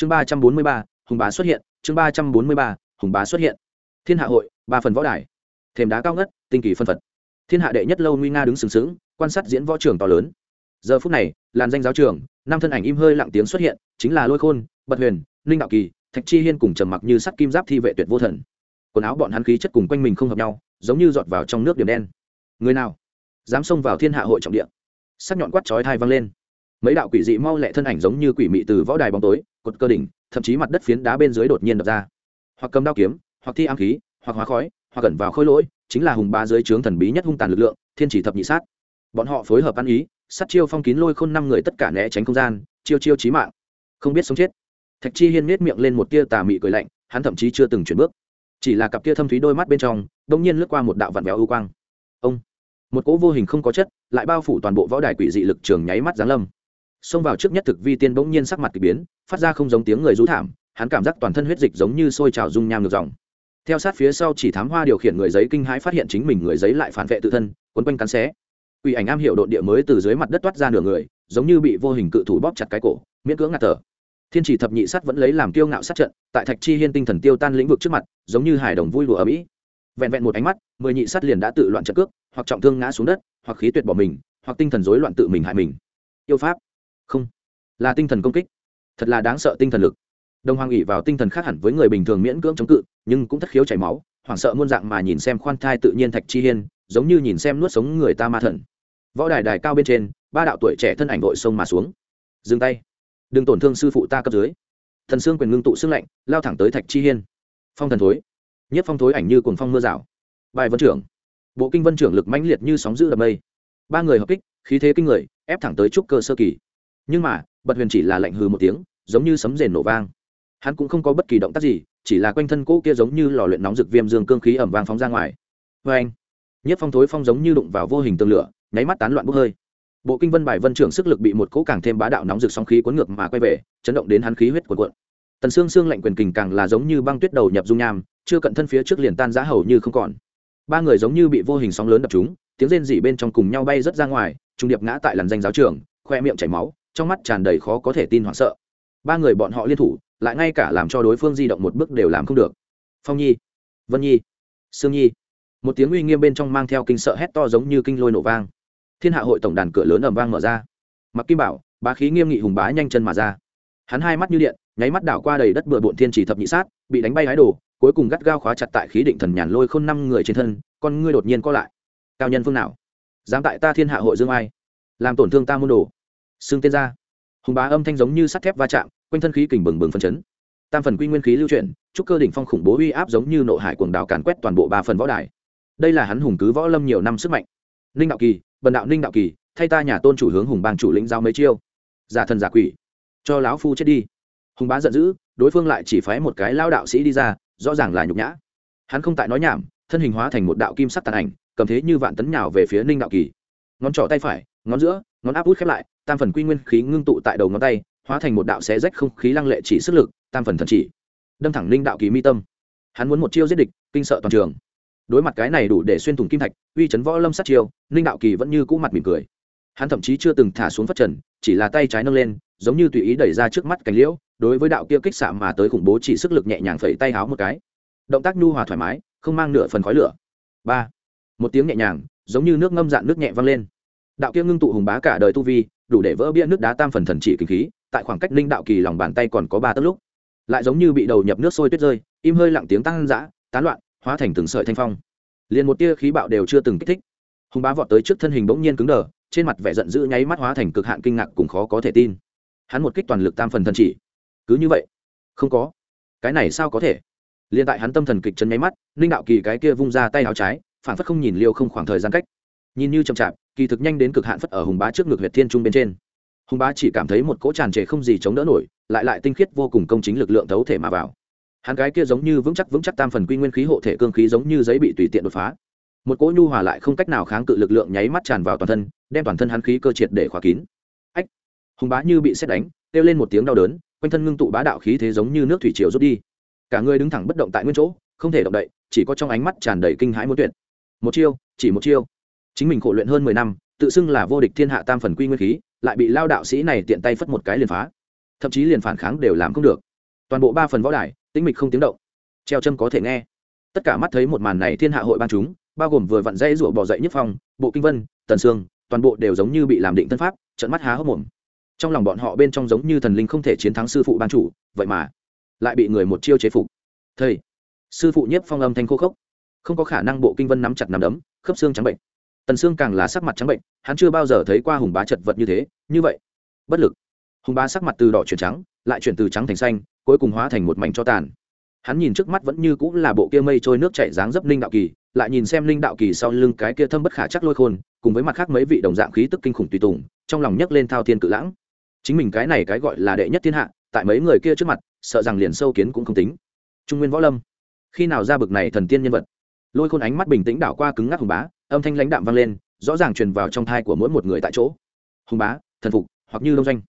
chương ba trăm bốn mươi ba, hùng bá xuất hiện. Chương ba trăm bốn mươi ba, hùng bá xuất hiện. Thiên hạ hội, ba phần võ đài. Thềm đá cao ngất, tinh kỳ phân phật. Thiên hạ đệ nhất lâu nguy nga đứng sừng sững, quan sát diễn võ trường to lớn. Giờ phút này, làn danh giáo trường, năm thân ảnh im hơi lặng tiếng xuất hiện, chính là lôi khôn, bật huyền, ninh đạo kỳ, thạch chi hiên cùng trầm mặc như sắt kim giáp thi vệ tuyệt vô thần. Quần áo bọn hắn khí chất cùng quanh mình không hợp nhau, giống như giọt vào trong nước điểm đen. Người nào dám xông vào thiên hạ hội trọng địa? Sắc nhọn quát chói thai văng lên mấy đạo quỷ dị mau lẹ thân ảnh giống như quỷ mị từ võ đài bóng tối, cột cơ đỉnh, thậm chí mặt đất phiến đá bên dưới đột nhiên đập ra. Hoặc cầm đao kiếm, hoặc thi ám khí, hoặc hóa khói, hoặc cẩn vào khôi lỗi, chính là hùng ba dưới trướng thần bí nhất hung tàn lực lượng, thiên chỉ thập nhị sát. Bọn họ phối hợp ăn ý, sát chiêu phong kín lôi khôn năm người tất cả né tránh không gian, chiêu chiêu chí mạng. Không biết sống chết. Thạch chi hiên miết miệng lên một tia tà mị cười lạnh, hắn thậm chí chưa từng chuyển bước. Chỉ là cặp tia thâm thúy đôi mắt bên trong đông nhiên lướt qua một đạo vạn béo ưu quang. Ông. Một cỗ vô hình không có chất, lại bao phủ toàn bộ võ đài quỷ dị lực trường nháy mắt giáng lâm xông vào trước nhất thực vi tiên bỗng nhiên sắc mặt k ỳ biến, phát ra không giống tiếng người rú thảm, hắn cảm giác toàn thân huyết dịch giống như sôi trào dung nham ngược dòng. Theo sát phía sau chỉ thám hoa điều khiển người giấy kinh hãi phát hiện chính mình người giấy lại phản vệ tự thân quấn quanh cắn xé. Quỷ ảnh am hiểu độn địa mới từ dưới mặt đất toát ra nửa người, giống như bị vô hình cự thủ bóp chặt cái cổ, miễn cưỡng ngạt thở. Thiên chỉ thập nhị sắt vẫn lấy làm kiêu ngạo sát trận, tại thạch chi hiên tinh thần tiêu tan lĩnh vực trước mặt, giống như hải đồng vui đùa ở mỹ vẹn vẹn một ánh mắt, mười nhị sắt liền đã tự loạn trận cước, hoặc trọng thương ngã xuống đất, hoặc khí tuyệt bỏ mình, hoặc tinh thần rối loạn tự mình hại mình. Yêu pháp không. Là tinh thần công kích. Thật là đáng sợ tinh thần lực. Đồng hoàng ỉ vào tinh thần khác hẳn với người bình thường miễn cưỡng chống cự, nhưng cũng thất khiếu chảy máu, hoảng sợ muôn dạng mà nhìn xem khoan thai tự nhiên thạch chi hiên, giống như nhìn xem nuốt sống người ta ma thần. Võ đài đài cao bên trên, ba đạo tuổi trẻ thân ảnh vội sông mà xuống. Dừng tay. Đừng tổn thương sư phụ ta cấp dưới. Thần xương quyền ngưng tụ xương lạnh, lao thẳng tới thạch chi hiên. Phong thần thối. Nhất phong thối ảnh như cuồng phong mưa rào. Bài vân trưởng. Bộ kinh vân trưởng lực mãnh liệt như sóng giữ đập mây. Ba người hợp kích, khí thế kinh người, ép thẳng tới trúc cơ sơ kỳ nhưng mà, bật huyền chỉ là lạnh hừ một tiếng, giống như sấm rền nổ vang. Hắn cũng không có bất kỳ động tác gì, chỉ là quanh thân cỗ kia giống như lò luyện nóng rực viêm dương cương khí ẩm vang phóng ra ngoài. Vê anh, nhất phong thối phong giống như đụng vào vô hình tường lửa, nháy mắt tán loạn bốc hơi. Bộ kinh vân bài vân trưởng sức lực bị một cỗ càng thêm bá đạo nóng rực sóng khí cuốn ngược mà quay về, chấn động đến hắn khí huyết cuộn cuộn. Tần xương xương lạnh quyền kình càng là giống như băng tuyết đầu nhập dung nham, chưa cận thân phía trước liền tan rã hầu như không còn. Ba người giống như bị vô hình sóng lớn đập chúng tiếng rên rỉ bên trong cùng nhau bay rất ra ngoài trung điệp ngã tại làn danh giáo trường, khoe miệng chảy máu trong mắt tràn đầy khó có thể tin hoảng sợ. Ba người bọn họ liên thủ, lại ngay cả làm cho đối phương di động một bước đều làm không được. Phong nhi, vân nhi, sương nhi. Một tiếng uy nghiêm bên trong mang theo kinh sợ hét to giống như kinh lôi nổ vang. Thiên hạ hội tổng đàn cửa lớn ầm vang mở ra. Mặc kim bảo, bá khí nghiêm nghị hùng bá nhanh chân mà ra. Hắn hai mắt như điện, nháy mắt đảo qua đầy đất bừa bộn thiên chỉ thập nhị sát, bị đánh bay hái đổ cuối cùng gắt gao khóa chặt tại khí định thần nhàn lôi khôn năm người trên thân, con ngươi đột nhiên co lại. Cao nhân phương nào? Dám tại ta thiên hạ hội dương ai? Làm tổn thương ta môn đồ xương tên ra. Hùng bá âm thanh giống như sắt thép va chạm, quanh thân khí kình bừng bừng phân chấn. Tam phần quy nguyên khí lưu chuyển chúc cơ đỉnh phong khủng bố uy áp giống như nộ hải cuồng đảo càn quét toàn bộ ba phần võ đài. Đây là hắn hùng cứ võ lâm nhiều năm sức mạnh. Ninh đạo kỳ, bần đạo ninh đạo kỳ, thay ta nhà tôn chủ hướng hùng bang chủ lĩnh giao mấy chiêu. Giả thần giả quỷ, cho lão phu chết đi. Hùng bá giận dữ, đối phương lại chỉ phái một cái lao đạo sĩ đi ra, rõ ràng là nhục nhã. Hắn không tại nói nhảm, thân hình hóa thành một đạo kim sắc tàn ảnh, cầm thế như vạn tấn nhào về phía ninh đạo kỳ. Ngón trỏ tay phải ngón giữa, ngón áp út khép lại, tam phần quy nguyên khí ngưng tụ tại đầu ngón tay, hóa thành một đạo xé rách không khí lăng lệ chỉ sức lực, tam phần thần chỉ. Đâm thẳng linh đạo kỳ mi tâm. Hắn muốn một chiêu giết địch, kinh sợ toàn trường. Đối mặt cái này đủ để xuyên thủng kim thạch, uy chấn võ lâm sát chiêu linh đạo kỳ vẫn như cũ mặt mỉm cười. Hắn thậm chí chưa từng thả xuống phát trần, chỉ là tay trái nâng lên, giống như tùy ý đẩy ra trước mắt cánh liễu, đối với đạo kia kích xạ mà tới khủng bố chỉ sức lực nhẹ nhàng phẩy tay háo một cái. Động tác nhu hòa thoải mái, không mang nửa phần khói lửa. Ba. Một tiếng nhẹ nhàng, giống như nước ngâm dạn nước nhẹ văng lên đạo kia ngưng tụ hùng bá cả đời tu vi, đủ để vỡ bia nước đá tam phần thần chỉ kinh khí, tại khoảng cách linh đạo kỳ lòng bàn tay còn có ba tấc lúc. Lại giống như bị đầu nhập nước sôi tuyết rơi, im hơi lặng tiếng tăng dã, tán loạn, hóa thành từng sợi thanh phong. Liền một tia khí bạo đều chưa từng kích thích. Hùng bá vọt tới trước thân hình bỗng nhiên cứng đờ, trên mặt vẻ giận dữ nháy mắt hóa thành cực hạn kinh ngạc cùng khó có thể tin. Hắn một kích toàn lực tam phần thần chỉ. Cứ như vậy? Không có. Cái này sao có thể? Liền tại hắn tâm thần kịch chân nháy mắt ninh đạo kỳ cái kia vung ra tay áo trái phản phất không nhìn liêu không khoảng thời gian cách. Nhìn như chậm chạp kỳ thực nhanh đến cực hạn phất ở hùng bá trước ngực huyệt thiên trung bên trên. Hùng bá chỉ cảm thấy một cỗ tràn trề không gì chống đỡ nổi, lại lại tinh khiết vô cùng công chính lực lượng thấu thể mà vào. Hắn gái kia giống như vững chắc vững chắc tam phần quy nguyên khí hộ thể cương khí giống như giấy bị tùy tiện đột phá. Một cỗ nhu hòa lại không cách nào kháng cự lực lượng nháy mắt tràn vào toàn thân, đem toàn thân hắn khí cơ triệt để khóa kín. Ách! Hùng bá như bị xét đánh, kêu lên một tiếng đau đớn, quanh thân ngưng tụ bá đạo khí thế giống như nước thủy triều rút đi. Cả người đứng thẳng bất động tại nguyên chỗ, không thể động đậy, chỉ có trong ánh mắt tràn đầy kinh hãi muốn tuyệt. Một chiêu, chỉ một chiêu chính mình khổ luyện hơn mười năm, tự xưng là vô địch thiên hạ tam phần quy nguyên khí, lại bị lao đạo sĩ này tiện tay phất một cái liền phá. Thậm chí liền phản kháng đều làm không được. Toàn bộ ba phần võ đài, tĩnh mịch không tiếng động. Treo chân có thể nghe. Tất cả mắt thấy một màn này thiên hạ hội ban chúng, bao gồm vừa vặn dây rủa bỏ dậy nhất phong, bộ kinh vân, tần sương, toàn bộ đều giống như bị làm định tân pháp trận mắt há hốc mồm. Trong lòng bọn họ bên trong giống như thần linh không thể chiến thắng sư phụ ban chủ, vậy mà lại bị người một chiêu chế phục. Thầy, sư phụ nhiếp phong âm thanh khô khốc. Không có khả năng bộ kinh vân nắm chặt nắm đấm, khớp xương trắng bệnh tần xương càng là sắc mặt trắng bệnh, hắn chưa bao giờ thấy qua hùng bá chật vật như thế, như vậy. Bất lực. Hùng bá sắc mặt từ đỏ chuyển trắng, lại chuyển từ trắng thành xanh, cuối cùng hóa thành một mảnh cho tàn. Hắn nhìn trước mắt vẫn như cũng là bộ kia mây trôi nước chảy dáng dấp linh đạo kỳ, lại nhìn xem linh đạo kỳ sau lưng cái kia thâm bất khả chắc lôi khôn, cùng với mặt khác mấy vị đồng dạng khí tức kinh khủng tùy tùng, trong lòng nhấc lên thao thiên cự lãng. Chính mình cái này cái gọi là đệ nhất thiên hạ, tại mấy người kia trước mặt, sợ rằng liền sâu kiến cũng không tính. Trung nguyên võ lâm. Khi nào ra bực này thần tiên nhân vật? Lôi khôn ánh mắt bình tĩnh đảo qua cứng ngắc hùng bá, âm thanh lãnh đạm vang lên, rõ ràng truyền vào trong thai của mỗi một người tại chỗ. Hùng bá, thần phục, hoặc như đông doanh.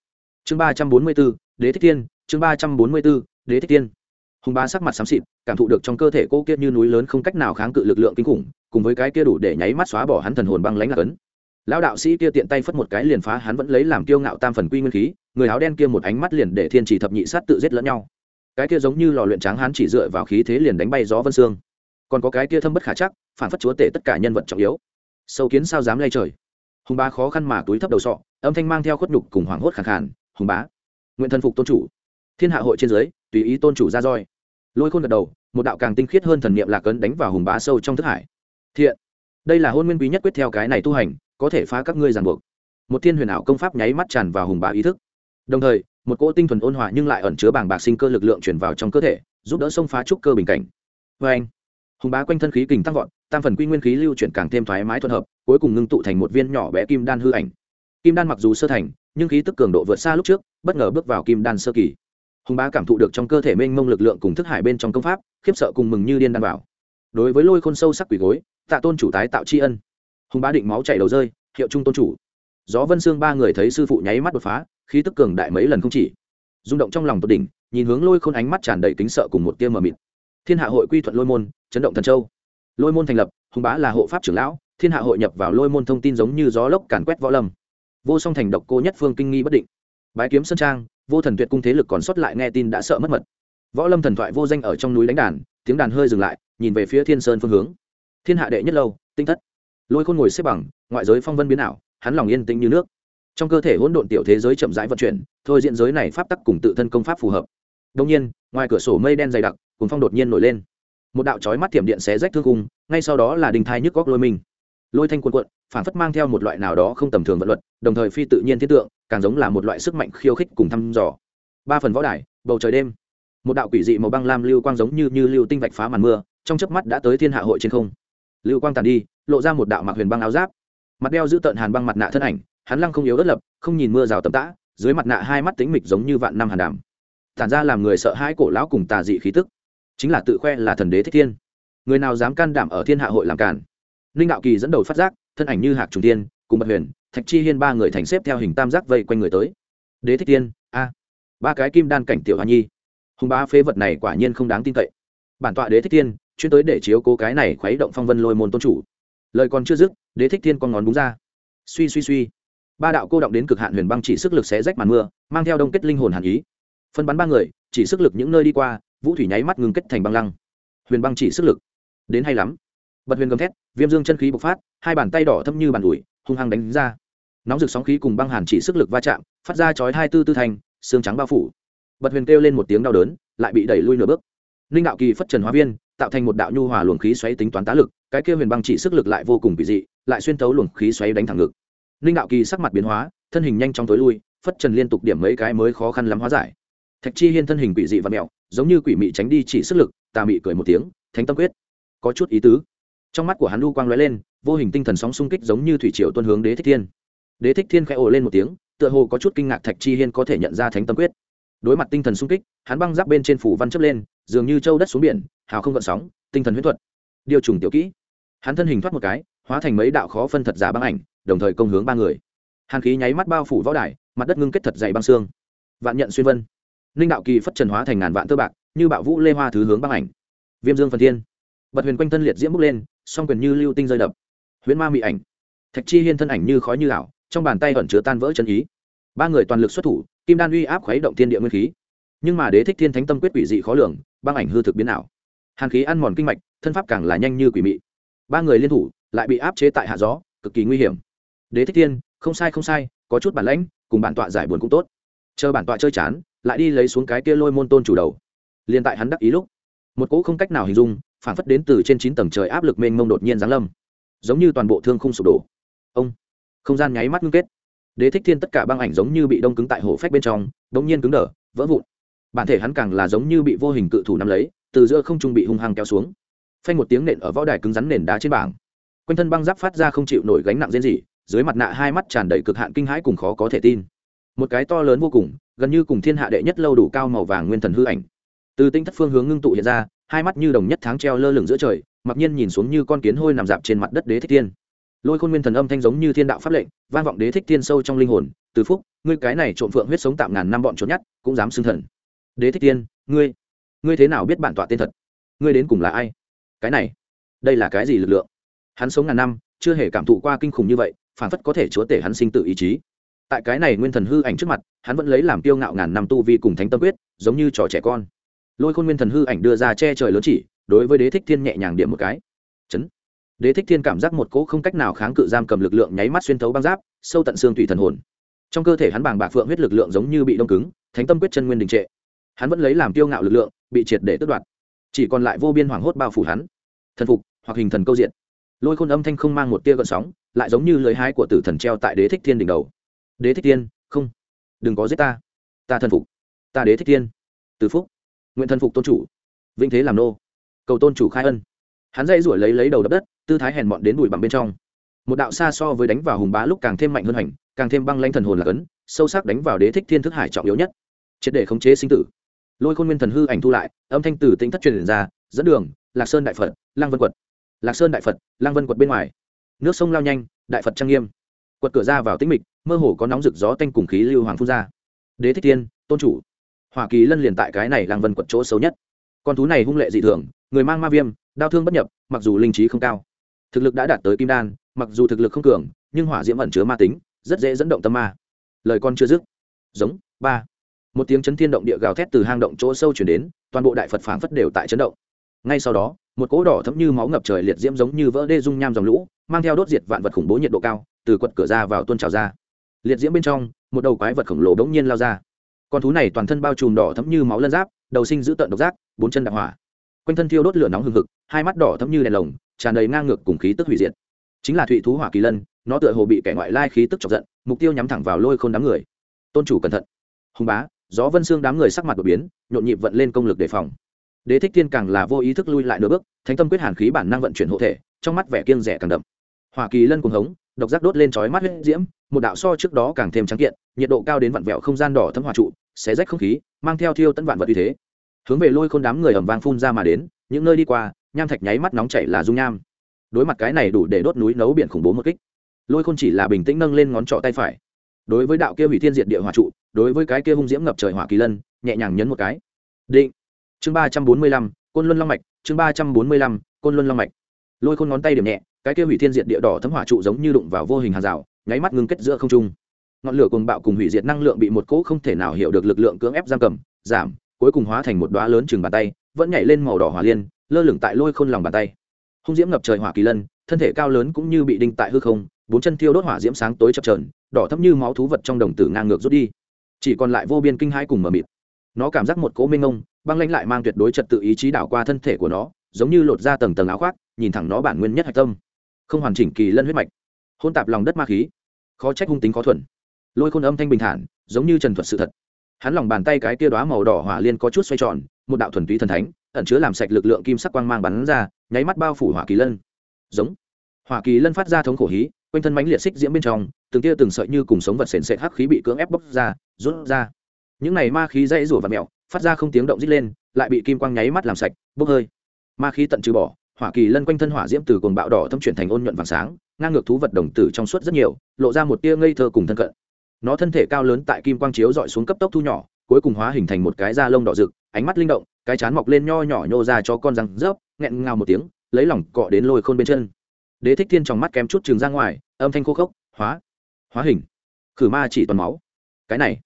Chương ba trăm bốn mươi b ố đế thích tiên chương ba trăm bốn mươi b ố đế thích tiên hùng bá sắc mặt xám xịt, cảm thụ được trong cơ thể cô kia như núi lớn không cách nào kháng cự lực lượng kinh khủng, cùng với cái kia đủ để nháy mắt xóa bỏ hắn thần hồn băng lãnh lạc ấn lão đạo sĩ kia tiện tay phất một cái liền phá, hắn vẫn lấy làm kiêu ngạo tam phần quy nguyên khí, người áo đen kia một ánh mắt liền để thiên chỉ thập nhị sát tự giết lẫn nhau. Cái kia giống như lò luyện tráng hắn chỉ dựa vào khí thế liền đánh bay gió vân xương còn có cái kia thâm bất khả chắc, phản phất chúa tể tất cả nhân vật trọng yếu. Sâu kiến sao dám lay trời? Hùng bá khó khăn mà túi thấp đầu sọ, âm thanh mang theo khuất nhục cùng hoảng hốt khẳng khàn, hùng bá, nguyện thân phục tôn chủ. Thiên hạ hội trên dưới, tùy ý tôn chủ ra roi. Lôi khôn gật đầu, một đạo càng tinh khiết hơn thần niệm lạc ấn đánh vào hùng bá sâu trong thức hải. Thiện, đây là hôn nguyên quý nhất quyết theo cái này tu hành, có thể phá các ngươi ràng buộc. Một thiên huyền ảo công pháp nháy mắt tràn vào hùng bá ý thức. Đồng thời, một cỗ tinh thuần ôn hòa nhưng lại ẩn chứa bàng bạc sinh cơ lực lượng chuyển vào trong cơ thể, giúp đỡ xông phá trúc cơ bình cảnh. Vê anh hùng bá quanh thân khí kình tăng vọt, tam phần quy nguyên khí lưu chuyển càng thêm thoải mái thuận hợp, cuối cùng ngưng tụ thành một viên nhỏ bé kim đan hư ảnh. Kim đan mặc dù sơ thành, nhưng khí tức cường độ vượt xa lúc trước, bất ngờ bước vào kim đan sơ kỳ. Hùng bá cảm thụ được trong cơ thể mênh mông lực lượng cùng thức hải bên trong công pháp, khiếp sợ cùng mừng như điên đan bảo. đối với lôi khôn sâu sắc quỷ gối, tạ tôn chủ tái tạo tri ân. Hùng bá định máu chảy đầu rơi, hiệu trung tôn chủ. Gió vân xương ba người thấy sư phụ nháy mắt đột phá, khí tức cường đại mấy lần không chỉ. Rung động trong lòng tột đỉnh, nhìn hướng lôi khôn ánh mắt tràn đầy kính sợ cùng một tia mờ mịt thiên hạ hội quy thuận lôi môn, chấn động thần châu. Lôi môn thành lập, hùng bá là hộ pháp trưởng lão, thiên hạ hội nhập vào lôi môn thông tin giống như gió lốc càn quét võ lâm. Vô song thành độc cô nhất phương kinh nghi bất định. Bái kiếm sơn trang, vô thần tuyệt cung thế lực còn sót lại nghe tin đã sợ mất mật. Võ lâm thần thoại vô danh ở trong núi đánh đàn, tiếng đàn hơi dừng lại, nhìn về phía thiên sơn phương hướng. Thiên hạ đệ nhất lâu, tinh thất. Lôi khôn ngồi xếp bằng, ngoại giới phong vân biến ảo, hắn lòng yên tĩnh như nước. Trong cơ thể hỗn độn tiểu thế giới chậm rãi vận chuyển, thôi diện giới này pháp tắc cùng tự thân công pháp phù hợp. Đông nhiên, ngoài cửa sổ mây đen dày đặc cùng phong đột nhiên nổi lên. Một đạo chói mắt thiểm điện xé rách thương cung ngay sau đó là đình thai nhức góc lôi mình. Lôi thanh quần quận phản phất mang theo một loại nào đó không tầm thường vận luật, đồng thời phi tự nhiên thiết tượng, càng giống là một loại sức mạnh khiêu khích cùng thăm dò. Ba phần võ đài, bầu trời đêm. Một đạo quỷ dị màu băng lam lưu quang giống như như lưu tinh vạch phá màn mưa, trong chớp mắt đã tới thiên hạ hội trên không. Lưu quang tàn đi, lộ ra một đạo mặc huyền băng áo giáp. Mặt đeo giữ tợn hàn băng mặt nạ thân ảnh, hắn lăng không yếu đất lập, không nhìn mưa rào tầm tã, dưới mặt nạ hai mắt tính mịch giống như vạn năm hàn đàm. Tản ra làm người sợ hãi cổ lão cùng tà dị khí tức chính là tự khoe là thần đế thích thiên. Người nào dám can đảm ở thiên hạ hội làm cản ninh đạo kỳ dẫn đầu phát giác, thân ảnh như hạc trùng tiên, cùng bật huyền, thạch chi hiên ba người thành xếp theo hình tam giác vây quanh người tới. Đế thích tiên a, ba cái kim đan cảnh tiểu hoa nhi. Hùng bá phế vật này quả nhiên không đáng tin cậy. Bản tọa đế thích tiên chuyên tới để chiếu cố cái này khuấy động phong vân lôi môn tôn chủ. Lời còn chưa dứt, đế thích tiên con ngón búng ra. Suy suy suy. Ba đạo cô động đến cực hạn huyền băng chỉ sức lực xé rách màn mưa, mang theo đông kết linh hồn hàn ý. Phân bắn ba người, chỉ sức lực những nơi đi qua vũ thủy nháy mắt ngừng kết thành băng lăng. Huyền băng chỉ sức lực. Đến hay lắm. Bật huyền gầm thét, viêm dương chân khí bộc phát, hai bàn tay đỏ thâm như bàn ủi, hung hăng đánh ra. Nóng rực sóng khí cùng băng hàn chỉ sức lực va chạm, phát ra chói hai tư tư thành, xương trắng bao phủ. Bật huyền kêu lên một tiếng đau đớn, lại bị đẩy lui nửa bước. Ninh đạo kỳ phất trần hóa viên, tạo thành một đạo nhu hòa luồng khí xoáy tính toán tá lực, cái kia huyền băng chỉ sức lực lại vô cùng kỳ dị, lại xuyên tấu luồng khí xoáy đánh thẳng ngực. Ninh đạo kỳ sắc mặt biến hóa, thân hình nhanh chóng tối lui, phất trần liên tục điểm mấy cái mới khó khăn lắm hóa giải thạch chi hiên thân hình quỷ dị và mẹo, giống như quỷ mị tránh đi chỉ sức lực, tà mị cười một tiếng, thánh tâm quyết. Có chút ý tứ. Trong mắt của hắn lu quang lóe lên, vô hình tinh thần sóng xung kích giống như thủy triều tuân hướng đế thích thiên. Đế thích thiên khẽ ồ lên một tiếng, tựa hồ có chút kinh ngạc thạch chi hiên có thể nhận ra thánh tâm quyết. Đối mặt tinh thần xung kích, hắn băng giáp bên trên phủ văn chấp lên, dường như châu đất xuống biển, hào không gợn sóng, tinh thần huyết thuật. Điều trùng tiểu kỹ. Hắn thân hình thoát một cái, hóa thành mấy đạo khó phân thật giả băng ảnh, đồng thời công hướng ba người. Hàn khí nháy mắt bao phủ võ đài, mặt đất ngưng kết thật dày băng xương. Vạn nhận xuyên vân ninh đạo kỳ phất trần hóa thành ngàn vạn tơ bạc, như bạo vũ lê hoa thứ hướng băng ảnh. Viêm dương phần thiên. Bật huyền quanh thân liệt diễm bốc lên, song quyền như lưu tinh rơi đập. Huyễn ma mị ảnh. Thạch chi hiên thân ảnh như khói như ảo, trong bàn tay ẩn chứa tan vỡ chân ý. Ba người toàn lực xuất thủ, kim đan uy áp khuấy động thiên địa nguyên khí. Nhưng mà đế thích thiên thánh tâm quyết quỷ dị khó lường, băng ảnh hư thực biến ảo. Hàn khí ăn mòn kinh mạch, thân pháp càng là nhanh như quỷ mị. Ba người liên thủ, lại bị áp chế tại hạ gió, cực kỳ nguy hiểm. Đế thích thiên, không sai không sai, có chút bản lãnh, cùng bản tọa giải buồn cũng tốt. Chờ bản tọa chơi chán lại đi lấy xuống cái kia lôi môn tôn chủ đầu. Liền tại hắn đắc ý lúc, một cỗ không cách nào hình dung, phản phất đến từ trên chín tầng trời áp lực mênh mông đột nhiên giáng lâm, giống như toàn bộ thương không sụp đổ. Ông, không gian nháy mắt ngưng kết. Đế thích thiên tất cả băng ảnh giống như bị đông cứng tại hổ phách bên trong đ ỗ n g nhiên cứng đờ, vỡ vụn. Bản thể hắn càng là giống như bị vô hình cự thủ nắm lấy, từ giữa không trung bị hung hăng kéo xuống. Phanh một tiếng nện ở võ đài cứng rắn nền đá trên bảng. Quanh thân băng giáp phát ra không chịu nổi gánh nặng diễn gì dưới mặt nạ hai mắt tràn đầy cực hạn kinh hãi cùng khó có thể tin. Một cái to lớn vô cùng gần như cùng thiên hạ đệ nhất lâu đủ cao màu vàng nguyên thần hư ảnh. Từ tinh thất phương hướng ngưng tụ hiện ra, hai mắt như đồng nhất tháng treo lơ lửng giữa trời, mặc nhiên nhìn xuống như con kiến hôi nằm dạp trên mặt đất đế thích thiên. Lôi khôn nguyên thần âm thanh giống như thiên đạo pháp lệnh, vang vọng đế thích thiên sâu trong linh hồn, từ phúc, ngươi cái này trộm phượng huyết sống tạm ngàn năm bọn trốn nhất cũng dám xưng thần. Đế thích thiên, ngươi ngươi thế nào biết bản tọa tên thật? Ngươi đến cùng là ai? Cái này, đây là cái gì lực lượng? Hắn sống ngàn năm, chưa hề cảm thụ qua kinh khủng như vậy phản phất có thể chúa tể hắn sinh tự ý chí tại cái này nguyên thần hư ảnh trước mặt, hắn vẫn lấy làm tiêu ngạo ngàn năm tu vi cùng thánh tâm quyết, giống như trò trẻ con. Lôi khôn nguyên thần hư ảnh đưa ra che trời lớn chỉ, đối với đế thích thiên nhẹ nhàng điểm một cái. Chấn. Đế thích thiên cảm giác một cỗ không cách nào kháng cự giam cầm lực lượng nháy mắt xuyên thấu băng giáp, sâu tận xương thủy thần hồn. Trong cơ thể hắn bàng bạc phượng huyết lực lượng giống như bị đông cứng, thánh tâm quyết chân nguyên đình trệ. Hắn vẫn lấy làm tiêu ngạo lực lượng, bị triệt để tước đoạt. Chỉ còn lại vô biên hoảng hốt bao phủ hắn. Thần phục, hoặc hình thần câu diện lôi khôn âm thanh không mang một tia gợn sóng, lại giống như lời hái của tử thần treo tại đế thích thiên đỉnh đầu đế thích thiên, không. Đừng có giết ta. Ta thần phục. Ta đế thích thiên. Từ phúc. Nguyện thần phục tôn chủ. Vinh thế làm nô. Cầu tôn chủ khai ân. Hắn dây ruổi lấy lấy đầu đập đất, tư thái hèn mọn đến bụi bằng bên trong. Một đạo xa so với đánh vào hùng bá lúc càng thêm mạnh hơn hành, càng thêm băng lanh thần hồn là cấn, sâu sắc đánh vào đế thích thiên thức hải trọng yếu nhất. Triệt để khống chế sinh tử. Lôi khôn nguyên thần hư ảnh thu lại, âm thanh tử tính thất truyền ra, dẫn đường, lạc sơn đại phật lang vân quật. Lạc sơn đại phật lang vân quật bên ngoài. Nước sông lao nhanh, đại phật trang nghiêm. Quật cửa ra vào tĩnh mịch mơ hồ có nóng rực gió tanh cùng khí lưu hoàng phun ra. Đế thích thiên, tôn chủ. Hoa kỳ lân liền tại cái này làng vân quật chỗ xấu nhất. Con thú này hung lệ dị thường, người mang ma viêm, đau thương bất nhập, mặc dù linh trí không cao. Thực lực đã đạt tới kim đan, mặc dù thực lực không cường, nhưng hỏa diễm ẩn chứa ma tính, rất dễ dẫn động tâm ma. Lời con chưa dứt. Giống, ba. Một tiếng chấn thiên động địa gào thét từ hang động chỗ sâu chuyển đến, toàn bộ đại phật phảng phất đều tại chấn động. Ngay sau đó, một cỗ đỏ thấm như máu ngập trời liệt diễm giống như vỡ đê dung nham dòng lũ, mang theo đốt diệt vạn vật khủng bố nhiệt độ cao, từ quật cửa ra vào tuôn trào ra liệt diễm bên trong, một đầu quái vật khổng lồ bỗng nhiên lao ra. Con thú này toàn thân bao trùm đỏ thấm như máu lân giáp, đầu sinh giữ tợn độc giác, bốn chân đạp hỏa. Quanh thân thiêu đốt lửa nóng hừng hực, hai mắt đỏ thấm như đèn lồng, tràn đầy ngang ngược cùng khí tức hủy diệt. Chính là thụy thú hỏa kỳ lân, nó tựa hồ bị kẻ ngoại lai khí tức chọc giận, mục tiêu nhắm thẳng vào lôi khôn đám người. Tôn chủ cẩn thận. Hùng bá, gió vân xương đám người sắc mặt đột biến, nhộn nhịp vận lên công lực đề phòng. Đế thích thiên càng là vô ý thức lui lại nửa bước, thánh tâm quyết hàn khí bản năng vận chuyển hộ thể, trong mắt vẻ kiêng rẻ càng đậm. Hỏa kỳ lân cùng hống độc giác đốt lên chói mắt huyết diễm một đạo so trước đó càng thêm trắng kiện nhiệt độ cao đến vặn vẹo không gian đỏ thấm hỏa trụ xé rách không khí mang theo thiêu tấn vạn vật uy thế. Hướng về lôi khôn đám người ầm vang phun ra mà đến những nơi đi qua nham thạch nháy mắt nóng chảy là dung nham. Đối mặt cái này đủ để đốt núi nấu biển khủng bố một kích. Lôi khôn chỉ là bình tĩnh nâng lên ngón trỏ tay phải. Đối với đạo kia hủy thiên diệt địa hỏa trụ đối với cái kia hung diễm ngập trời hỏa kỳ lân nhẹ nhàng nhấn một cái. Định. Chương ba trăm bốn mươi lăm côn luân long mạch chương ba trăm bốn mươi lăm côn luân long mạch. Lôi khôn ngón tay điểm nhẹ cái kia hủy thiên diệt địa đỏ thấm hỏa trụ giống như đụng vào vô hình hàng rào, nháy mắt ngưng kết giữa không trung. Ngọn lửa cùng bạo cùng hủy diệt năng lượng bị một cỗ không thể nào hiểu được lực lượng cưỡng ép giam cầm, giảm, cuối cùng hóa thành một đoá lớn chừng bàn tay, vẫn nhảy lên màu đỏ hỏa liên, lơ lửng tại lôi khôn lòng bàn tay. Hung diễm ngập trời hỏa kỳ lân, thân thể cao lớn cũng như bị đinh tại hư không, bốn chân thiêu đốt hỏa diễm sáng tối chập trờn đỏ thấp như máu thú vật trong đồng tử ngang ngược rút đi. Chỉ còn lại vô biên kinh hãi cùng mờ mịt. Nó cảm giác một cỗ minh ngông băng lãnh lại mang tuyệt đối trật tự ý chí đảo qua thân thể của nó, giống như lột ra tầng tầng áo khoác, nhìn thẳng nó bản nguyên nhất hạch tâm không hoàn chỉnh kỳ lân huyết mạch hôn tạp lòng đất ma khí, khó trách hung tính khó thuần. Lôi khôn âm thanh bình thản, giống như trần thuật sự thật. Hắn lòng bàn tay cái tia đoá màu đỏ hỏa liên có chút xoay tròn, một đạo thuần túy thần thánh, ẩn chứa làm sạch lực lượng kim sắc quang mang bắn ra, nháy mắt bao phủ hỏa kỳ lân. Giống. Hỏa kỳ lân phát ra thống khổ hí, quanh thân mánh liệt xích diễm bên trong, từng tia từng sợi như cùng sống vật sền sệt hắc khí bị cưỡng ép bốc ra, rút ra. Những này ma khí dãy rủa và mẹo, phát ra không tiếng động rít lên, lại bị kim quang nháy mắt làm sạch, bốc hơi. Ma khí tận trừ bỏ hỏa kỳ lân quanh thân hỏa diễm từ cồn bạo đỏ thâm chuyển thành ôn nhuận vàng sáng, ngang ngược thú vật đồng tử trong suốt rất nhiều, lộ ra một tia ngây thơ cùng thân cận. Nó thân thể cao lớn tại kim quang chiếu dọi xuống cấp tốc thu nhỏ, cuối cùng hóa hình thành một cái da lông đỏ rực, ánh mắt linh động, cái chán mọc lên nho nhỏ nhô ra cho con răng rớp, nghẹn ngào một tiếng, lấy lỏng cọ đến lôi khôn bên chân. Đế thích thiên trong mắt kém chút trường ra ngoài, âm thanh khô khốc, hóa hóa hình, khử ma chỉ toàn máu. Cái này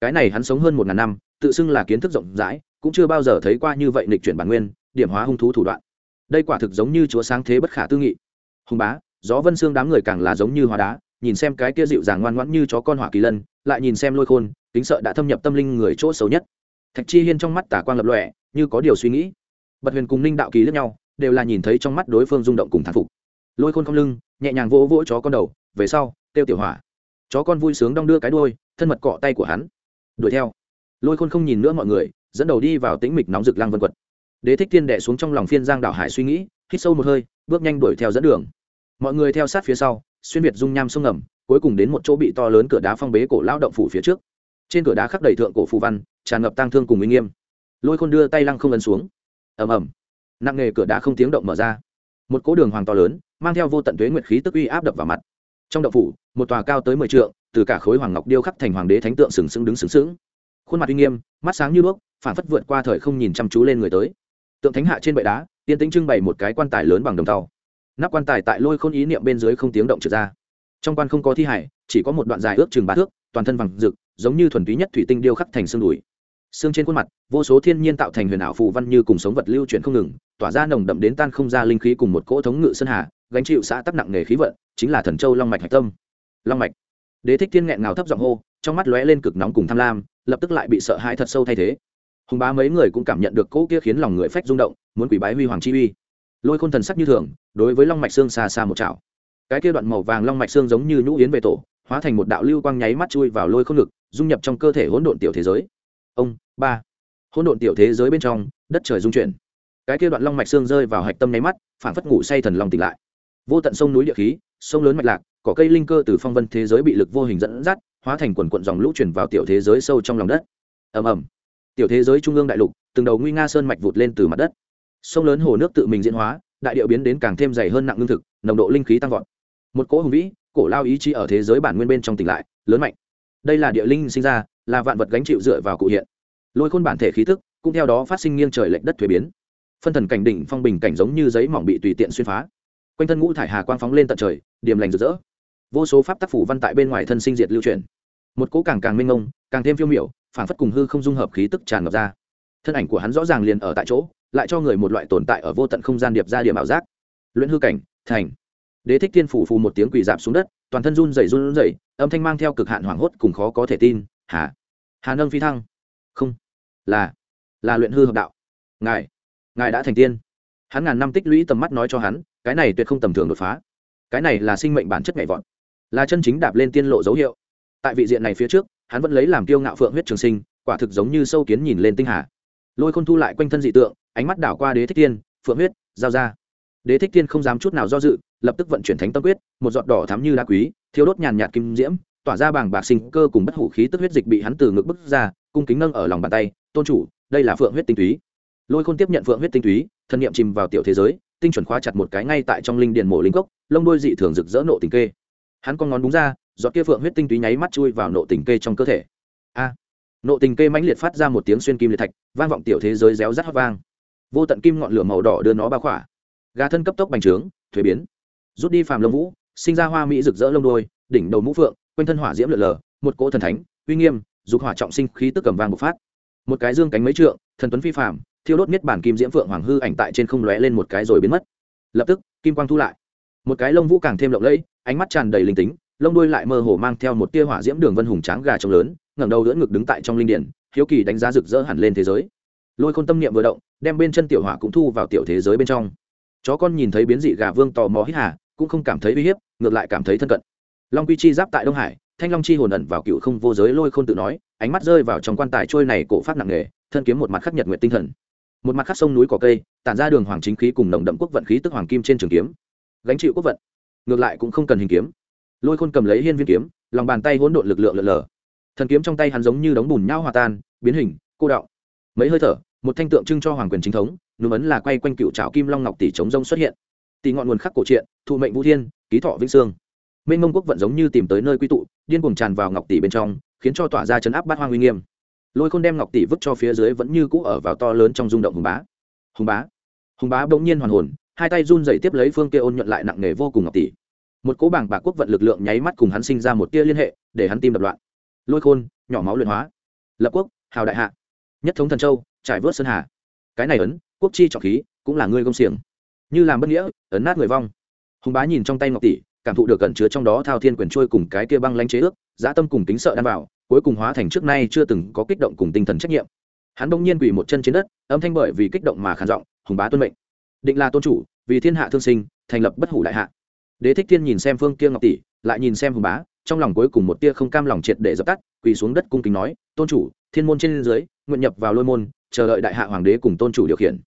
cái này hắn sống hơn một ngàn năm, tự xưng là kiến thức rộng rãi, cũng chưa bao giờ thấy qua như vậy nịch chuyển bản nguyên, điểm hóa hung thú thủ đoạn đây quả thực giống như chúa sáng thế bất khả tư nghị. Hùng bá, gió vân xương đám người càng là giống như hóa đá, nhìn xem cái kia dịu dàng ngoan ngoãn như chó con hỏa kỳ lân, lại nhìn xem lôi khôn, kính sợ đã thâm nhập tâm linh người chỗ xấu nhất. Thạch chi hiên trong mắt tả quang lập lọe như có điều suy nghĩ. Bật huyền cùng ninh đạo kỳ lẫn nhau, đều là nhìn thấy trong mắt đối phương rung động cùng thán phục. Lôi khôn không lưng, nhẹ nhàng vỗ vỗ chó con đầu, về sau tiêu tiểu hỏa. Chó con vui sướng đong đưa cái đuôi, thân mật cọ tay của hắn. Đuổi theo. Lôi khôn không nhìn nữa mọi người, dẫn đầu đi vào tĩnh mịch nóng rực lang vân quật đế thích tiên đệ xuống trong lòng phiên giang đảo hải suy nghĩ, hít sâu một hơi, bước nhanh đuổi theo dẫn đường. Mọi người theo sát phía sau, xuyên việt dung nham sông ngầm, cuối cùng đến một chỗ bị to lớn cửa đá phong bế cổ lão động phủ phía trước. Trên cửa đá khắc đầy thượng cổ phù văn, tràn ngập tang thương cùng uy nghiêm. Lôi khôn đưa tay lăng không ấn xuống. Ầm ầm. Nặng nghề cửa đá không tiếng động mở ra. Một cỗ đường hoàng to lớn, mang theo vô tận tuế nguyệt khí tức uy áp đập vào mặt. Trong động phủ, một tòa cao tới mười trượng, từ cả khối hoàng ngọc điêu khắc thành hoàng đế thánh tượng sừng sững đứng sừng sững. Khuôn mặt uy nghiêm, mắt sáng như đuốc phản phất vượt qua thời không nhìn chăm chú lên người tới tượng thánh hạ trên bệ đá, tiên tĩnh trưng bày một cái quan tài lớn bằng đồng tàu nắp quan tài tại lôi khôn ý niệm bên dưới không tiếng động trượt ra. Trong quan không có thi hải, chỉ có một đoạn dài ước chừng ba thước, toàn thân vàng rực, giống như thuần túy nhất thủy tinh điêu khắc thành xương đùi. Xương trên khuôn mặt, vô số thiên nhiên tạo thành huyền ảo phù văn như cùng sống vật lưu chuyển không ngừng, tỏa ra nồng đậm đến tan không ra linh khí cùng một cỗ thống ngự sơn hà, gánh chịu xã tắc nặng nghề khí vận, chính là thần châu long mạch hạch tâm. Long mạch. Đế thích thiên nghẹn ngào thấp giọng hô, trong mắt lóe lên cực nóng cùng tham lam, lập tức lại bị sợ hãi thật sâu thay thế hùng bá mấy người cũng cảm nhận được cỗ kia khiến lòng người phách rung động, muốn quỷ bái huy hoàng chi uy. Lôi khôn thần sắc như thường, đối với long mạch xương xa xa một chảo. Cái kia đoạn màu vàng long mạch xương giống như nhũ yến về tổ, hóa thành một đạo lưu quang nháy mắt chui vào lôi khôn ngực, dung nhập trong cơ thể hỗn độn tiểu thế giới. Ông, ba. Hỗn độn tiểu thế giới bên trong, đất trời dung chuyển. Cái kia đoạn long mạch xương rơi vào hạch tâm nháy mắt, phản phất ngủ say thần lòng tỉnh lại. Vô tận sông núi địa khí, sông lớn mạch lạc, cỏ cây linh cơ từ phong vân thế giới bị lực vô hình dẫn dắt, hóa thành quần quận dòng lũ chuyển vào tiểu thế giới sâu trong lòng đất. Ầm ầm tiểu thế giới trung ương đại lục, từng đầu nguy nga sơn mạch vụt lên từ mặt đất. Sông lớn hồ nước tự mình diễn hóa, đại điệu biến đến càng thêm dày hơn nặng lương thực, nồng độ linh khí tăng vọt. Một cỗ hùng vĩ, cổ lao ý chí ở thế giới bản nguyên bên trong tỉnh lại, lớn mạnh. Đây là địa linh sinh ra, là vạn vật gánh chịu dựa vào cụ hiện. Lôi khôn bản thể khí thức cũng theo đó phát sinh nghiêng trời lệch đất thuế biến. Phân thần cảnh đỉnh phong bình cảnh giống như giấy mỏng bị tùy tiện xuyên phá. Quanh thân ngũ thải hà quang phóng lên tận trời điểm lành rực rỡ. Vô số pháp tác phủ văn tại bên ngoài thân sinh diệt lưu truyền một cỗ càng càng minh ngông càng thêm phiêu miểu phản phất cùng hư không dung hợp khí tức tràn ngập ra. Thân ảnh của hắn rõ ràng liền ở tại chỗ, lại cho người một loại tồn tại ở vô tận không gian điệp ra điểm ảo giác. Luyện hư cảnh, thành. Đế thích thiên phủ phù một tiếng quỳ dạp xuống đất, toàn thân run rẩy run rẩy, âm thanh mang theo cực hạn hoảng hốt cùng khó có thể tin, hà hà nâng phi thăng. Không, là là luyện hư hợp đạo. Ngài ngài đã thành tiên. Hắn ngàn năm tích lũy tầm mắt nói cho hắn, cái này tuyệt không tầm thường đột phá. Cái này là sinh mệnh bản chất nhảy vọt, là chân chính đạp lên tiên lộ dấu hiệu. Tại vị diện này phía trước hắn vẫn lấy làm kiêu ngạo phượng huyết trường sinh, quả thực giống như sâu kiến nhìn lên tinh hà. Lôi khôn thu lại quanh thân dị tượng, ánh mắt đảo qua đế thích tiên phượng huyết, giao ra. Đế thích tiên không dám chút nào do dự, lập tức vận chuyển thánh tâm quyết, một giọt đỏ thắm như đá quý thiếu đốt nhàn nhạt kim diễm, tỏa ra bảng bạc sinh cơ cùng bất hủ khí tức huyết dịch bị hắn từ ngực bức ra, cung kính nâng ở lòng bàn tay, tôn chủ, đây là phượng huyết tinh túy. Lôi khôn tiếp nhận phượng huyết tinh túy, thân nhiệm chìm vào tiểu thế giới, tinh chuẩn khóa chặt một cái ngay tại trong linh điện mổ linh cốc, lông đôi dị thường rực rỡ nộ tình kê. Hắn con ngón đúng ra giọt kia phượng huyết tinh túy nháy mắt chui vào nộ tình kê trong cơ thể. A! Nộ tình kê mãnh liệt phát ra một tiếng xuyên kim liệt thạch, vang vọng tiểu thế giới réo rắt hót vang. Vô tận kim ngọn lửa màu đỏ đưa nó bao khỏa. Gà thân cấp tốc bành trướng, thuế biến. Rút đi phàm lông vũ, sinh ra hoa mỹ rực rỡ lông đôi đỉnh đầu mũ phượng, quanh thân hỏa diễm lượn lờ, một cỗ thần thánh, uy nghiêm, dục hỏa trọng sinh khí tức cầm vang bộc phát. Một cái dương cánh mấy trượng, thần tuấn phi phàm, thiêu đốt miết bản kim diễm phượng hoàng hư ảnh tại trên không lóe lên một cái rồi biến mất. Lập tức, kim quang thu lại. Một cái lông vũ càng thêm lộng lẫy, ánh mắt tràn đầy linh tính lông đuôi lại mơ hồ mang theo một tia hỏa diễm đường vân hùng tráng gà trống lớn, ngẩng đầu đỡ ngực đứng tại trong linh điển, hiếu kỳ đánh giá rực rỡ hẳn lên thế giới. Lôi khôn tâm niệm vừa động, đem bên chân tiểu hỏa cũng thu vào tiểu thế giới bên trong. Chó con nhìn thấy biến dị gà vương tò mò hít hà, cũng không cảm thấy uy hiếp, ngược lại cảm thấy thân cận. Long quy chi giáp tại đông hải, thanh long chi hồn ẩn vào cựu không vô giới lôi khôn tự nói, ánh mắt rơi vào trong quan tài trôi này cổ phát nặng nề, thân kiếm một mặt khắc nhật nguyện tinh thần. Một mặt khắc sông núi cỏ cây, tản ra đường hoàng chính khí cùng nồng đậm quốc vận khí tức hoàng kim trên trường kiếm. Gánh chịu quốc vận, ngược lại cũng không cần hình kiếm lôi khôn cầm lấy hiên viên kiếm, lòng bàn tay hỗn độn lực lượng lợn lờ thần kiếm trong tay hắn giống như đóng bùn nhau hòa tan, biến hình, cô đạo mấy hơi thở, một thanh tượng trưng cho hoàng quyền chính thống núm ấn là quay quanh cựu trào kim long ngọc tỷ chống rông xuất hiện. Tỷ ngọn nguồn khắc cổ truyện, thụ mệnh vũ thiên, ký thọ vĩnh sương. Minh mông quốc vận giống như tìm tới nơi quy tụ, điên cuồng tràn vào ngọc tỷ bên trong, khiến cho tỏa ra chấn áp bát hoang uy nghiêm. Lôi khôn đem ngọc tỷ vứt cho phía dưới vẫn như cũ ở vào to lớn trong rung động hùng bá. Hùng bá. Hùng bá bỗng nhiên hoàn hồn, hai tay run dậy tiếp lấy phương kia ôn nhuận lại nặng nề vô cùng ngọc tỷ một cỗ bảng bạc quốc vận lực lượng nháy mắt cùng hắn sinh ra một tia liên hệ, để hắn tim đập loạn. Lôi khôn, nhỏ máu luyện hóa. Lập quốc, hào đại hạ. Nhất thống thần châu, trải vớt sơn hà. Cái này ấn, quốc chi trọng khí, cũng là ngươi công xiềng. Như làm bất nghĩa, ấn nát người vong. Hùng bá nhìn trong tay ngọc tỷ, cảm thụ được cẩn chứa trong đó thao thiên quyền trôi cùng cái kia băng lanh chế ước, dã tâm cùng tính sợ đan vào, cuối cùng hóa thành trước nay chưa từng có kích động cùng tinh thần trách nhiệm. Hắn bỗng nhiên quỳ một chân trên đất, âm thanh bởi vì kích động mà khản giọng, hùng bá tuân mệnh. Định là tôn chủ, vì thiên hạ thương sinh, thành lập bất hủ đại hạ đế thích thiên nhìn xem phương kia ngọc tỷ, lại nhìn xem hùng bá, trong lòng cuối cùng một tia không cam lòng triệt để dập tắt, quỳ xuống đất cung kính nói, tôn chủ, thiên môn trên dưới, nguyện nhập vào lôi môn, chờ đợi đại hạ hoàng đế cùng tôn chủ điều khiển.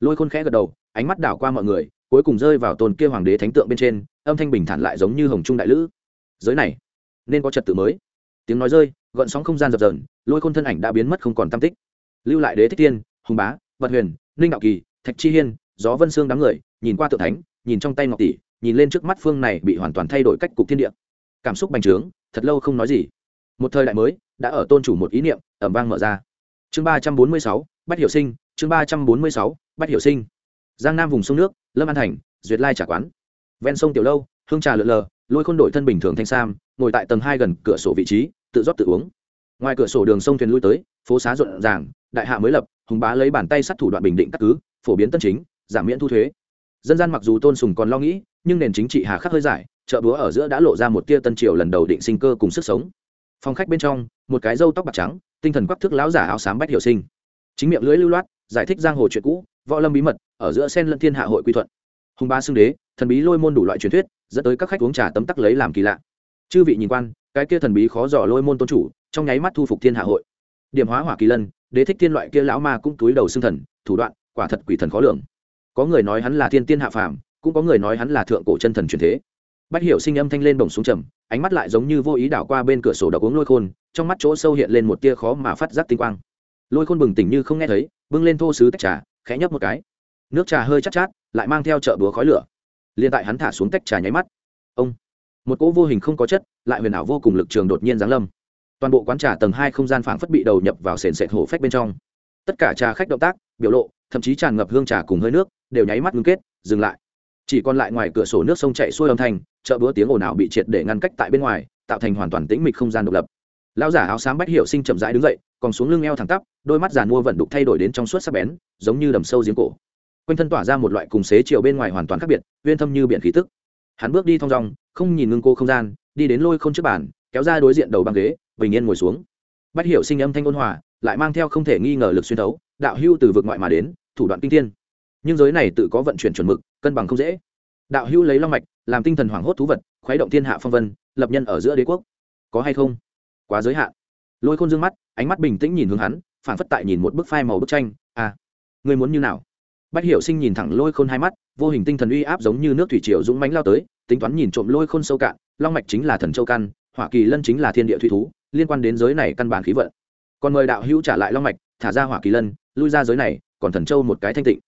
Lôi khôn khẽ gật đầu, ánh mắt đảo qua mọi người, cuối cùng rơi vào tôn kia hoàng đế thánh tượng bên trên, âm thanh bình thản lại giống như hồng trung đại lữ. Giới này, nên có trật tự mới. Tiếng nói rơi, gợn sóng không gian dập dờn, lôi khôn thân ảnh đã biến mất không còn tam tích. Lưu lại đế thích tiên hùng bá vật huyền, ninh đạo kỳ, thạch chi hiên, gió vân sương đám người, nhìn qua tượng thánh, nhìn trong tay ngọc tỷ nhìn lên trước mắt phương này bị hoàn toàn thay đổi cách cục thiên địa. Cảm xúc bành trướng, thật lâu không nói gì. Một thời đại mới, đã ở tôn chủ một ý niệm, ẩm vang mở ra. Chương ba trăm bốn mươi sáu, bách hiểu sinh, chương ba trăm bốn mươi sáu, bách hiểu sinh. Giang nam vùng sông nước, lâm an thành, duyệt lai trả quán. Ven sông tiểu lâu, hương trà lượn lờ, lôi khôn đổi thân bình thường thanh sam, ngồi tại tầng hai gần cửa sổ vị trí, tự rót tự uống. Ngoài cửa sổ đường sông thuyền lui tới, phố xá rộn ràng, đại hạ mới lập, hùng bá lấy bàn tay sắt thủ đoạn bình định các cứ, phổ biến tân chính, giảm miễn thu thuế. Dân gian mặc dù tôn sùng còn lo nghĩ nhưng nền chính trị hà khắc hơi giải, chợ búa ở giữa đã lộ ra một tia tân triều lần đầu định sinh cơ cùng sức sống. Phòng khách bên trong, một cái râu tóc bạc trắng, tinh thần quắc thước lão giả áo xám bách hiểu sinh. Chính miệng lưỡi lưu loát, giải thích giang hồ chuyện cũ, võ lâm bí mật, ở giữa sen lẫn thiên hạ hội quy thuận. Hùng ba xưng đế, thần bí lôi môn đủ loại truyền thuyết, dẫn tới các khách uống trà tấm tắc lấy làm kỳ lạ. Chư vị nhìn quan, cái kia thần bí khó dò lôi môn tôn chủ, trong nháy mắt thu phục thiên hạ hội. Điểm hóa hỏa kỳ lân, đế thích thiên loại kia lão ma cũng túi đầu xưng thần, thủ đoạn, quả thật quỷ thần khó lường. Có người nói hắn là thiên tiên hạ phàm cũng có người nói hắn là thượng cổ chân thần truyền thế. Bách hiểu sinh âm thanh lên bổng xuống trầm, ánh mắt lại giống như vô ý đảo qua bên cửa sổ đọc uống lôi khôn, trong mắt chỗ sâu hiện lên một tia khó mà phát giác tinh quang. Lôi khôn bừng tỉnh như không nghe thấy, bưng lên thô sứ tách trà, khẽ nhấp một cái. Nước trà hơi chát chát, lại mang theo chợ búa khói lửa. Liền tại hắn thả xuống tách trà nháy mắt, ông, một cỗ vô hình không có chất, lại huyền ảo vô cùng lực trường đột nhiên giáng lâm. Toàn bộ quán trà tầng hai không gian phảng phất bị đầu nhập vào sền sệt hổ phách bên trong. Tất cả trà khách động tác, biểu lộ, thậm chí tràn ngập hương trà cùng hơi nước, đều nháy mắt ngưng kết, dừng lại chỉ còn lại ngoài cửa sổ nước sông chạy xuôi âm thanh, chợ búa tiếng ồn ào bị triệt để ngăn cách tại bên ngoài, tạo thành hoàn toàn tĩnh mịch không gian độc lập. Lão giả áo xám bách hiểu sinh chậm rãi đứng dậy, còn xuống lưng eo thẳng tắp, đôi mắt giàn mua vận đục thay đổi đến trong suốt sắc bén, giống như đầm sâu giếng cổ. Quanh thân tỏa ra một loại cùng xế chiều bên ngoài hoàn toàn khác biệt, uyên thâm như biển khí tức. Hắn bước đi thong dong, không nhìn ngưng cô không gian, đi đến lôi không trước bàn, kéo ra đối diện đầu băng ghế, bình yên ngồi xuống. Bách hiểu sinh âm thanh ôn hòa, lại mang theo không thể nghi ngờ lực xuyên thấu, đạo hưu từ vực ngoại mà đến, thủ đoạn kinh thiên. Nhưng giới này tự có vận chuyển chuẩn mực cân bằng không dễ. Đạo hưu lấy long mạch, làm tinh thần hoảng hốt thú vật, khuấy động thiên hạ phong vân, lập nhân ở giữa đế quốc. Có hay không? Quá giới hạn. Lôi khôn dương mắt, ánh mắt bình tĩnh nhìn hướng hắn phản phất tại nhìn một bức phai màu bức tranh. À người muốn như nào? Bách hiểu sinh nhìn thẳng lôi khôn hai mắt, vô hình tinh thần uy áp giống như nước thủy triều dũng mánh lao tới, tính toán nhìn trộm lôi khôn sâu cạn, long mạch chính là thần châu căn, hỏa kỳ lân chính là thiên địa thủy thú, liên quan đến giới này căn bản khí vận. Còn mời đạo hữu trả lại long mạch, thả ra hỏa kỳ lân, lui ra giới này, còn thần châu một cái thanh tịnh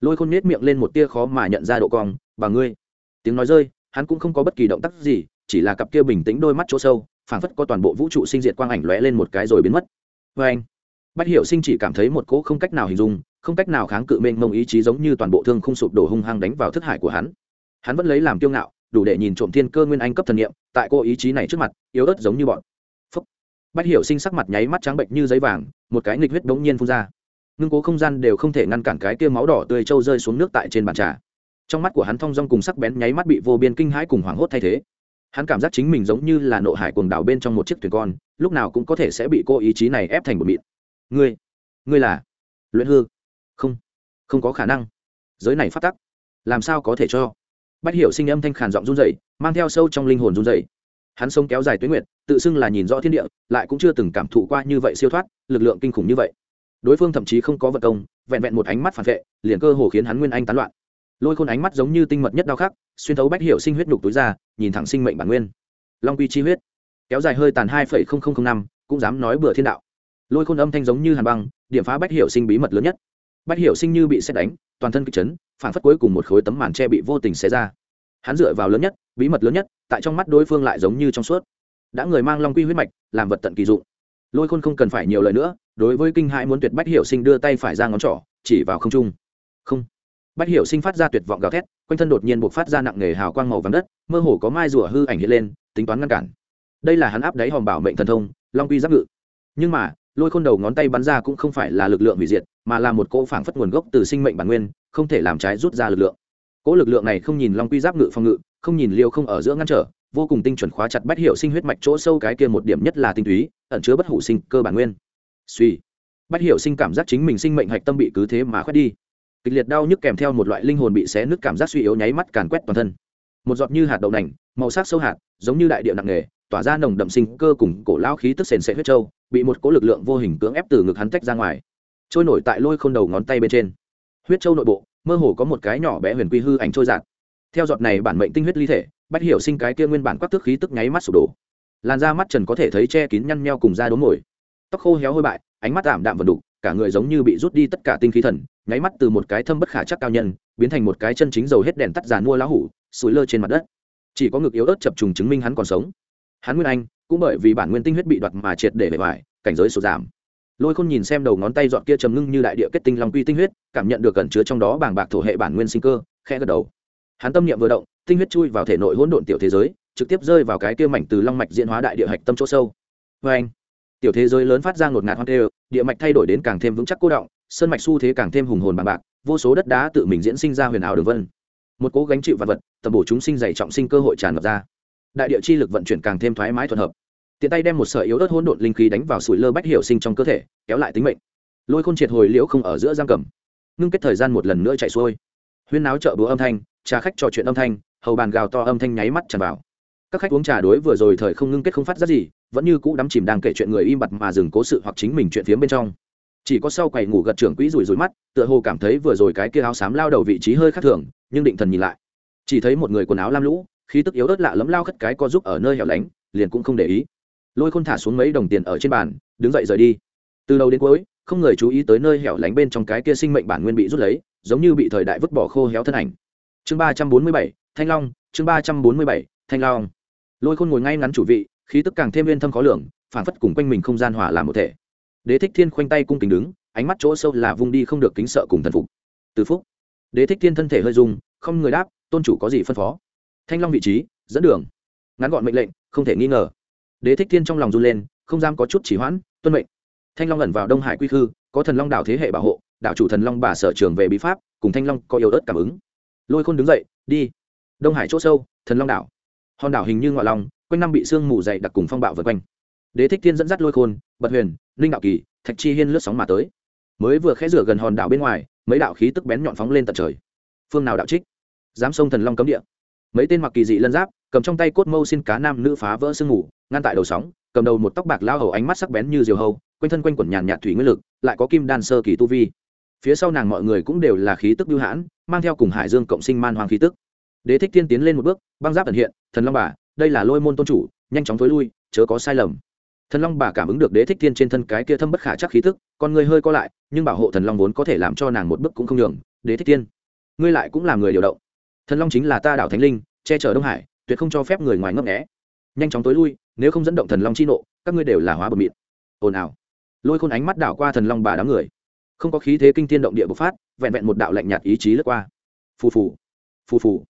lôi khôn nết miệng lên một tia khó mà nhận ra độ cong, bà ngươi. Tiếng nói rơi, hắn cũng không có bất kỳ động tác gì, chỉ là cặp kia bình tĩnh đôi mắt chỗ sâu, phảng phất có toàn bộ vũ trụ sinh diệt quang ảnh lóe lên một cái rồi biến mất. Vê anh, bách hiểu sinh chỉ cảm thấy một cỗ không cách nào hình dung, không cách nào kháng cự mênh mông ý chí giống như toàn bộ thương không sụp đổ hung hăng đánh vào thức hải của hắn. Hắn vẫn lấy làm kiêu ngạo, đủ để nhìn trộm thiên cơ nguyên anh cấp thần niệm, tại cô ý chí này trước mặt, yếu ớt giống như bọn. Phúc. Bách hiểu sinh sắc mặt nháy mắt trắng bệnh như giấy vàng, một cái nghịch huyết đống nhiên phun ra ngưng cố không gian đều không thể ngăn cản cái kia máu đỏ tươi trâu rơi xuống nước tại trên bàn trà. Trong mắt của hắn thong dong cùng sắc bén nháy mắt bị vô biên kinh hãi cùng hoảng hốt thay thế. Hắn cảm giác chính mình giống như là nộ hải quần đảo bên trong một chiếc thuyền con, lúc nào cũng có thể sẽ bị cô ý chí này ép thành một mịn. Ngươi ngươi là luyện hư? Không không có khả năng. Giới này phát tắc. Làm sao có thể cho? Bắt hiểu sinh âm thanh khàn giọng run dày mang theo sâu trong linh hồn run dày hắn sống kéo dài tuyến nguyệt, tự xưng là nhìn rõ thiên địa, lại cũng chưa từng cảm thụ qua như vậy siêu thoát, lực lượng kinh khủng như vậy đối phương thậm chí không có vật công, vẹn vẹn một ánh mắt phản vệ, liền cơ hồ khiến hắn nguyên anh tán loạn. Lôi khôn ánh mắt giống như tinh mật nhất đau khắc, xuyên thấu bách hiệu sinh huyết đục túi ra, nhìn thẳng sinh mệnh bản nguyên. Long quy chi huyết, kéo dài hơi tàn hai năm, cũng dám nói bừa thiên đạo. Lôi khôn âm thanh giống như hàn băng, điểm phá bách hiệu sinh bí mật lớn nhất. Bách hiệu sinh như bị xét đánh, toàn thân kịch chấn, phản phất cuối cùng một khối tấm màn tre bị vô tình xé ra. Hắn dựa vào lớn nhất, bí mật lớn nhất, tại trong mắt đối phương lại giống như trong suốt. Đã người mang long quy huyết mạch, làm vật tận kỳ dụng. Lôi khôn không cần phải nhiều lời nữa đối với kinh hãi muốn tuyệt bách hiệu sinh đưa tay phải ra ngón trỏ, chỉ vào không trung. Không. Bách hiệu sinh phát ra tuyệt vọng gào thét, quanh thân đột nhiên buộc phát ra nặng nghề hào quang màu vàng đất, mơ hồ có mai rùa hư ảnh hiện lên, tính toán ngăn cản. Đây là hắn áp đáy hòm bảo mệnh thần thông, long quy giáp ngự. Nhưng mà, lôi khôn đầu ngón tay bắn ra cũng không phải là lực lượng hủy diệt, mà là một cỗ phảng phất nguồn gốc từ sinh mệnh bản nguyên, không thể làm trái rút ra lực lượng. Cỗ lực lượng này không nhìn long quy giáp ngự phòng ngự, không nhìn liêu không ở giữa ngăn trở, vô cùng tinh chuẩn khóa chặt bách hiệu sinh huyết mạch chỗ sâu cái kia một điểm nhất là tinh túy, ẩn chứa bất hủ sinh cơ bản nguyên suy. Bách hiểu sinh cảm giác chính mình sinh mệnh hạch tâm bị cứ thế mà khoét đi. Kịch liệt đau nhức kèm theo một loại linh hồn bị xé nứt cảm giác suy yếu nháy mắt càn quét toàn thân. Một giọt như hạt đậu nành, màu sắc sâu hạt, giống như đại địa nặng nề, tỏa ra nồng đậm sinh cơ cùng cổ lao khí tức sền sệ huyết trâu bị một cỗ lực lượng vô hình cưỡng ép từ ngực hắn tách ra ngoài, trôi nổi tại lôi khôn đầu ngón tay bên trên. Huyết trâu nội bộ, mơ hồ có một cái nhỏ bé huyền quy hư ảnh trôi giạt theo giọt này bản mệnh tinh huyết ly thể, bách hiểu sinh cái kia nguyên bản quắc tức khí tức nháy mắt sụp đổ. Làn da mắt trần có thể thấy che kín nhăn nheo cùng da đốm mồi tóc khô héo hôi bại, ánh mắt ảm đạm vần đục, cả người giống như bị rút đi tất cả tinh khí thần, nháy mắt từ một cái thâm bất khả chắc cao nhân, biến thành một cái chân chính dầu hết đèn tắt giàn mua lá hủ, sủi lơ trên mặt đất. Chỉ có ngực yếu ớt chập trùng chứng minh hắn còn sống. Hắn nguyên anh, cũng bởi vì bản nguyên tinh huyết bị đoạt mà triệt để bề ngoài cảnh giới sụt giảm. Lôi khôn nhìn xem đầu ngón tay dọn kia trầm ngưng như đại địa kết tinh long quy tinh huyết, cảm nhận được cẩn chứa trong đó bảng bạc thổ hệ bản nguyên sinh cơ, khẽ gật đầu. Hắn tâm niệm vừa động, tinh huyết chui vào thể nội hỗn độn tiểu thế giới, trực tiếp rơi vào cái kia mảnh từ long mạch diễn hóa đại địa hạch tâm chỗ sâu. Vê anh tiểu thế giới lớn phát ra ngột ngạt hoang tê địa mạch thay đổi đến càng thêm vững chắc cô động, sơn mạch xu thế càng thêm hùng hồn bằng bạc, vô số đất đá tự mình diễn sinh ra huyền ảo đường vân. Một cố gánh chịu vật vật, tầm bổ chúng sinh dày trọng sinh cơ hội tràn ngập ra. Đại địa chi lực vận chuyển càng thêm thoải mái thuận hợp. Tiện tay đem một sợi yếu ớt hỗn độn linh khí đánh vào sủi lơ bách hiểu sinh trong cơ thể, kéo lại tính mệnh. Lôi khôn triệt hồi liễu không ở giữa giang cầm. Ngưng kết thời gian một lần nữa chạy xuôi. Huyên náo chợ búa âm thanh, trà khách trò chuyện âm thanh, hầu bàn gào to âm thanh nháy mắt tràn vào. Các khách uống trà đối vừa rồi thời không ngưng kết không phát ra gì vẫn như cũ đắm chìm đang kể chuyện người im bặt mà dừng cố sự hoặc chính mình chuyện phiếm bên trong. Chỉ có sau quầy ngủ gật trưởng quỹ rủi rủi mắt, tựa hồ cảm thấy vừa rồi cái kia áo xám lao đầu vị trí hơi khác thường, nhưng định thần nhìn lại. Chỉ thấy một người quần áo lam lũ, khí tức yếu ớt lạ lẫm lao khất cái co giúp ở nơi hẻo lánh, liền cũng không để ý. Lôi khôn thả xuống mấy đồng tiền ở trên bàn, đứng dậy rời đi. Từ đầu đến cuối, không người chú ý tới nơi hẻo lánh bên trong cái kia sinh mệnh bản nguyên bị rút lấy, giống như bị thời đại vứt bỏ khô héo thân ảnh. Chương ba trăm bốn mươi bảy, thanh long, chương ba trăm bốn mươi bảy, thanh long. Lôi khôn ngồi ngay ngắn chủ vị khí tức càng thêm viên thâm khó lường phản phất cùng quanh mình không gian hỏa làm một thể. Đế thích thiên khoanh tay cung kính đứng, ánh mắt chỗ sâu là vung đi không được kính sợ cùng thần phục. Từ phúc, đế thích thiên thân thể hơi dùng không người đáp, tôn chủ có gì phân phó? Thanh long vị trí, dẫn đường. Ngắn gọn mệnh lệnh, không thể nghi ngờ. Đế thích thiên trong lòng run lên, không dám có chút chỉ hoãn, tuân mệnh. Thanh long ẩn vào đông hải quy khư, có thần long đảo thế hệ bảo hộ đạo chủ thần long bà sở trường về bí pháp, cùng thanh long có yếu ớt cảm ứng. Lôi khôn đứng dậy, đi. Đông hải c h ỗ sâu, thần long đảo. Hòn đảo hình như ngọa lòng quanh năm bị sương mù dày đặc cùng phong bạo vượt quanh. Đế thích thiên dẫn dắt lôi khôn, bật huyền, linh đạo kỳ, thạch chi hiên lướt sóng mà tới. Mới vừa khẽ rửa gần hòn đảo bên ngoài, mấy đạo khí tức bén nhọn phóng lên tận trời. Phương nào đạo trích? Dám sông thần long cấm địa. Mấy tên mặc kỳ dị lân giáp, cầm trong tay cốt mâu xin cá nam nữ phá vỡ sương mù, ngăn tại đầu sóng, cầm đầu một tóc bạc lao hầu ánh mắt sắc bén như diều hâu, quanh thân quanh quẩn nhàn nhạt thủy nguyên lực, lại có kim đan sơ kỳ tu vi. Phía sau nàng mọi người cũng đều là khí tức bưu hãn, mang theo cùng hải dương cộng sinh man hoàng khí tức. Đế thích tiên tiến lên một bước, băng giáp ẩn hiện, thần long bà đây là lôi môn tôn chủ, nhanh chóng thối lui, chớ có sai lầm. Thần long bà cảm ứng được đế thích thiên trên thân cái kia thâm bất khả chắc khí tức, con người hơi co lại, nhưng bảo hộ thần long vốn có thể làm cho nàng một bước cũng không nhường, đế thích thiên. Ngươi lại cũng là người điều động. Thần long chính là ta đảo thánh linh, che chở đông hải, tuyệt không cho phép người ngoài ngấp nghẽ nhanh chóng tối lui, nếu không dẫn động thần long chi nộ, các ngươi đều là hóa bờ mịn. Ồn ào. Lôi khôn ánh mắt đảo qua thần long bà đám người. Không có khí thế kinh thiên động địa bộc phát, vẹn vẹn một đạo lạnh nhạt ý chí lướt qua. Phù phù. Phù phù.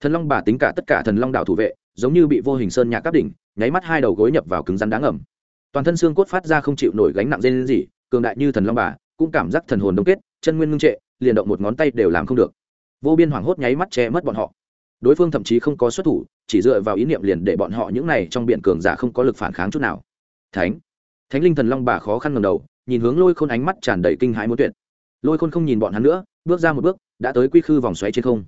Thần long bà tính cả tất cả thần long đảo thủ vệ giống như bị vô hình sơn nhạc cắp đỉnh, nháy mắt hai đầu gối nhập vào cứng rắn đáng ẩm toàn thân xương cốt phát ra không chịu nổi gánh nặng dây lên gì cường đại như thần long bà, cũng cảm giác thần hồn đông kết, chân nguyên ngưng trệ, liền động một ngón tay đều làm không được. Vô biên hoảng hốt nháy mắt che mất bọn họ. Đối phương thậm chí không có xuất thủ, chỉ dựa vào ý niệm liền để bọn họ những này trong biển cường giả không có lực phản kháng chút nào. Thánh! Thánh linh thần long bà khó khăn ngầm đầu, nhìn hướng lôi khôn ánh mắt tràn đầy kinh hãi muốn tuyệt. Lôi khôn không nhìn bọn hắn nữa, bước ra một bước, đã tới quy khư vòng xoáy trên không.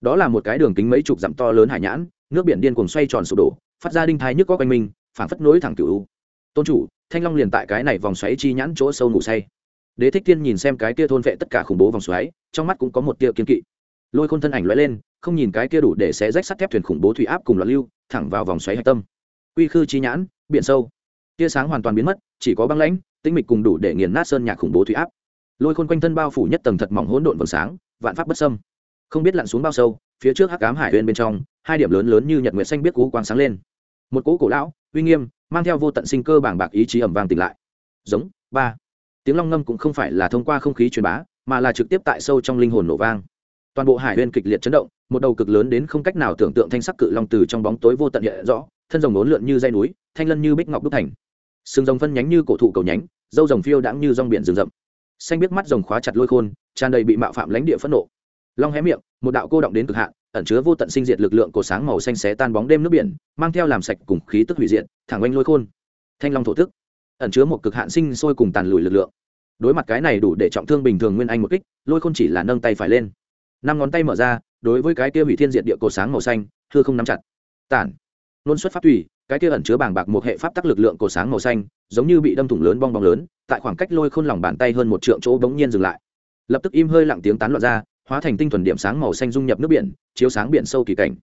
Đó là một cái đường kính mấy chục dặm to lớn hải nhãn nước biển điên cuồng xoay tròn sụp đổ, phát ra đinh thai nhức có quanh mình, phảng phất nối thẳng cựu tôn chủ, thanh long liền tại cái này vòng xoáy chi nhãn chỗ sâu ngủ say. Đế thích thiên nhìn xem cái kia thôn vệ tất cả khủng bố vòng xoáy, trong mắt cũng có một tia kiên kỵ. Lôi khôn thân ảnh lóe lên, không nhìn cái kia đủ để xé rách sắt thép thuyền khủng bố thủy áp cùng loạn lưu, thẳng vào vòng xoáy hạch tâm. Quy khư chi nhãn, biển sâu. Tia sáng hoàn toàn biến mất, chỉ có băng lãnh, tinh mịch cùng đủ để nghiền nát sơn nhạc khủng bố thủy áp. Lôi khôn quanh thân bao phủ nhất tầng thật mỏng hỗn độn vầng sáng, vạn pháp bất sâm không biết lặn xuống bao sâu, phía trước hắc cám hải huyên bên trong hai điểm lớn lớn như nhật nguyệt xanh biết cú quang sáng lên. Một cỗ cổ lão, uy nghiêm, mang theo vô tận sinh cơ bảng bạc ý chí ẩm vang tỉnh lại. Giống, ba. Tiếng long ngâm cũng không phải là thông qua không khí truyền bá, mà là trực tiếp tại sâu trong linh hồn nổ vang. Toàn bộ hải huyên kịch liệt chấn động, một đầu cực lớn đến không cách nào tưởng tượng thanh sắc cự long từ trong bóng tối vô tận hiện rõ, thân rồng lốn lượn như dây núi, thanh lân như bích ngọc đúc thành. Sừng rồng phân nhánh như cổ thụ cầu nhánh, dâu rồng phiêu đãng như rong biển rừng rậm. Xanh biết mắt rồng khóa chặt lôi khôn, tràn đầy bị mạo phạm lãnh địa phẫn nộ. Long hé miệng, một đạo cô động đến cực hạn ẩn chứa vô tận sinh diệt lực lượng cổ sáng màu xanh xé tan bóng đêm nước biển, mang theo làm sạch cùng khí tức hủy diệt, thẳng oanh lôi khôn. Thanh long thổ tức, ẩn chứa một cực hạn sinh sôi cùng tàn lùi lực lượng. Đối mặt cái này đủ để trọng thương bình thường nguyên anh một kích, lôi khôn chỉ là nâng tay phải lên. Năm ngón tay mở ra, đối với cái kia hủy thiên diệt địa cổ sáng màu xanh thưa không nắm chặt. Tản. Luôn xuất pháp tùy, cái kia ẩn chứa bàng bạc một hệ pháp tắc lực lượng cổ sáng màu xanh, giống như bị đâm thủng lớn bong bóng lớn, tại khoảng cách lôi khôn lòng bàn tay hơn một trượng chỗ bỗng nhiên dừng lại. Lập tức im hơi lặng tiếng tán loạn ra hóa thành tinh thuần điểm sáng màu xanh dung nhập nước biển, chiếu sáng biển sâu kỳ cảnh.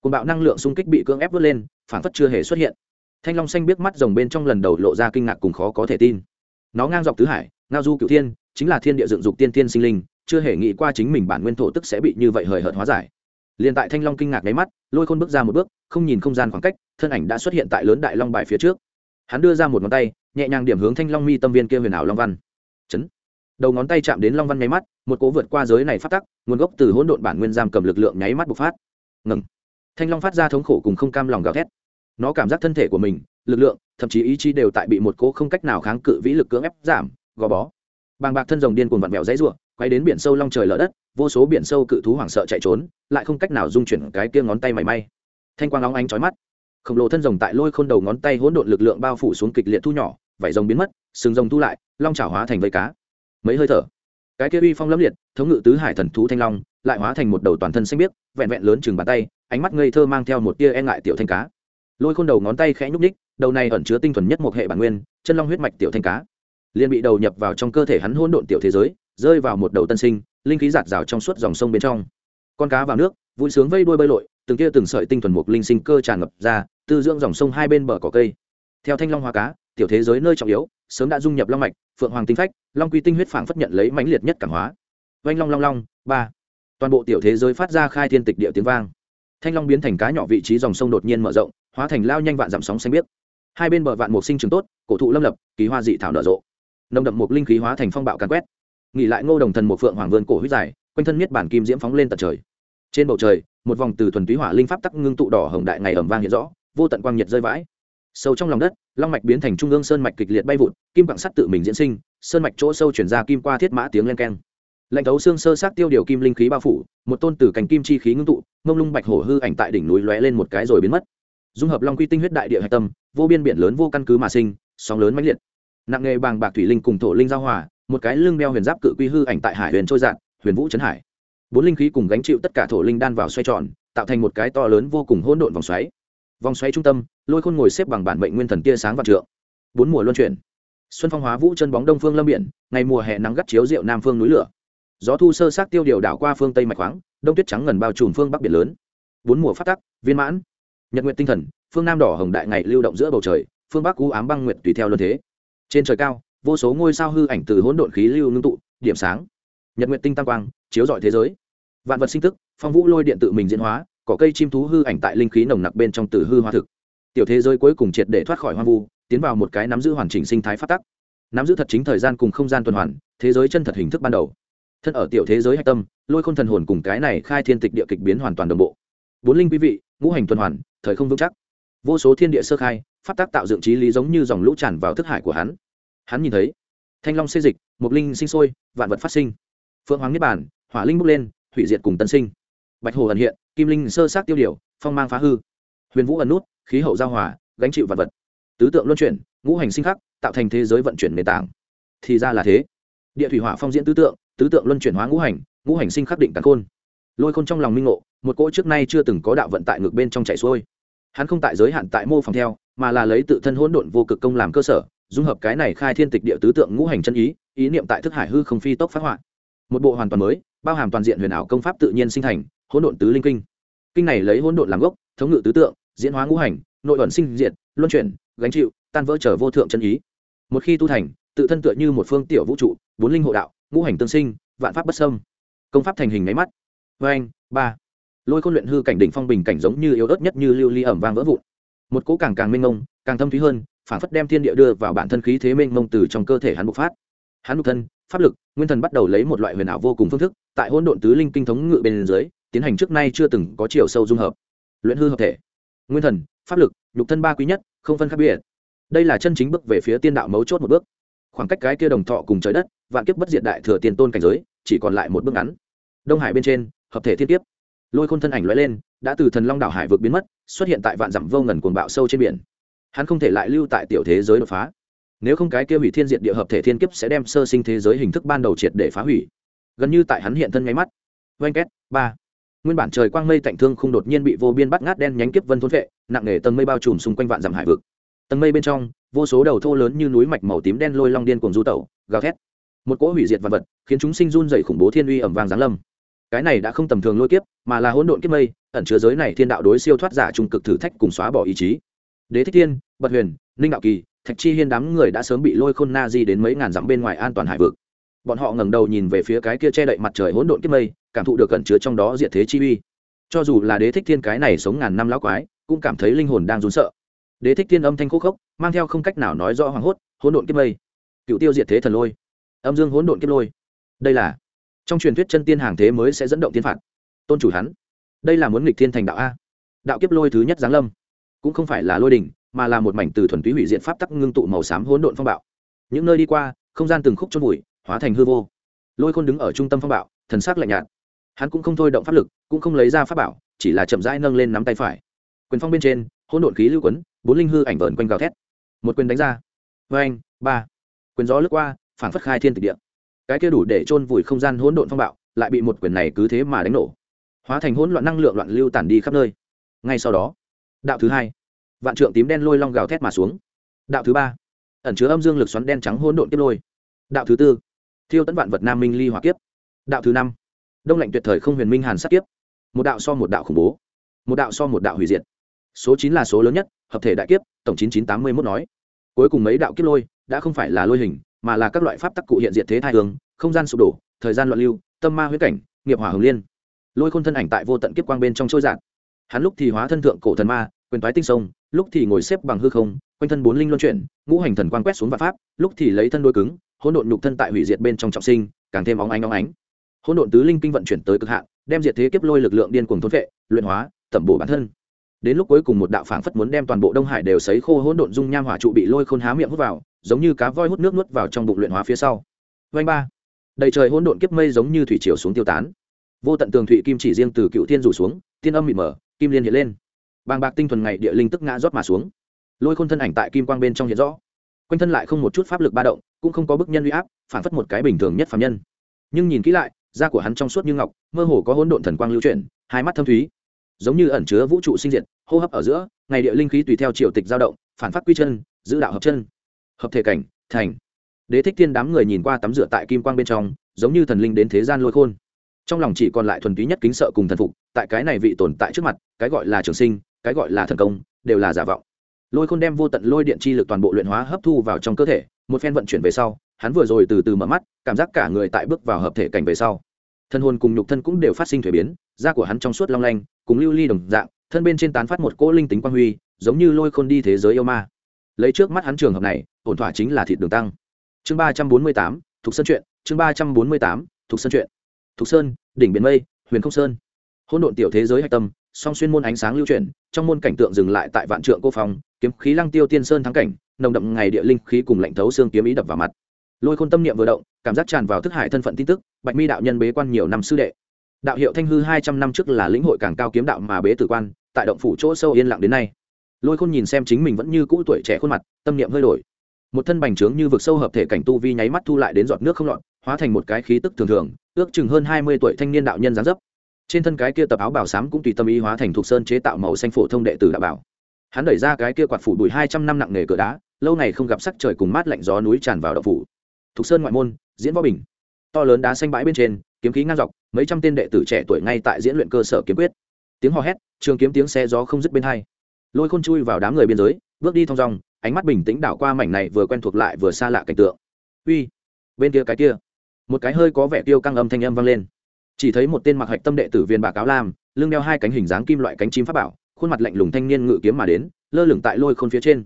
Cồn bạo năng lượng xung kích bị cưỡng ép vớt lên phản phất chưa hề xuất hiện. Thanh long xanh biết mắt rồng bên trong lần đầu lộ ra kinh ngạc cùng khó có thể tin. Nó ngang dọc tứ hải, ngao du cựu thiên, chính là thiên địa dựng dục tiên tiên sinh linh, chưa hề nghĩ qua chính mình bản nguyên thổ tức sẽ bị như vậy hời hợt hóa giải. Liền tại thanh long kinh ngạc nháy mắt, lôi khôn bước ra một bước, không nhìn không gian khoảng cách, thân ảnh đã xuất hiện tại lớn đại long bài phía trước. Hắn đưa ra một ngón tay, nhẹ nhàng điểm hướng thanh long mi tâm viên kia huyền ảo long văn. Chấn đầu ngón tay chạm đến long văn nháy mắt, một cố vượt qua giới này phát tắc, nguồn gốc từ hỗn độn bản nguyên giam cầm lực lượng nháy mắt bộc phát. Ngừng. Thanh long phát ra thống khổ cùng không cam lòng gào thét. Nó cảm giác thân thể của mình, lực lượng, thậm chí ý chí đều tại bị một cố không cách nào kháng cự vĩ lực cưỡng ép giảm, gò bó. Bàng bạc thân rồng điên cuồng vặn vẹo dãy ruộng quay đến biển sâu long trời lở đất, vô số biển sâu cự thú hoảng sợ chạy trốn, lại không cách nào dung chuyển cái kia ngón tay mảy may. Thanh quang Long ánh chói mắt. Khổng lồ thân rồng tại lôi khôn đầu ngón tay hỗn độn lực lượng bao phủ xuống kịch liệt thu nhỏ, vảy rồng biến mất, sừng rồng thu lại, long chảo hóa thành vây cá mấy hơi thở. Cái kia uy phong lâm liệt, thống ngự tứ hải thần thú thanh long, lại hóa thành một đầu toàn thân xanh biếc, vẹn vẹn lớn chừng bàn tay, ánh mắt ngây thơ mang theo một tia e ngại tiểu thanh cá. Lôi khôn đầu ngón tay khẽ nhúc ních đầu này ẩn chứa tinh thuần nhất một hệ bản nguyên, chân long huyết mạch tiểu thanh cá. Liền bị đầu nhập vào trong cơ thể hắn hỗn độn tiểu thế giới, rơi vào một đầu tân sinh, linh khí giạt rào trong suốt dòng sông bên trong. Con cá vào nước, vui sướng vây đuôi bơi lội, từng kia từng sợi tinh thuần mục linh sinh cơ tràn ngập ra, tư dưỡng dòng sông hai bên bờ cỏ cây. Theo thanh long hoa cá, tiểu thế giới nơi trọng yếu sớm đã dung nhập long mạch, phượng hoàng tinh phách, long quy tinh huyết phảng phất nhận lấy mãnh liệt nhất cảm hóa. Vanh long long long, ba. Toàn bộ tiểu thế giới phát ra khai thiên tịch địa tiếng vang. Thanh long biến thành cá nhỏ vị trí dòng sông đột nhiên mở rộng, hóa thành lao nhanh vạn dặm sóng xanh biếc. Hai bên bờ vạn mục sinh trường tốt, cổ thụ lâm lập, kỳ hoa dị thảo nở rộ. Nồng đậm một linh khí hóa thành phong bạo càn quét. Nghỉ lại ngô đồng thần một phượng hoàng vươn cổ huyết dài, quanh thân miết bản kim diễm phóng lên tận trời. Trên bầu trời, một vòng từ thuần túy hỏa linh pháp tắc ngưng tụ đỏ hồng đại ngày ẩm vang hiện rõ, vô tận quang nhiệt rơi vãi sâu trong lòng đất, long mạch biến thành trung ương sơn mạch kịch liệt bay vụt, kim quạng sắt tự mình diễn sinh, sơn mạch chỗ sâu chuyển ra kim qua thiết mã tiếng len keng. Lạnh thấu xương sơ sát tiêu điều kim linh khí bao phủ, một tôn từ cành kim chi khí ngưng tụ, mông lung bạch hổ hư ảnh tại đỉnh núi lóe lên một cái rồi biến mất. Dung hợp long quy tinh huyết đại địa hạch tâm, vô biên biển lớn vô căn cứ mà sinh, sóng lớn mãnh liệt. Nặng nghề bàng bạc thủy linh cùng thổ linh giao hòa, một cái lưng đeo huyền giáp cự quy hư ảnh tại hải huyền trôi dạt, huyền vũ trấn hải. Bốn linh khí cùng gánh chịu tất cả thổ linh đan vào xoay tròn, tạo thành một cái to lớn vô cùng hỗn độn vòng xoáy vòng xoáy trung tâm, lôi khôn ngồi xếp bằng bản mệnh nguyên thần tia sáng vạn trượng. Bốn mùa luân chuyển. Xuân phong hóa vũ chân bóng đông phương lâm biển, ngày mùa hè nắng gắt chiếu rượu nam phương núi lửa. Gió thu sơ sát tiêu điều đảo qua phương tây mạch khoáng, đông tuyết trắng ngần bao trùm phương bắc biển lớn. Bốn mùa phát tắc, viên mãn. Nhật nguyện tinh thần, phương nam đỏ hồng đại ngày lưu động giữa bầu trời, phương bắc cú ám băng nguyệt tùy theo luân thế. Trên trời cao, vô số ngôi sao hư ảnh từ hỗn độn khí lưu ngưng tụ, điểm sáng. Nhật nguyện tinh tăng quang, chiếu rọi thế giới. Vạn vật sinh tức, phong vũ lôi điện tự mình diễn hóa cỏ cây chim thú hư ảnh tại linh khí nồng nặc bên trong tử hư hoa thực. Tiểu thế giới cuối cùng triệt để thoát khỏi hoang vu, tiến vào một cái nắm giữ hoàn chỉnh sinh thái phát tắc. Nắm giữ thật chính thời gian cùng không gian tuần hoàn, thế giới chân thật hình thức ban đầu. Thân ở tiểu thế giới hạch tâm, lôi khôn thần hồn cùng cái này khai thiên tịch địa kịch biến hoàn toàn đồng bộ. Bốn linh quý vị, ngũ hành tuần hoàn, thời không vững chắc. Vô số thiên địa sơ khai phát tác tạo dựng trí lý giống như dòng lũ tràn vào thức hải của hắn. Hắn nhìn thấy, thanh long xê dịch mục linh sinh sôi, vạn vật phát sinh. Phượng hoàng niết bản hỏa linh bốc lên, hủy diệt cùng tân sinh. Bạch hồ ẩn hiện kim linh sơ sát tiêu điều, phong mang phá hư. Huyền vũ ẩn nút, khí hậu giao hòa, gánh chịu vật vật. Tứ tượng luân chuyển, ngũ hành sinh khắc, tạo thành thế giới vận chuyển nền tảng. Thì ra là thế. Địa thủy hỏa phong diễn tứ tượng tứ tượng luân chuyển hóa ngũ hành ngũ hành sinh khắc định cắn khôn. Lôi khôn trong lòng minh ngộ, một cỗ trước nay chưa từng có đạo vận tại ngược bên trong chảy xuôi. Hắn không tại giới hạn tại mô phòng theo, mà là lấy tự thân hỗn độn vô cực công làm cơ sở, dung hợp cái này khai thiên tịch địa tứ tượng ngũ hành chân ý ý niệm tại thức hải hư không phi tốc phát họa. Một bộ hoàn toàn mới, bao hàm toàn diện huyền ảo công pháp tự nhiên sinh thành, hỗn độn tứ linh kinh kinh này lấy hỗn độn làm gốc, thống ngự tứ tượng, diễn hóa ngũ hành, nội ẩn sinh diệt, luân chuyển, gánh chịu, tan vỡ trở vô thượng chân ý. Một khi tu thành, tự thân tựa như một phương tiểu vũ trụ, bốn linh hộ đạo, ngũ hành tương sinh, vạn pháp bất sâm công pháp thành hình máy mắt. Vê anh ba. Lôi khôn luyện hư cảnh đỉnh phong bình cảnh giống như yếu ớt nhất như lưu ly ẩm vang vỡ vụn. Một cỗ càng càng mênh mông, càng thâm thúy hơn, phản phất đem thiên địa đưa vào bản thân khí thế mênh mông từ trong cơ thể hắn bộc phát. Hắn bộc thân, pháp lực, nguyên thần bắt đầu lấy một loại huyền ảo vô cùng phương thức, tại hỗn độn tứ linh kinh thống ngự bên dưới tiến hành trước nay chưa từng có chiều sâu dung hợp. Luyện hư hợp thể, nguyên thần, pháp lực, nhục thân ba quý nhất, không phân khác biệt. Đây là chân chính bước về phía tiên đạo mấu chốt một bước. Khoảng cách cái kia đồng thọ cùng trời đất, vạn kiếp bất diệt đại thừa tiền tôn cảnh giới, chỉ còn lại một bước ngắn. Đông hải bên trên, hợp thể thiên kiếp. Lôi khôn thân ảnh lóe lên, đã từ thần long đảo hải vượt biến mất, xuất hiện tại vạn dặm vô ngần cuồng bạo sâu trên biển. Hắn không thể lại lưu tại tiểu thế giới đột phá. Nếu không cái kia hủy thiên diệt địa hợp thể thiên kiếp sẽ đem sơ sinh thế giới hình thức ban đầu triệt để phá hủy. Gần như tại hắn hiện thân nháy mắt. Oanh két, ba nguyên bản trời quang mây tạnh thương không đột nhiên bị vô biên bắt ngát đen nhánh kiếp vân thôn vệ nặng nề tầng mây bao trùm xung quanh vạn dặm hải vực. Tầng mây bên trong, vô số đầu thô lớn như núi mạch màu tím đen lôi long điên cuồng du tẩu, gào thét. Một cỗ hủy diệt vật vật, khiến chúng sinh run dày khủng bố thiên uy ẩm vàng giáng lâm. Cái này đã không tầm thường lôi kiếp, mà là hỗn độn kiếp mây, ẩn chứa giới này thiên đạo đối siêu thoát giả trung cực thử thách cùng xóa bỏ ý chí. Đế thích thiên, bật huyền, ninh đạo kỳ, thạch chi hiên đám người đã sớm bị lôi khôn na di đến mấy ngàn dặm bên ngoài an toàn hải vực. Bọn họ ngẩng đầu nhìn về phía cái kia che đậy mặt trời hỗn độn kiếp mây cảm thụ được cẩn chứa trong đó diệt thế chi uy. Cho dù là đế thích thiên cái này sống ngàn năm lão quái cũng cảm thấy linh hồn đang run sợ. Đế thích thiên âm thanh khúc khốc mang theo không cách nào nói rõ hoảng hốt hỗn độn kiếp mây. Cựu tiêu diệt thế thần lôi. Âm dương hỗn độn kiếp lôi. Đây là trong truyền thuyết chân tiên hàng thế mới sẽ dẫn động tiên phạt. Tôn chủ hắn đây là muốn nghịch thiên thành đạo a. Đạo kiếp lôi thứ nhất giáng lâm. Cũng không phải là lôi đỉnh, mà là một mảnh từ thuần túy hủy diện pháp tắc ngưng tụ màu xám hỗn độn phong bạo. Những nơi đi qua không gian từng khúc chôn vùi hóa thành hư vô. Lôi khôn đứng ở trung tâm phong bạo thần sắc lạnh nhạt hắn cũng không thôi động pháp lực, cũng không lấy ra pháp bảo, chỉ là chậm rãi nâng lên nắm tay phải. Quyền phong bên trên, hỗn độn khí lưu quấn, bốn linh hư ảnh vờn quanh gào thét. Một quyền đánh ra. Vê anh ba. Quyền gió lướt qua phản phất khai thiên tịch địa. Cái kia đủ để chôn vùi không gian hỗn độn phong bạo, lại bị một quyền này cứ thế mà đánh nổ. Hóa thành hỗn loạn năng lượng loạn lưu tản đi khắp nơi. Ngay sau đó, đạo thứ hai. Vạn trượng tím đen lôi long gào thét mà xuống. Đạo thứ ba. Ẩn chứa âm dương lực xoắn đen trắng hỗn độn tiếp lôi. Đạo thứ tư. Thiêu tấn vạn vật nam minh ly hỏa kiếp. Đạo thứ năm đông lạnh tuyệt thời không huyền minh hàn sát kiếp. Một đạo so một đạo khủng bố. Một đạo so một đạo hủy diệt. Số chín là số lớn nhất, hợp thể đại kiếp, tổng chín chín tám mươi mốt nói. Cuối cùng mấy đạo kiếp lôi, đã không phải là lôi hình, mà là các loại pháp tắc cụ hiện diện thế thai hướng không gian sụp đổ, thời gian loạn lưu, tâm ma huyết cảnh, nghiệp hỏa hồng liên. Lôi khôn thân ảnh tại vô tận kiếp quang bên trong trôi giạt hắn lúc thì hóa thân thượng cổ thần ma, quyền toái tinh sông, lúc thì ngồi xếp bằng hư không, quanh thân bốn linh luân chuyển, ngũ hành thần quang quét xuống vạn pháp, lúc thì lấy thân đôi cứng, hỗn độn nhục thân tại hủy diệt bên trong trọng sinh, càng thêm óng ánh óng ánh hỗn độn tứ linh kinh vận chuyển tới cực hạn, đem diệt thế kiếp lôi lực lượng điên cuồng thôn vệ luyện hóa, tẩm bổ bản thân. Đến lúc cuối cùng một đạo phảng phất muốn đem toàn bộ đông hải đều sấy khô hỗn độn dung nham hỏa trụ bị lôi khôn há miệng hút vào, giống như cá voi hút nước nuốt vào trong bụng luyện hóa phía sau. Vanh ba. Đầy trời hỗn độn kiếp mây giống như thủy triều xuống tiêu tán. Vô tận tường thủy kim chỉ riêng từ cựu thiên rủ xuống, tiên âm mịt mở kim liên hiện lên. Bàng bạc tinh thuần ngày địa linh tức ngã rót mà xuống. Lôi khôn thân ảnh tại kim quang bên trong hiện rõ. Quanh thân lại không một chút pháp lực ba động, cũng không có bức nhân uy áp phản phất một cái bình thường nhất phạm nhân. Nhưng nhìn kỹ lại da của hắn trong suốt như ngọc, mơ hồ có hỗn độn thần quang lưu chuyển, hai mắt thâm thúy. Giống như ẩn chứa vũ trụ sinh diệt, hô hấp ở giữa, ngày địa linh khí tùy theo triều tịch dao động, phản phát quy chân, giữ đạo hợp chân. Hợp thể cảnh, thành. Đế thích thiên đám người nhìn qua tắm rửa tại kim quang bên trong, giống như thần linh đến thế gian lôi khôn. Trong lòng chỉ còn lại thuần túy nhất kính sợ cùng thần phục, tại cái này vị tồn tại trước mặt, cái gọi là trường sinh, cái gọi là thần công, đều là giả vọng. Lôi khôn đem vô tận lôi điện chi lực toàn bộ luyện hóa hấp thu vào trong cơ thể, một phen vận chuyển về sau hắn vừa rồi từ từ mở mắt, cảm giác cả người tại bước vào hợp thể cảnh về sau. Thân hồn cùng nhục thân cũng đều phát sinh thuế biến, da của hắn trong suốt long lanh, cùng lưu ly đồng dạng, thân bên trên tán phát một cỗ linh tính quang huy, giống như lôi khôn đi thế giới yêu ma. Lấy trước mắt hắn trường hợp này, ổn thỏa chính là thịt đường tăng. Chương ba trăm bốn mươi tám thuộc sân truyện chương ba trăm bốn mươi tám thuộc sân truyện thuộc sơn, đỉnh biển mây, huyền không sơn. Hỗn độn tiểu thế giới hạch tâm, song xuyên môn ánh sáng lưu chuyển, trong môn cảnh tượng dừng lại tại vạn trượng cô phong, kiếm khí lăng tiêu tiên sơn thắng cảnh, nồng đậm ngày địa linh khí cùng lạnh thấu xương kiếm ý đập vào mặt lôi khôn tâm niệm vừa động, cảm giác tràn vào thức hải thân phận tin tức, bạch mi đạo nhân bế quan nhiều năm sư đệ. Đạo hiệu thanh hư hai trăm năm trước là lĩnh hội càng cao kiếm đạo mà bế tử quan, tại động phủ chỗ sâu yên lặng đến nay. Lôi khôn nhìn xem chính mình vẫn như cũ tuổi trẻ khuôn mặt, tâm niệm hơi đổi. Một thân bành trướng như vực sâu hợp thể cảnh tu vi nháy mắt thu lại đến giọt nước không lọt, hóa thành một cái khí tức thường thường, ước chừng hơn hai mươi tuổi thanh niên đạo nhân gián dấp. Trên thân cái kia tập áo bảo sám cũng tùy tâm ý hóa thành thuộc sơn chế tạo màu xanh phổ thông đệ tử đạo bảo. Hắn đẩy ra cái kia quạt phủ bụi hai trăm năm nặng nề cửa đá, lâu ngày không gặp sắc trời cùng mát lạnh gió núi tràn vào đậu phủ thục sơn ngoại môn, diễn võ bình. To lớn đá xanh bãi bên trên, kiếm khí ngang dọc, mấy trăm tên đệ tử trẻ tuổi ngay tại diễn luyện cơ sở kiếm quyết. Tiếng hò hét, trường kiếm tiếng xe gió không dứt bên hai. Lôi khôn chui vào đám người biên giới, bước đi thong dong, ánh mắt bình tĩnh đảo qua mảnh này vừa quen thuộc lại vừa xa lạ cảnh tượng. Uy, bên kia cái kia. Một cái hơi có vẻ tiêu căng âm thanh âm vang lên. Chỉ thấy một tên mặc hạch tâm đệ tử viên bà cáo lam, lưng đeo hai cánh hình dáng kim loại cánh chim pháp bảo, khuôn mặt lạnh lùng thanh niên ngự kiếm mà đến, lơ lửng tại lôi khôn phía trên.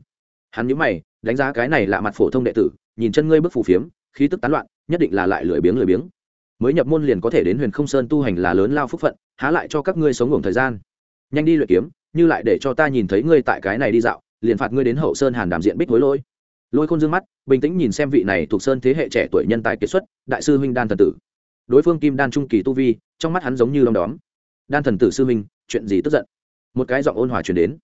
Hắn nhíu mày, đánh giá cái này lạ mặt phổ thông đệ tử nhìn chân ngươi bước phù phiếm, khí tức tán loạn, nhất định là lại lười biếng lười biếng. Mới nhập môn liền có thể đến huyền không sơn tu hành là lớn lao phúc phận, há lại cho các ngươi sống ngủ thời gian. Nhanh đi luyện kiếm, như lại để cho ta nhìn thấy ngươi tại cái này đi dạo, liền phạt ngươi đến hậu sơn hàn đàm diện bích hối lôi lôi khôn dương mắt, bình tĩnh nhìn xem vị này thuộc sơn thế hệ trẻ tuổi nhân tài kiệt xuất, đại sư huynh đan thần tử. Đối phương kim đan trung kỳ tu vi, trong mắt hắn giống như đom đóm. Đan thần tử sư huynh, chuyện gì tức giận? Một cái giọng ôn hòa truyền đến.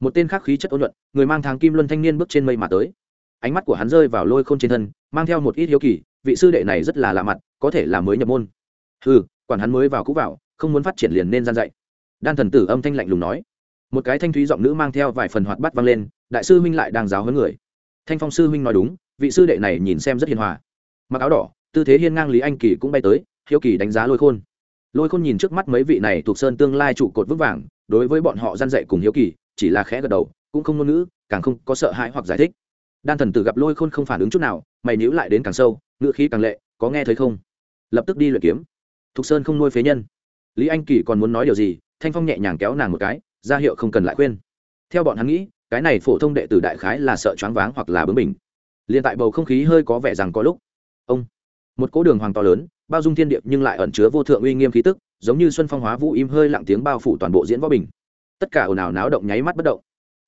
Một tên khắc khí chất ôn luận, người mang tháng kim luân thanh niên bước trên mây mà tới ánh mắt của hắn rơi vào lôi khôn trên thân, mang theo một ít hiếu kỳ, vị sư đệ này rất là lạ mặt, có thể là mới nhập môn. Ừ quản hắn mới vào cũ vào, không muốn phát triển liền nên gian dạy. Đan thần tử âm thanh lạnh lùng nói. Một cái thanh thúy giọng nữ mang theo vài phần hoạt bắt vang lên, đại sư huynh lại đang giáo huấn người. Thanh phong sư huynh nói đúng, vị sư đệ này nhìn xem rất hiền hòa. Mặc áo đỏ, tư thế hiên ngang lý anh kỳ cũng bay tới, hiếu kỳ đánh giá lôi khôn. Lôi khôn nhìn trước mắt mấy vị này thuộc sơn tương lai trụ cột vững vàng, đối với bọn họ gian dạy cùng hiếu kỳ, chỉ là khẽ gật đầu, cũng không ngôn ngữ, càng không có sợ hãi hoặc giải thích đan thần tử gặp lôi khôn không phản ứng chút nào, mày níu lại đến càng sâu, ngựa khí càng lệ, có nghe thấy không? Lập tức đi luyện kiếm. Thục sơn không nuôi phế nhân. Lý anh kỳ còn muốn nói điều gì, thanh phong nhẹ nhàng kéo nàng một cái, ra hiệu không cần lại khuyên. Theo bọn hắn nghĩ, cái này phổ thông đệ tử đại khái là sợ choáng váng hoặc là bướng bình liền tại bầu không khí hơi có vẻ rằng có lúc, ông, một cỗ đường hoàng to lớn, bao dung thiên điệp nhưng lại ẩn chứa vô thượng uy nghiêm khí tức, giống như xuân phong hóa vũ im hơi lặng tiếng bao phủ toàn bộ diễn võ bình. Tất cả ồn ào náo động nháy mắt bất động.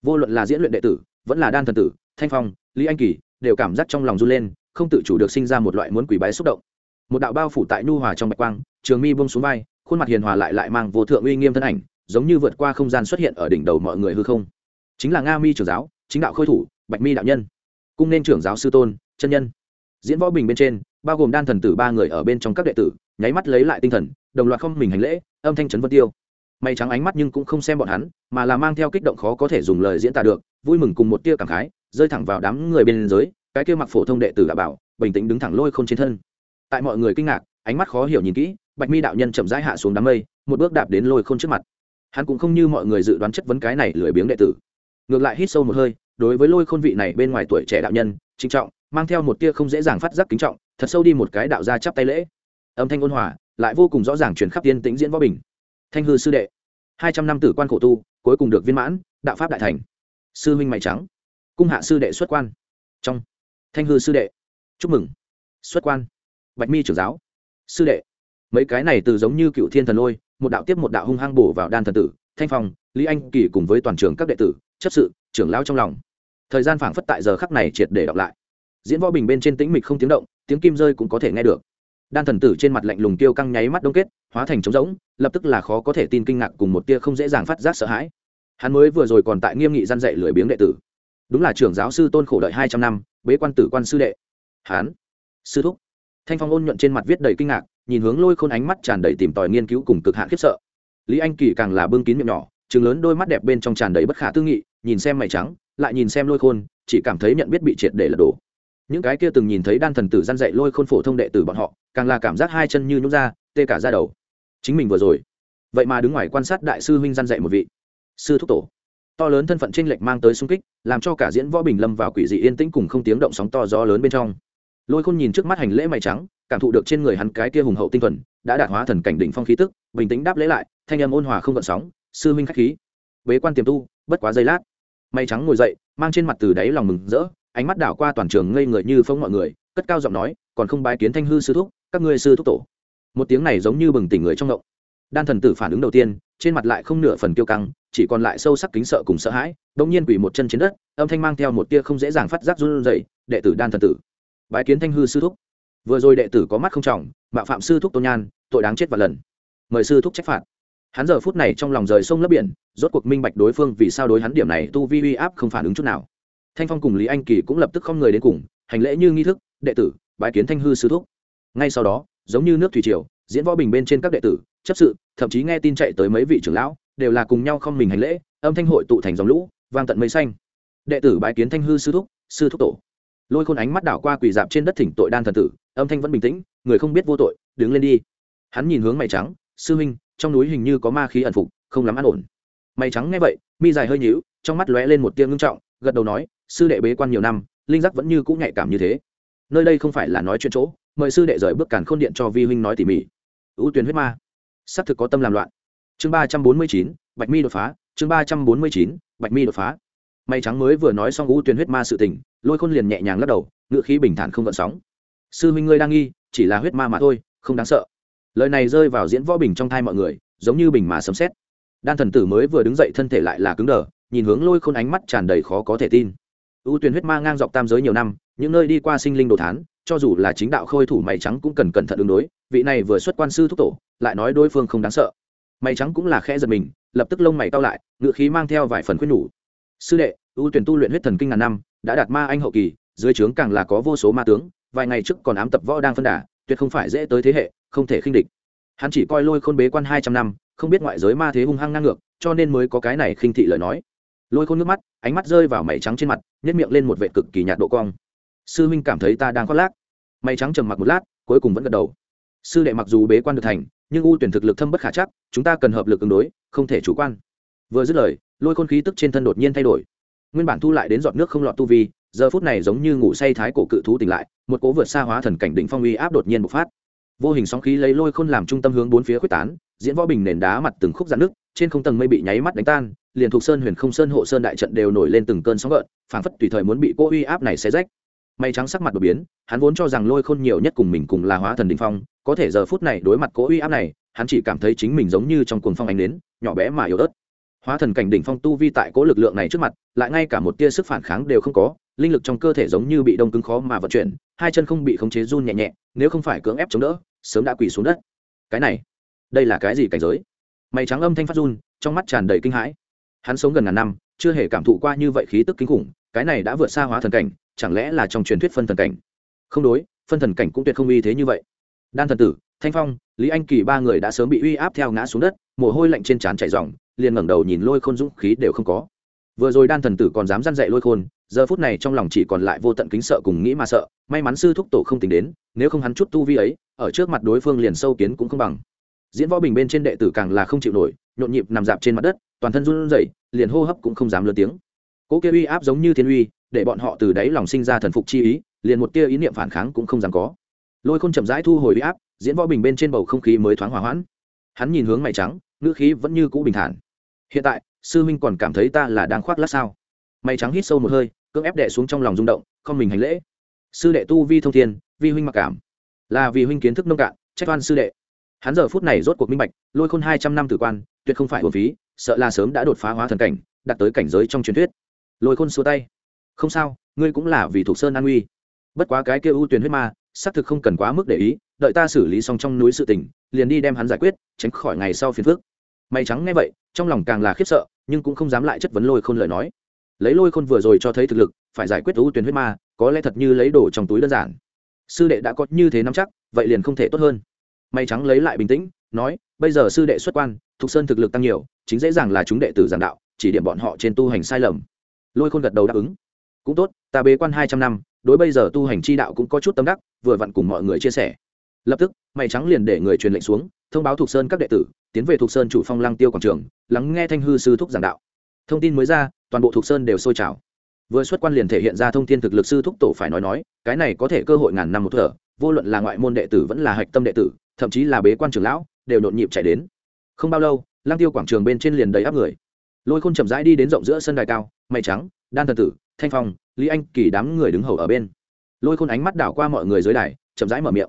Vô luận là diễn luyện đệ tử, vẫn là đan thần tử thanh phong, lý anh kỳ đều cảm giác trong lòng run lên, không tự chủ được sinh ra một loại muốn quỷ bái xúc động. Một đạo bao phủ tại nhu hòa trong bạch quang, trường mi bông xuống vai, khuôn mặt hiền hòa lại lại mang vô thượng uy nghiêm thân ảnh, giống như vượt qua không gian xuất hiện ở đỉnh đầu mọi người hư không. Chính là nga mi trưởng giáo, chính đạo khôi thủ, bạch mi đạo nhân. Cung nên trưởng giáo sư tôn, chân nhân. Diễn võ bình bên trên, bao gồm đan thần tử ba người ở bên trong các đệ tử, nháy mắt lấy lại tinh thần, đồng loạt không mình hành lễ, âm thanh trấn vân tiêu. May trắng ánh mắt nhưng cũng không xem bọn hắn, mà là mang theo kích động khó có thể dùng lời diễn tả được, vui mừng cùng một tia cảm khái rơi thẳng vào đám người bên dưới, cái kia mặc phổ thông đệ tử đã bảo, bình tĩnh đứng thẳng lôi không trên thân. Tại mọi người kinh ngạc, ánh mắt khó hiểu nhìn kỹ, bạch mi đạo nhân chậm rãi hạ xuống đám mây, một bước đạp đến lôi khôn trước mặt. Hắn cũng không như mọi người dự đoán chất vấn cái này lười biếng đệ tử. Ngược lại hít sâu một hơi, đối với lôi khôn vị này bên ngoài tuổi trẻ đạo nhân trinh trọng, mang theo một tia không dễ dàng phát giác kính trọng, thật sâu đi một cái đạo ra chắp tay lễ. Âm thanh ôn hòa, lại vô cùng rõ ràng truyền khắp tiên tĩnh diễn võ bình. Thanh hư sư đệ, hai trăm năm tử quan khổ tu, cuối cùng được viên mãn, đạo pháp đại thành. Sư huynh mày trắng cung hạ sư đệ xuất quan. Trong. Thanh hư sư đệ. Chúc mừng. Xuất quan. Bạch mi trưởng giáo. Sư đệ. Mấy cái này từ giống như cựu thiên thần lôi, một đạo tiếp một đạo hung hăng bổ vào đan thần tử, thanh phong, lý anh kỳ cùng với toàn trường các đệ tử, chấp sự, trưởng lao trong lòng. Thời gian phảng phất tại giờ khắc này triệt để đọc lại. Diễn võ bình bên trên tĩnh mịch không tiếng động, tiếng kim rơi cũng có thể nghe được. Đan thần tử trên mặt lạnh lùng tiêu căng nháy mắt đông kết, hóa thành trống rỗng, lập tức là khó có thể tin kinh ngạc cùng một tia không dễ dàng phát giác sợ hãi. Hắn mới vừa rồi còn tại nghiêm nghị gian dạy lười biếng đệ tử đúng là trưởng giáo sư tôn khổ đợi hai trăm năm, bế quan tử quan sư đệ. Hán, sư thúc. Thanh phong ôn nhuận trên mặt viết đầy kinh ngạc, nhìn hướng lôi khôn ánh mắt tràn đầy tìm tòi nghiên cứu cùng cực hạn khiếp sợ. Lý anh kỳ càng là bưng kín miệng nhỏ chừng lớn đôi mắt đẹp bên trong tràn đầy bất khả tư nghị, nhìn xem mày trắng, lại nhìn xem lôi khôn, chỉ cảm thấy nhận biết bị triệt để lật đổ. Những cái kia từng nhìn thấy đan thần tử gian dạy lôi khôn phổ thông đệ tử bọn họ, càng là cảm giác hai chân như nhút ra, tê cả ra đầu. Chính mình vừa rồi. Vậy mà đứng ngoài quan sát đại sư huynh gian dạy một vị. Sư thúc tổ to lớn thân phận tranh lệch mang tới sung kích, làm cho cả diễn võ bình lâm vào quỷ dị yên tĩnh cùng không tiếng động sóng to gió lớn bên trong. Lôi khôn nhìn trước mắt hành lễ mày trắng, cảm thụ được trên người hắn cái kia hùng hậu tinh thuần, đã đạt hóa thần cảnh đỉnh phong khí tức, bình tĩnh đáp lễ lại, thanh âm ôn hòa không gợn sóng, sư huynh khách khí. Bế quan tiềm tu, bất quá giây lát. Mày trắng ngồi dậy, mang trên mặt từ đáy lòng mừng rỡ, ánh mắt đảo qua toàn trường ngây người như phong mọi người, cất cao giọng nói, còn không bái kiến thanh hư sư thúc, các ngươi sư thúc tổ. Một tiếng này giống như bừng tỉnh người trong ngộng đan thần tử phản ứng đầu tiên, trên mặt lại không nửa phần kiêu căng, chỉ còn lại sâu sắc kính sợ cùng sợ hãi đông nhiên quỳ một chân trên đất, âm thanh mang theo một tia không dễ dàng phát giác run rẩy, đệ tử đan thần tử, bái kiến thanh hư sư thúc. Vừa rồi đệ tử có mắt không trọng, mạo phạm sư thúc tôn nhan, tội đáng chết và lần. Mời sư thúc trách phạt. Hắn giờ phút này trong lòng rời sông lấp biển, rốt cuộc minh bạch đối phương vì sao đối hắn điểm này tu vi uy áp không phản ứng chút nào. Thanh phong cùng lý anh kỳ cũng lập tức không người đến cùng, hành lễ như nghi thức, đệ tử, bái kiến thanh hư sư thúc. Ngay sau đó, giống như nước thủy triều, diễn võ bình bên trên các đệ tử chấp sự, thậm chí nghe tin chạy tới mấy vị trưởng lão, đều là cùng nhau không mình hành lễ, âm thanh hội tụ thành dòng lũ, vang tận mây xanh. Đệ tử bái kiến thanh hư sư thúc sư thúc tổ. Lôi khôn ánh mắt đảo qua quỳ dạp trên đất thỉnh tội đan thần tử, âm thanh vẫn bình tĩnh, người không biết vô tội, đứng lên đi. Hắn nhìn hướng mày trắng, sư huynh, trong núi hình như có ma khí ẩn phục, không lắm an ổn. Mày trắng nghe vậy, mi dài hơi nhíu, trong mắt lóe lên một tia ngưng trọng, gật đầu nói, sư đệ bế quan nhiều năm, linh giác vẫn như cũng nhạy cảm như thế. Nơi đây không phải là nói chuyện chỗ, mời sư đệ rời bước càn khôn điện cho vi huynh nói tỉ mỉ. Ưu tuyến huyết ma xác thực có tâm làm loạn. Chương ba trăm bốn mươi chín, bạch mi đột phá. Chương ba trăm bốn mươi chín, bạch mi đột phá. May trắng mới vừa nói xong u tuyền huyết ma sự tình, lôi khôn liền nhẹ nhàng lắc đầu, ngựa khí bình thản không gợn sóng. Sư huynh ngươi đang nghi, chỉ là huyết ma mà thôi, không đáng sợ. Lời này rơi vào diễn võ bình trong thai mọi người, giống như bình mà sấm xét đan thần tử mới vừa đứng dậy thân thể lại là cứng đờ, nhìn hướng lôi khôn ánh mắt tràn đầy khó có thể tin. U tuyển huyết ma ngang dọc tam giới nhiều năm, những nơi đi qua sinh linh đồ thán cho dù là chính đạo khôi thủ mày trắng cũng cần cẩn thận ứng đối, vị này vừa xuất quan sư thúc tổ, lại nói đối phương không đáng sợ. Mày trắng cũng là khẽ giật mình, lập tức lông mày cao lại, ngựa khí mang theo vài phần khuyên nhủ. Sư đệ, ưu tuyển tu luyện huyết thần kinh ngàn năm, đã đạt ma anh hậu kỳ, dưới trướng càng là có vô số ma tướng, vài ngày trước còn ám tập võ đang phân đà, tuyệt không phải dễ tới thế hệ, không thể khinh địch. Hắn chỉ coi lôi khôn bế quan hai trăm năm, không biết ngoại giới ma thế hung hăng ngang ngược, cho nên mới có cái này khinh thị lời nói. Lôi khôn nước mắt, ánh mắt rơi vào mày trắng trên mặt nhất miệng lên một vệ cực kỳ nhạt độ cong sư huynh cảm thấy ta đang khoác lác. Mày trắng trầm mặc một lát, cuối cùng vẫn gật đầu. Sư đệ mặc dù bế quan được thành, nhưng ưu tuyển thực lực thâm bất khả chắc, chúng ta cần hợp lực ứng đối, không thể chủ quan. Vừa dứt lời, lôi khôn khí tức trên thân đột nhiên thay đổi. Nguyên bản thu lại đến giọt nước không lọt tu vi, giờ phút này giống như ngủ say thái cổ cự thú tỉnh lại, một cố vượt xa hóa thần cảnh đỉnh phong uy áp đột nhiên bộc phát. Vô hình sóng khí lấy lôi khôn làm trung tâm hướng bốn phía quyết tán, diễn võ bình nền đá mặt từng khúc dạn nước, trên không tầng mây bị nháy mắt đánh tan, liền thuộc sơn huyền không sơn hộ sơn đại trận đều nổi lên từng cơn sóng gợn, phảng phất tùy thời muốn bị cô uy áp này xé rách may trắng sắc mặt đột biến, hắn vốn cho rằng lôi khôn nhiều nhất cùng mình cùng là hóa thần đình phong, có thể giờ phút này đối mặt cố uy áp này, hắn chỉ cảm thấy chính mình giống như trong cuồng phong ánh đến nhỏ bé mà yếu ớt. Hóa thần cảnh đỉnh phong tu vi tại cố lực lượng này trước mặt, lại ngay cả một tia sức phản kháng đều không có, linh lực trong cơ thể giống như bị đông cứng khó mà vận chuyển, hai chân không bị khống chế run nhẹ nhẹ, nếu không phải cưỡng ép chống đỡ, sớm đã quỳ xuống đất. Cái này, đây là cái gì cảnh giới? Mày trắng âm thanh phát run, trong mắt tràn đầy kinh hãi. Hắn sống gần ngàn năm, chưa hề cảm thụ qua như vậy khí tức kinh khủng cái này đã vượt xa hóa thần cảnh, chẳng lẽ là trong truyền thuyết phân thần cảnh? Không đối, phân thần cảnh cũng tuyệt không uy thế như vậy. Đan thần tử, thanh phong, lý anh kỳ ba người đã sớm bị uy áp theo ngã xuống đất, mồ hôi lạnh trên trán chảy ròng, liền ngẩng đầu nhìn lôi khôn dũng khí đều không có. Vừa rồi đan thần tử còn dám dăn dậy lôi khôn, giờ phút này trong lòng chỉ còn lại vô tận kính sợ cùng nghĩ mà sợ, may mắn sư thúc tổ không tính đến, nếu không hắn chút tu vi ấy, ở trước mặt đối phương liền sâu kiến cũng không bằng. Diễn võ bình bên trên đệ tử càng là không chịu nổi, nhộn nhịp nằm dạp trên mặt đất, toàn thân run rẩy, liền hô hấp cũng không dám lớn tiếng cỗ kia uy áp giống như thiên uy, để bọn họ từ đáy lòng sinh ra thần phục chi ý, liền một tia ý niệm phản kháng cũng không dám có. Lôi khôn chậm rãi thu hồi uy áp, diễn võ bình bên trên bầu không khí mới thoáng hòa hoãn. Hắn nhìn hướng mày trắng, ngữ khí vẫn như cũ bình thản. Hiện tại, sư huynh còn cảm thấy ta là đang khoác lát sao? Mày trắng hít sâu một hơi, cưỡng ép đệ xuống trong lòng rung động, không mình hành lễ. Sư đệ tu vi thông thiên, vi huynh mặc cảm. Là vì huynh kiến thức nông cạn, trách oan sư đệ. Hắn giờ phút này rốt cuộc minh bạch, lôi khôn hai trăm năm tử quan, tuyệt không phải hồn phí, sợ là sớm đã đột phá hóa thần cảnh, đạt tới cảnh giới trong truyền thuyết lôi khôn xua tay. Không sao, ngươi cũng là vì thục sơn an uy. Bất quá cái kia ưu tuyển huyết ma, xác thực không cần quá mức để ý, đợi ta xử lý xong trong núi sự tình, liền đi đem hắn giải quyết, tránh khỏi ngày sau phiền phước may trắng nghe vậy, trong lòng càng là khiếp sợ, nhưng cũng không dám lại chất vấn lôi khôn lời nói. Lấy lôi khôn vừa rồi cho thấy thực lực, phải giải quyết ưu tuyển huyết ma, có lẽ thật như lấy đồ trong túi đơn giản. Sư đệ đã có như thế nắm chắc, vậy liền không thể tốt hơn. May trắng lấy lại bình tĩnh, nói, bây giờ sư đệ xuất quan thục sơn thực lực tăng nhiều, chính dễ dàng là chúng đệ tử giảng đạo, chỉ điểm bọn họ trên tu hành sai lầm lôi khôn gật đầu đáp ứng. Cũng tốt, ta bế quan hai trăm năm, đối bây giờ tu hành chi đạo cũng có chút tâm đắc, vừa vặn cùng mọi người chia sẻ. Lập tức, mày trắng liền để người truyền lệnh xuống, thông báo thuộc sơn các đệ tử, tiến về thuộc sơn chủ phong lăng tiêu quảng trường, lắng nghe thanh hư sư thúc giảng đạo. Thông tin mới ra, toàn bộ thuộc sơn đều sôi trào. Vừa xuất quan liền thể hiện ra thông tin thực lực sư thúc tổ phải nói nói, cái này có thể cơ hội ngàn năm một thở, vô luận là ngoại môn đệ tử vẫn là hạch tâm đệ tử, thậm chí là bế quan trưởng lão, đều nhộn nhịp chạy đến. Không bao lâu lang tiêu quảng trường bên trên liền đầy áp người lôi khôn chậm rãi đi đến rộng giữa sân đài cao mây trắng, đan thần tử, thanh phong, lý anh, kỳ đám người đứng hầu ở bên. Lôi khôn ánh mắt đảo qua mọi người dưới đài, chậm rãi mở miệng.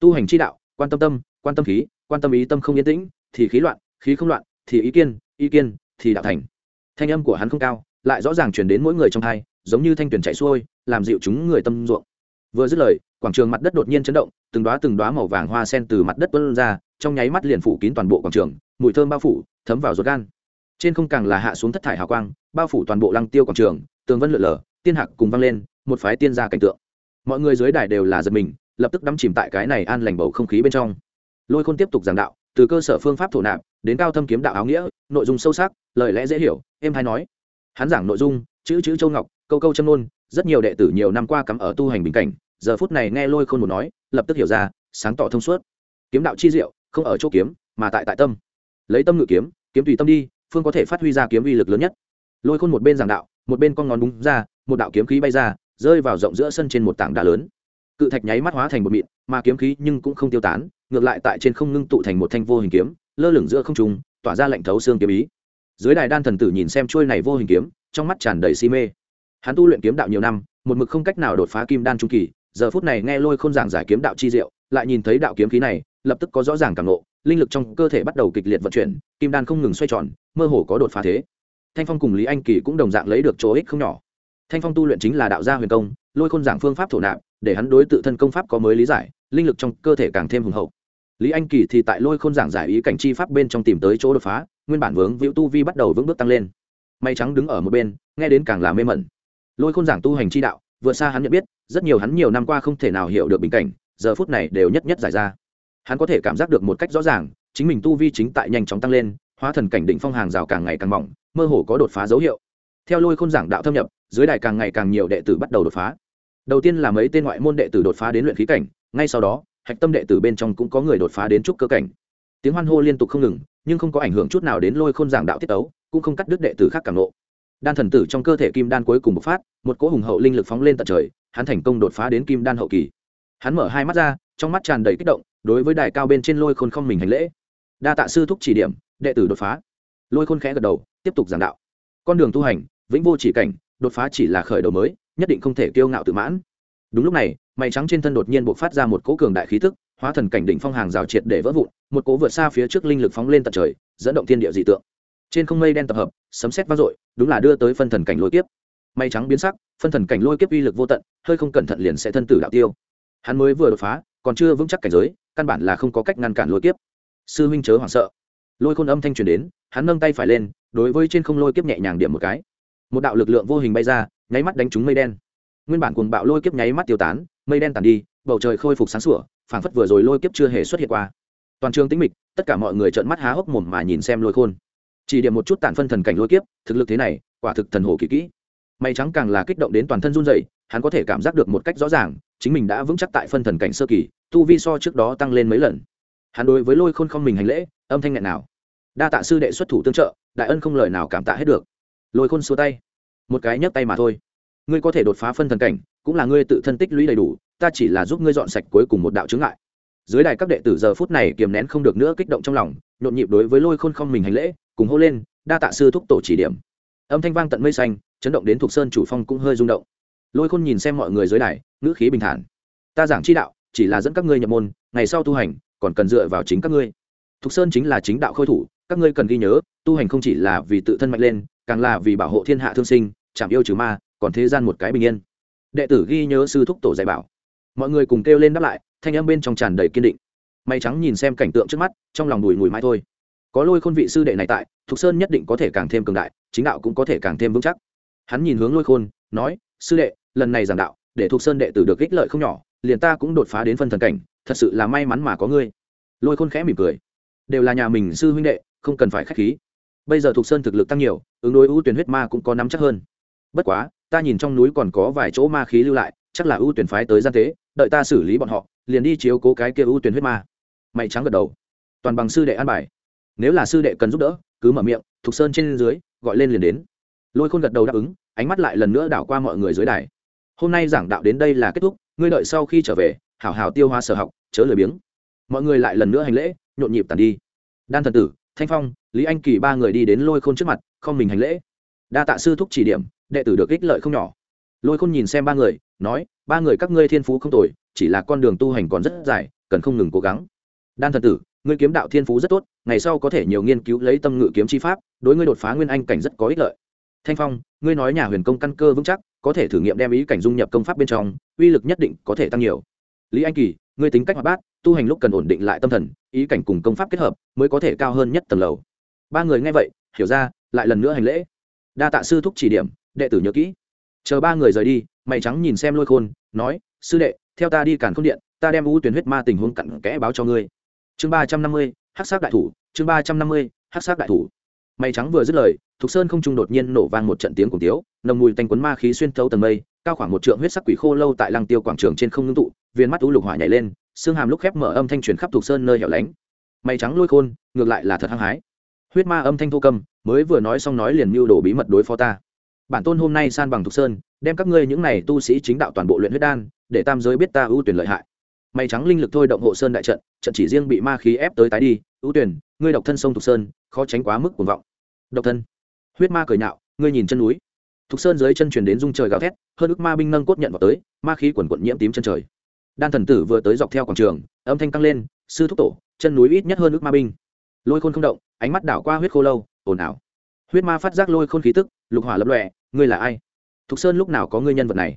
Tu hành chi đạo, quan tâm tâm, quan tâm khí, quan tâm ý tâm không yên tĩnh, thì khí loạn, khí không loạn, thì ý kiên ý kiên, thì đạo thành. Thanh âm của hắn không cao, lại rõ ràng chuyển đến mỗi người trong hai, giống như thanh tuyển chạy xuôi, làm dịu chúng người tâm ruộng. Vừa dứt lời, quảng trường mặt đất đột nhiên chấn động, từng đoá từng đoá màu vàng hoa sen từ mặt đất tuôn ra, trong nháy mắt liền phủ kín toàn bộ quảng trường, mùi thơm bao phủ, thấm vào ruột gan trên không càng là hạ xuống thất thải hào quang, bao phủ toàn bộ lăng tiêu quảng trường, tường vân lượn lờ, tiên hạc cùng vang lên, một phái tiên gia cảnh tượng. Mọi người dưới đài đều là giật mình, lập tức đắm chìm tại cái này an lành bầu không khí bên trong. Lôi khôn tiếp tục giảng đạo, từ cơ sở phương pháp thổ nạp, đến cao thâm kiếm đạo áo nghĩa, nội dung sâu sắc, lời lẽ dễ hiểu em hay nói. Hắn giảng nội dung, chữ chữ châu ngọc, câu câu châm nôn rất nhiều đệ tử nhiều năm qua cắm ở tu hành bình cảnh, giờ phút này nghe lôi khôn một nói, lập tức hiểu ra, sáng tỏ thông suốt. Kiếm đạo chi diệu, không ở chỗ kiếm, mà tại tại tâm. Lấy tâm ngự kiếm kiếm tùy tâm đi phương có thể phát huy ra kiếm uy lực lớn nhất. Lôi khôn một bên giảng đạo, một bên con ngón búng ra, một đạo kiếm khí bay ra, rơi vào rộng giữa sân trên một tảng đá lớn. Cự thạch nháy mắt hóa thành một mịn, mà kiếm khí nhưng cũng không tiêu tán, ngược lại tại trên không ngưng tụ thành một thanh vô hình kiếm, lơ lửng giữa không trung, tỏa ra lệnh thấu xương kiếm ý. Dưới đài đan thần tử nhìn xem trôi này vô hình kiếm, trong mắt tràn đầy si mê. Hắn tu luyện kiếm đạo nhiều năm, một mực không cách nào đột phá kim đan trung kỳ, giờ phút này nghe lôi khôn giảng giải kiếm đạo chi diệu, lại nhìn thấy đạo kiếm khí này lập tức có rõ ràng cảm nộ linh lực trong cơ thể bắt đầu kịch liệt vận chuyển, kim đan không ngừng xoay tròn, mơ hồ có đột phá thế. Thanh phong cùng lý anh kỳ cũng đồng dạng lấy được chỗ ích không nhỏ. Thanh phong tu luyện chính là đạo gia huyền công, lôi khôn giảng phương pháp thổ nạp, để hắn đối tự thân công pháp có mới lý giải, linh lực trong cơ thể càng thêm hùng hậu. Lý anh kỳ thì tại lôi khôn giảng giải ý cảnh chi pháp bên trong tìm tới chỗ đột phá, nguyên bản vướng vĩu tu vi bắt đầu vững bước tăng lên. May trắng đứng ở một bên, nghe đến càng là mê mẩn. Lôi khôn giảng tu hành chi đạo, vượt xa hắn nhận biết, rất nhiều hắn nhiều năm qua không thể nào hiểu được bình cảnh, giờ phút này đều nhất nhất giải ra hắn có thể cảm giác được một cách rõ ràng, chính mình tu vi chính tại nhanh chóng tăng lên, hóa thần cảnh định phong hàng rào càng ngày càng mỏng, mơ hồ có đột phá dấu hiệu. Theo lôi khôn giảng đạo thâm nhập, dưới đài càng ngày càng nhiều đệ tử bắt đầu đột phá. Đầu tiên là mấy tên ngoại môn đệ tử đột phá đến luyện khí cảnh, ngay sau đó, hạch tâm đệ tử bên trong cũng có người đột phá đến trúc cơ cảnh. Tiếng hoan hô liên tục không ngừng, nhưng không có ảnh hưởng chút nào đến lôi khôn giảng đạo tiết tấu, cũng không cắt đứt đệ tử khác cảm nộ đan thần tử trong cơ thể kim đan cuối cùng bộc phát, một cỗ hùng hậu linh lực phóng lên tận trời, hắn thành công đột phá đến kim đan hậu kỳ. Hắn mở hai mắt ra, trong mắt tràn đầy kích động đối với đài cao bên trên lôi khôn không mình hành lễ. Đa tạ sư thúc chỉ điểm, đệ tử đột phá. Lôi khôn khẽ gật đầu, tiếp tục giảng đạo. Con đường tu hành, vĩnh vô chỉ cảnh, đột phá chỉ là khởi đầu mới, nhất định không thể kiêu ngạo tự mãn. Đúng lúc này, mày trắng trên thân đột nhiên bộc phát ra một cỗ cường đại khí tức, hóa thần cảnh đỉnh phong hàng rào triệt để vỡ vụn, một cỗ vượt xa phía trước linh lực phóng lên tận trời, dẫn động thiên địa dị tượng. Trên không mây đen tập hợp, sấm sét vang dội, đúng là đưa tới phân thần cảnh lôi kiếp. Mây trắng biến sắc, phân thần cảnh lôi kiếp uy lực vô tận, hơi không cẩn thận liền sẽ thân tử đạo tiêu. Hắn mới vừa đột phá, còn chưa vững chắc cảnh giới căn bản là không có cách ngăn cản lôi kiếp. Sư huynh chớ hoảng sợ. Lôi khôn âm thanh truyền đến, hắn nâng tay phải lên, đối với trên không lôi kiếp nhẹ nhàng điểm một cái. Một đạo lực lượng vô hình bay ra, nháy mắt đánh trúng mây đen. Nguyên bản cuồng bạo lôi kiếp nháy mắt tiêu tán, mây đen tàn đi, bầu trời khôi phục sáng sủa, phảng phất vừa rồi lôi kiếp chưa hề xuất hiện qua. Toàn trường tĩnh mịch, tất cả mọi người trợn mắt há hốc mồm mà nhìn xem lôi khôn. Chỉ điểm một chút tản phân thần cảnh lôi kiếp, thực lực thế này, quả thực thần hồ kỳ kỹ. Mây trắng càng là kích động đến toàn thân run rẩy hắn có thể cảm giác được một cách rõ ràng, chính mình đã vững chắc tại phân thần cảnh sơ kỳ, tu vi so trước đó tăng lên mấy lần. Hắn đối với lôi khôn không mình hành lễ, âm thanh nghẹn nào. Đa tạ sư đệ xuất thủ tương trợ, đại ân không lời nào cảm tạ hết được. Lôi khôn xua tay. Một cái nhấc tay mà thôi. Ngươi có thể đột phá phân thần cảnh, cũng là ngươi tự thân tích lũy đầy đủ, ta chỉ là giúp ngươi dọn sạch cuối cùng một đạo chướng ngại. Dưới đài các đệ tử giờ phút này kiềm nén không được nữa kích động trong lòng, nhộn nhịp đối với lôi khôn không mình hành lễ, cùng hô lên, đa tạ sư thúc tổ chỉ điểm. Âm thanh vang tận mây xanh, chấn động đến thuộc sơn chủ phong cũng hơi rung động lôi khôn nhìn xem mọi người dưới đài, ngữ khí bình thản. Ta giảng chi đạo, chỉ là dẫn các ngươi nhập môn, ngày sau tu hành, còn cần dựa vào chính các ngươi. Thục sơn chính là chính đạo khôi thủ, các ngươi cần ghi nhớ, tu hành không chỉ là vì tự thân mạnh lên, càng là vì bảo hộ thiên hạ thương sinh, chạm yêu trừ ma, còn thế gian một cái bình yên. Đệ tử ghi nhớ sư thúc tổ dạy bảo. Mọi người cùng kêu lên đáp lại, thanh âm bên trong tràn đầy kiên định. May trắng nhìn xem cảnh tượng trước mắt, trong lòng đùi ngùi mãi thôi. Có lôi khôn vị sư đệ này tại, thục sơn nhất định có thể càng thêm cường đại, chính đạo cũng có thể càng thêm vững chắc. Hắn nhìn hướng lôi khôn, nói, sư đệ lần này giảng đạo, để thuộc sơn đệ tử được ích lợi không nhỏ, liền ta cũng đột phá đến phân thần cảnh, thật sự là may mắn mà có ngươi. Lôi khôn khẽ mỉm cười. Đều là nhà mình sư huynh đệ, không cần phải k h á c h khí. Bây giờ thuộc sơn thực lực tăng nhiều, ứng đối ưu tuyển huyết ma cũng có nắm chắc hơn. Bất quá, ta nhìn trong núi còn có vài chỗ ma khí lưu lại, chắc là ưu tuyển phái tới gian tế, đợi ta xử lý bọn họ, liền đi chiếu cố cái kia ưu tuyển huyết ma. Mày trắng gật đầu. Toàn bằng sư đệ an bài. Nếu là sư đệ cần giúp đỡ, cứ mở miệng, thuộc sơn trên dưới, gọi lên liền đến. Lôi khôn gật đầu đáp ứng, ánh mắt lại lần nữa đảo qua mọi người dưới đài hôm nay giảng đạo đến đây là kết thúc, ngươi đợi sau khi trở về, hảo hảo tiêu hóa sở học, chớ lười biếng. Mọi người lại lần nữa hành lễ, nhộn nhịp tàn đi. Đan thần tử, thanh phong, lý anh kỳ ba người đi đến lôi khôn trước mặt, không mình hành lễ. Đa tạ sư thúc chỉ điểm, đệ tử được ích lợi không nhỏ. Lôi khôn nhìn xem ba người, nói, ba người các ngươi thiên phú không tồi, chỉ là con đường tu hành còn rất dài, cần không ngừng cố gắng. Đan thần tử, ngươi kiếm đạo thiên phú rất tốt, ngày sau có thể nhiều nghiên cứu lấy tâm ngự kiếm chi pháp, đối ngươi đột phá nguyên anh cảnh rất có ích lợi. Thanh phong, ngươi nói nhà huyền công căn cơ vững chắc có thể thử nghiệm đem ý cảnh dung nhập công pháp bên trong, uy lực nhất định có thể tăng nhiều. Lý anh kỳ, ngươi tính cách hoạt bát, tu hành lúc cần ổn định lại tâm thần, ý cảnh cùng công pháp kết hợp mới có thể cao hơn nhất tầng lầu. Ba người nghe vậy, hiểu ra, lại lần nữa hành lễ. Đa tạ sư thúc chỉ điểm, đệ tử nhớ kỹ. Chờ ba người rời đi, mày trắng nhìn xem lôi khôn, nói, sư đệ, theo ta đi càn khôn điện, ta đem ưu tuyển huyết ma tình huống cặn kẽ báo cho ngươi. Chương ba trăm năm mươi hát sát đại thủ, chương ba trăm năm mươi hát sát đại thủ. Mây trắng vừa dứt lời, thục sơn không trung đột nhiên nổ vang một trận tiếng cùng tiếu, nồng mùi tanh quấn ma khí xuyên thấu tầng mây, cao khoảng một trượng huyết sắc quỷ khô lâu tại lăng tiêu quảng trường trên không ngưng tụ viên mắt u lục hỏa nhảy lên, xương hàm lúc khép mở âm thanh truyền khắp thục sơn nơi hẻo lánh. Mây trắng lôi khôn, ngược lại là thật hăng hái. Huyết ma âm thanh thô cầm, mới vừa nói xong nói liền mưu đồ bí mật đối phó ta. Bản tôn hôm nay san bằng thục sơn, đem các ngươi những này tu sĩ chính đạo toàn bộ luyện huyết đan, để tam giới biết ta ưu tuyển lợi hại. Mây trắng linh lực thôi động hộ sơn đại trận trận chỉ riêng bị ma khí ép tới tái đi. Ưu tuyển, ngươi độc thân sông thục sơn, khó tránh quá mức cuồng vọng độc thân. Huyết ma cười nhạo, ngươi nhìn chân núi. Thục sơn dưới chân truyền đến dung trời gào thét, hơn ức ma binh nâng cốt nhận vào tới, ma khí quần quận nhiễm tím chân trời. Đan thần tử vừa tới dọc theo quảng trường, âm thanh tăng lên, sư thúc tổ, chân núi ít nhất hơn ức ma binh. Lôi khôn không động, ánh mắt đảo qua huyết khô lâu, ồn ào. Huyết ma phát giác lôi khôn khí tức, lục hỏa lập lọe ngươi là ai? Thục sơn lúc nào có ngươi nhân vật này?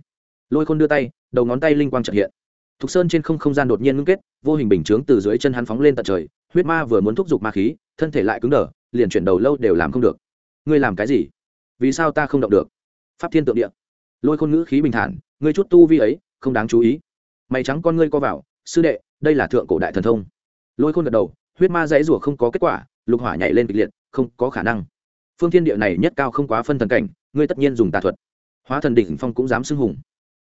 Lôi khôn đưa tay, đầu ngón tay linh quang trợ hiện. Thục sơn trên không không gian đột nhiên ngưng kết, vô hình bình chướng từ dưới chân hắn phóng lên tận trời, huyết ma vừa muốn thúc giục ma khí, thân thể lại cứng đờ liền chuyển đầu lâu đều làm không được. Ngươi làm cái gì? Vì sao ta không động được? Pháp thiên tượng địa. Lôi khôn ngữ khí bình thản, ngươi chút tu vi ấy, không đáng chú ý. Mày trắng con ngươi co vào, sư đệ, đây là thượng cổ đại thần thông. Lôi khôn gật đầu, huyết ma dãy rủa không có kết quả, lục hỏa nhảy lên kịch liệt, không có khả năng. Phương thiên địa này nhất cao không quá phân thần cảnh, ngươi tất nhiên dùng tà thuật. Hóa thần đỉnh phong cũng dám xưng hùng.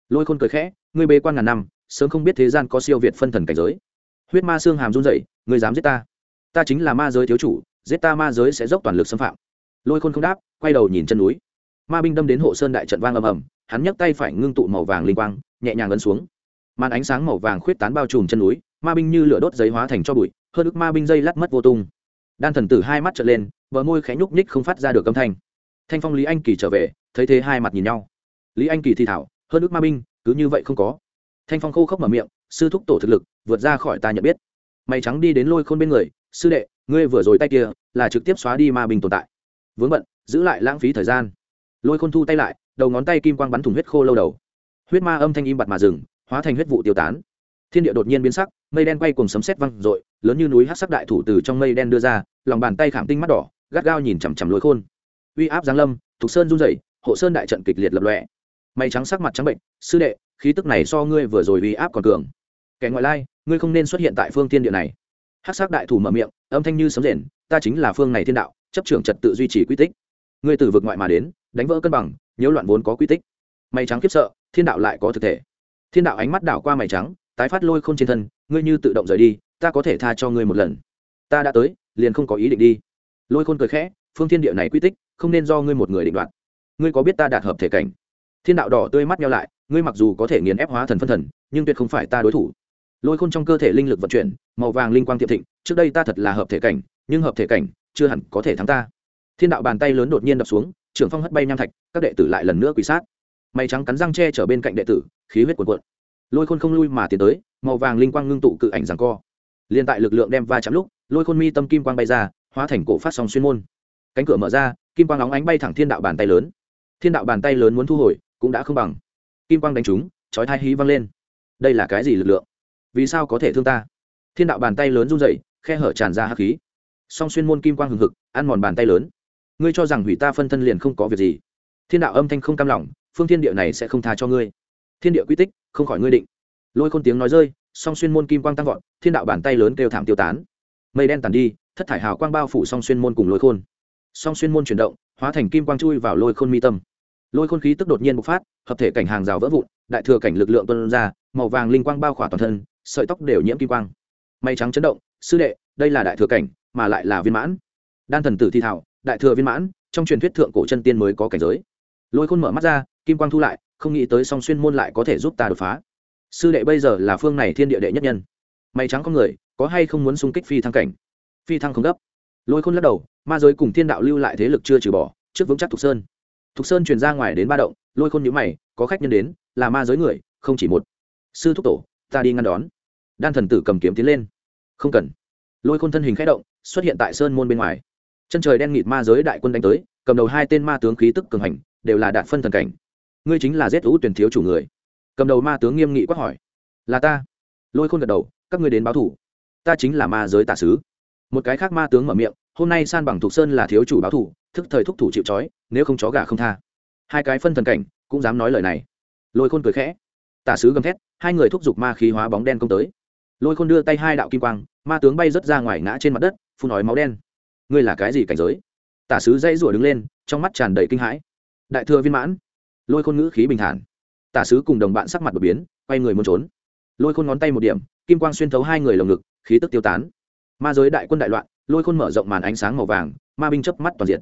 Lôi khôn cười khẽ, ngươi bế quan ngàn năm, sớm không biết thế gian có siêu việt phân thần cảnh giới. Huyết ma xương hàm run rẩy, ngươi dám giết ta. Ta chính là ma giới thiếu chủ giết ta ma giới sẽ dốc toàn lực xâm phạm. Lôi khôn không đáp, quay đầu nhìn chân núi. Ma binh đâm đến hộ sơn đại trận vang ầm ầm, hắn nhấc tay phải ngưng tụ màu vàng linh quang, nhẹ nhàng ấn xuống. Màn ánh sáng màu vàng khuyết tán bao trùm chân núi, ma binh như lửa đốt giấy hóa thành cho bụi, hơn ức ma binh dây lắt mất vô tung. Đan thần tử hai mắt trở lên, bờ môi khẽ nhúc nhích không phát ra được âm thanh. Thanh phong lý anh kỳ trở về, thấy thế hai mặt nhìn nhau. Lý anh kỳ thì thảo, hơn ức ma binh, cứ như vậy không có. Thanh phong khô khốc mở miệng, sư thúc tổ thực lực, vượt ra khỏi ta nhận biết. Mày trắng đi đến lôi khôn bên người, sư đệ ngươi vừa rồi tay kia là trực tiếp xóa đi ma binh tồn tại. Vướng bận, giữ lại lãng phí thời gian. Lôi khôn thu tay lại, đầu ngón tay kim quang bắn thủng huyết khô lâu đầu. Huyết ma âm thanh im bặt mà dừng, hóa thành huyết vụ tiêu tán. Thiên địa đột nhiên biến sắc, mây đen quay cùng sấm sét văng r lớn như núi hát sắc đại thủ từ trong mây đen đưa ra, lòng bàn tay khảm tinh mắt đỏ, gắt gao nhìn chằm chằm lôi khôn. Uy áp giáng lâm, thục sơn run rẩy, hộ sơn đại trận kịch liệt lập lọe mây trắng sắc mặt trắng bệnh, sư đệ, khí tức này so ngươi vừa rồi uy áp còn cường. Kẻ ngoại lai, ngươi không nên xuất hiện tại phương thiên địa này hát sắc đại thủ mở miệng, âm thanh như sấm rền, ta chính là phương này thiên đạo, chấp trưởng trật tự duy trì quy tích. Ngươi từ vực ngoại mà đến, đánh vỡ cân bằng, nhiễu loạn vốn có quy tích. Mày trắng khiếp sợ, thiên đạo lại có thực thể. Thiên đạo ánh mắt đảo qua mày trắng, tái phát lôi khôn trên thân, ngươi như tự động rời đi, ta có thể tha cho ngươi một lần. Ta đã tới, liền không có ý định đi. Lôi khôn cười khẽ, phương thiên địa này quy tích, không nên do ngươi một người định đoạt. Ngươi có biết ta đạt hợp thể cảnh? Thiên đạo đỏ tươi mắt nhau lại, ngươi mặc dù có thể nghiền ép hóa thần phân thần, nhưng tuyệt không phải ta đối thủ lôi khôn trong cơ thể linh lực vận chuyển, màu vàng linh quang tiệm thịnh, trước đây ta thật là hợp thể cảnh, nhưng hợp thể cảnh, chưa hẳn có thể thắng ta. Thiên đạo bàn tay lớn đột nhiên đập xuống, trưởng phong hất bay nham thạch, các đệ tử lại lần nữa quỳ sát. Mày trắng cắn răng tre chở bên cạnh đệ tử, khí huyết cuồn cuộn. Lôi khôn không lui mà tiến tới, màu vàng linh quang ngưng tụ cự ảnh rằng co. Liên tại lực lượng đem va chạm lúc, lôi khôn mi tâm kim quang bay ra, hóa thành cổ phát song xuyên môn. Cánh cửa mở ra, kim quang óng ánh bay thẳng thiên đạo bàn tay lớn. Thiên đạo bàn tay lớn muốn thu hồi, cũng đã không bằng. Kim quang đánh trúng, chói thai hí văng lên. Đây là cái gì lực lượng? Vì sao có thể thương ta? Thiên đạo bàn tay lớn run dậy khe hở tràn ra hắc khí. Song xuyên môn kim quang hừng hực, ăn mòn bàn tay lớn. Ngươi cho rằng hủy ta phân thân liền không có việc gì. Thiên đạo âm thanh không cam lòng, phương thiên địa này sẽ không tha cho ngươi. Thiên địa quy tích, không khỏi ngươi định. Lôi khôn tiếng nói rơi, song xuyên môn kim quang tăng vọt, thiên đạo bàn tay lớn kêu thảm tiêu tán. Mây đen tàn đi, thất thải hào quang bao phủ song xuyên môn cùng lôi khôn. Song xuyên môn chuyển động, hóa thành kim quang chui vào lôi khôn mi tâm. Lôi khôn khí tức đột nhiên bộc phát, hợp thể cảnh hàng rào vỡ vụn, đại thừa cảnh lực lượng tuân ra, màu vàng linh quang bao khỏa toàn thân sợi tóc đều nhiễm kim quang. Mây trắng chấn động, sư đệ, đây là đại thừa cảnh, mà lại là viên mãn. Đan thần tử thi thảo đại thừa viên mãn, trong truyền thuyết thượng cổ chân tiên mới có cảnh giới. Lôi khôn mở mắt ra, kim quang thu lại, không nghĩ tới song xuyên môn lại có thể giúp ta đột phá. Sư đệ bây giờ là phương này thiên địa đệ nhất nhân. May trắng con người, có hay không muốn xung kích phi thăng cảnh? Phi thăng không gấp. Lôi khôn lắc đầu, ma giới cùng thiên đạo lưu lại thế lực chưa trừ bỏ, trước vững chắc thục sơn. Thục sơn truyền ra ngoài đến ba động, lôi khôn nhữ mày, có khách nhân đến, là ma giới người, không chỉ một. Sư thúc tổ ta đi ngăn đón. Đan thần tử cầm kiếm tiến lên. Không cần. Lôi khôn thân hình k h ẽ động, xuất hiện tại sơn môn bên ngoài. Chân trời đen nghịt ma giới đại quân đánh tới, cầm đầu hai tên ma tướng khí tức cường hành, đều là đạt phân thần cảnh. Ngươi chính là giết lũ tuyển thiếu chủ người. Cầm đầu ma tướng nghiêm nghị quát hỏi. Là ta. Lôi khôn gật đầu, các ngươi đến báo thủ. Ta chính là ma giới tả sứ. Một cái khác ma tướng mở miệng, hôm nay san bằng thục sơn là thiếu chủ báo thủ, thức thời thúc thủ chịu trói, nếu không chó gà không tha. Hai cái phân thần cảnh, cũng dám nói lời này. Lôi khôn cười khẽ tả sứ gầm thét, hai người thúc giục ma khí hóa bóng đen công tới. Lôi khôn đưa tay hai đạo kim quang, ma tướng bay rớt ra ngoài ngã trên mặt đất, phun nói máu đen. Ngươi là cái gì cảnh giới? Tả sứ dãy rủa đứng lên, trong mắt tràn đầy kinh hãi. Đại thừa viên mãn. Lôi khôn ngữ khí bình thản. Tả sứ cùng đồng bạn sắc mặt đột biến, quay người muốn trốn. Lôi khôn ngón tay một điểm, kim quang xuyên thấu hai người lồng ngực, khí tức tiêu tán. Ma giới đại quân đại loạn, lôi khôn mở rộng màn ánh sáng màu vàng, ma binh chớp mắt toàn diện.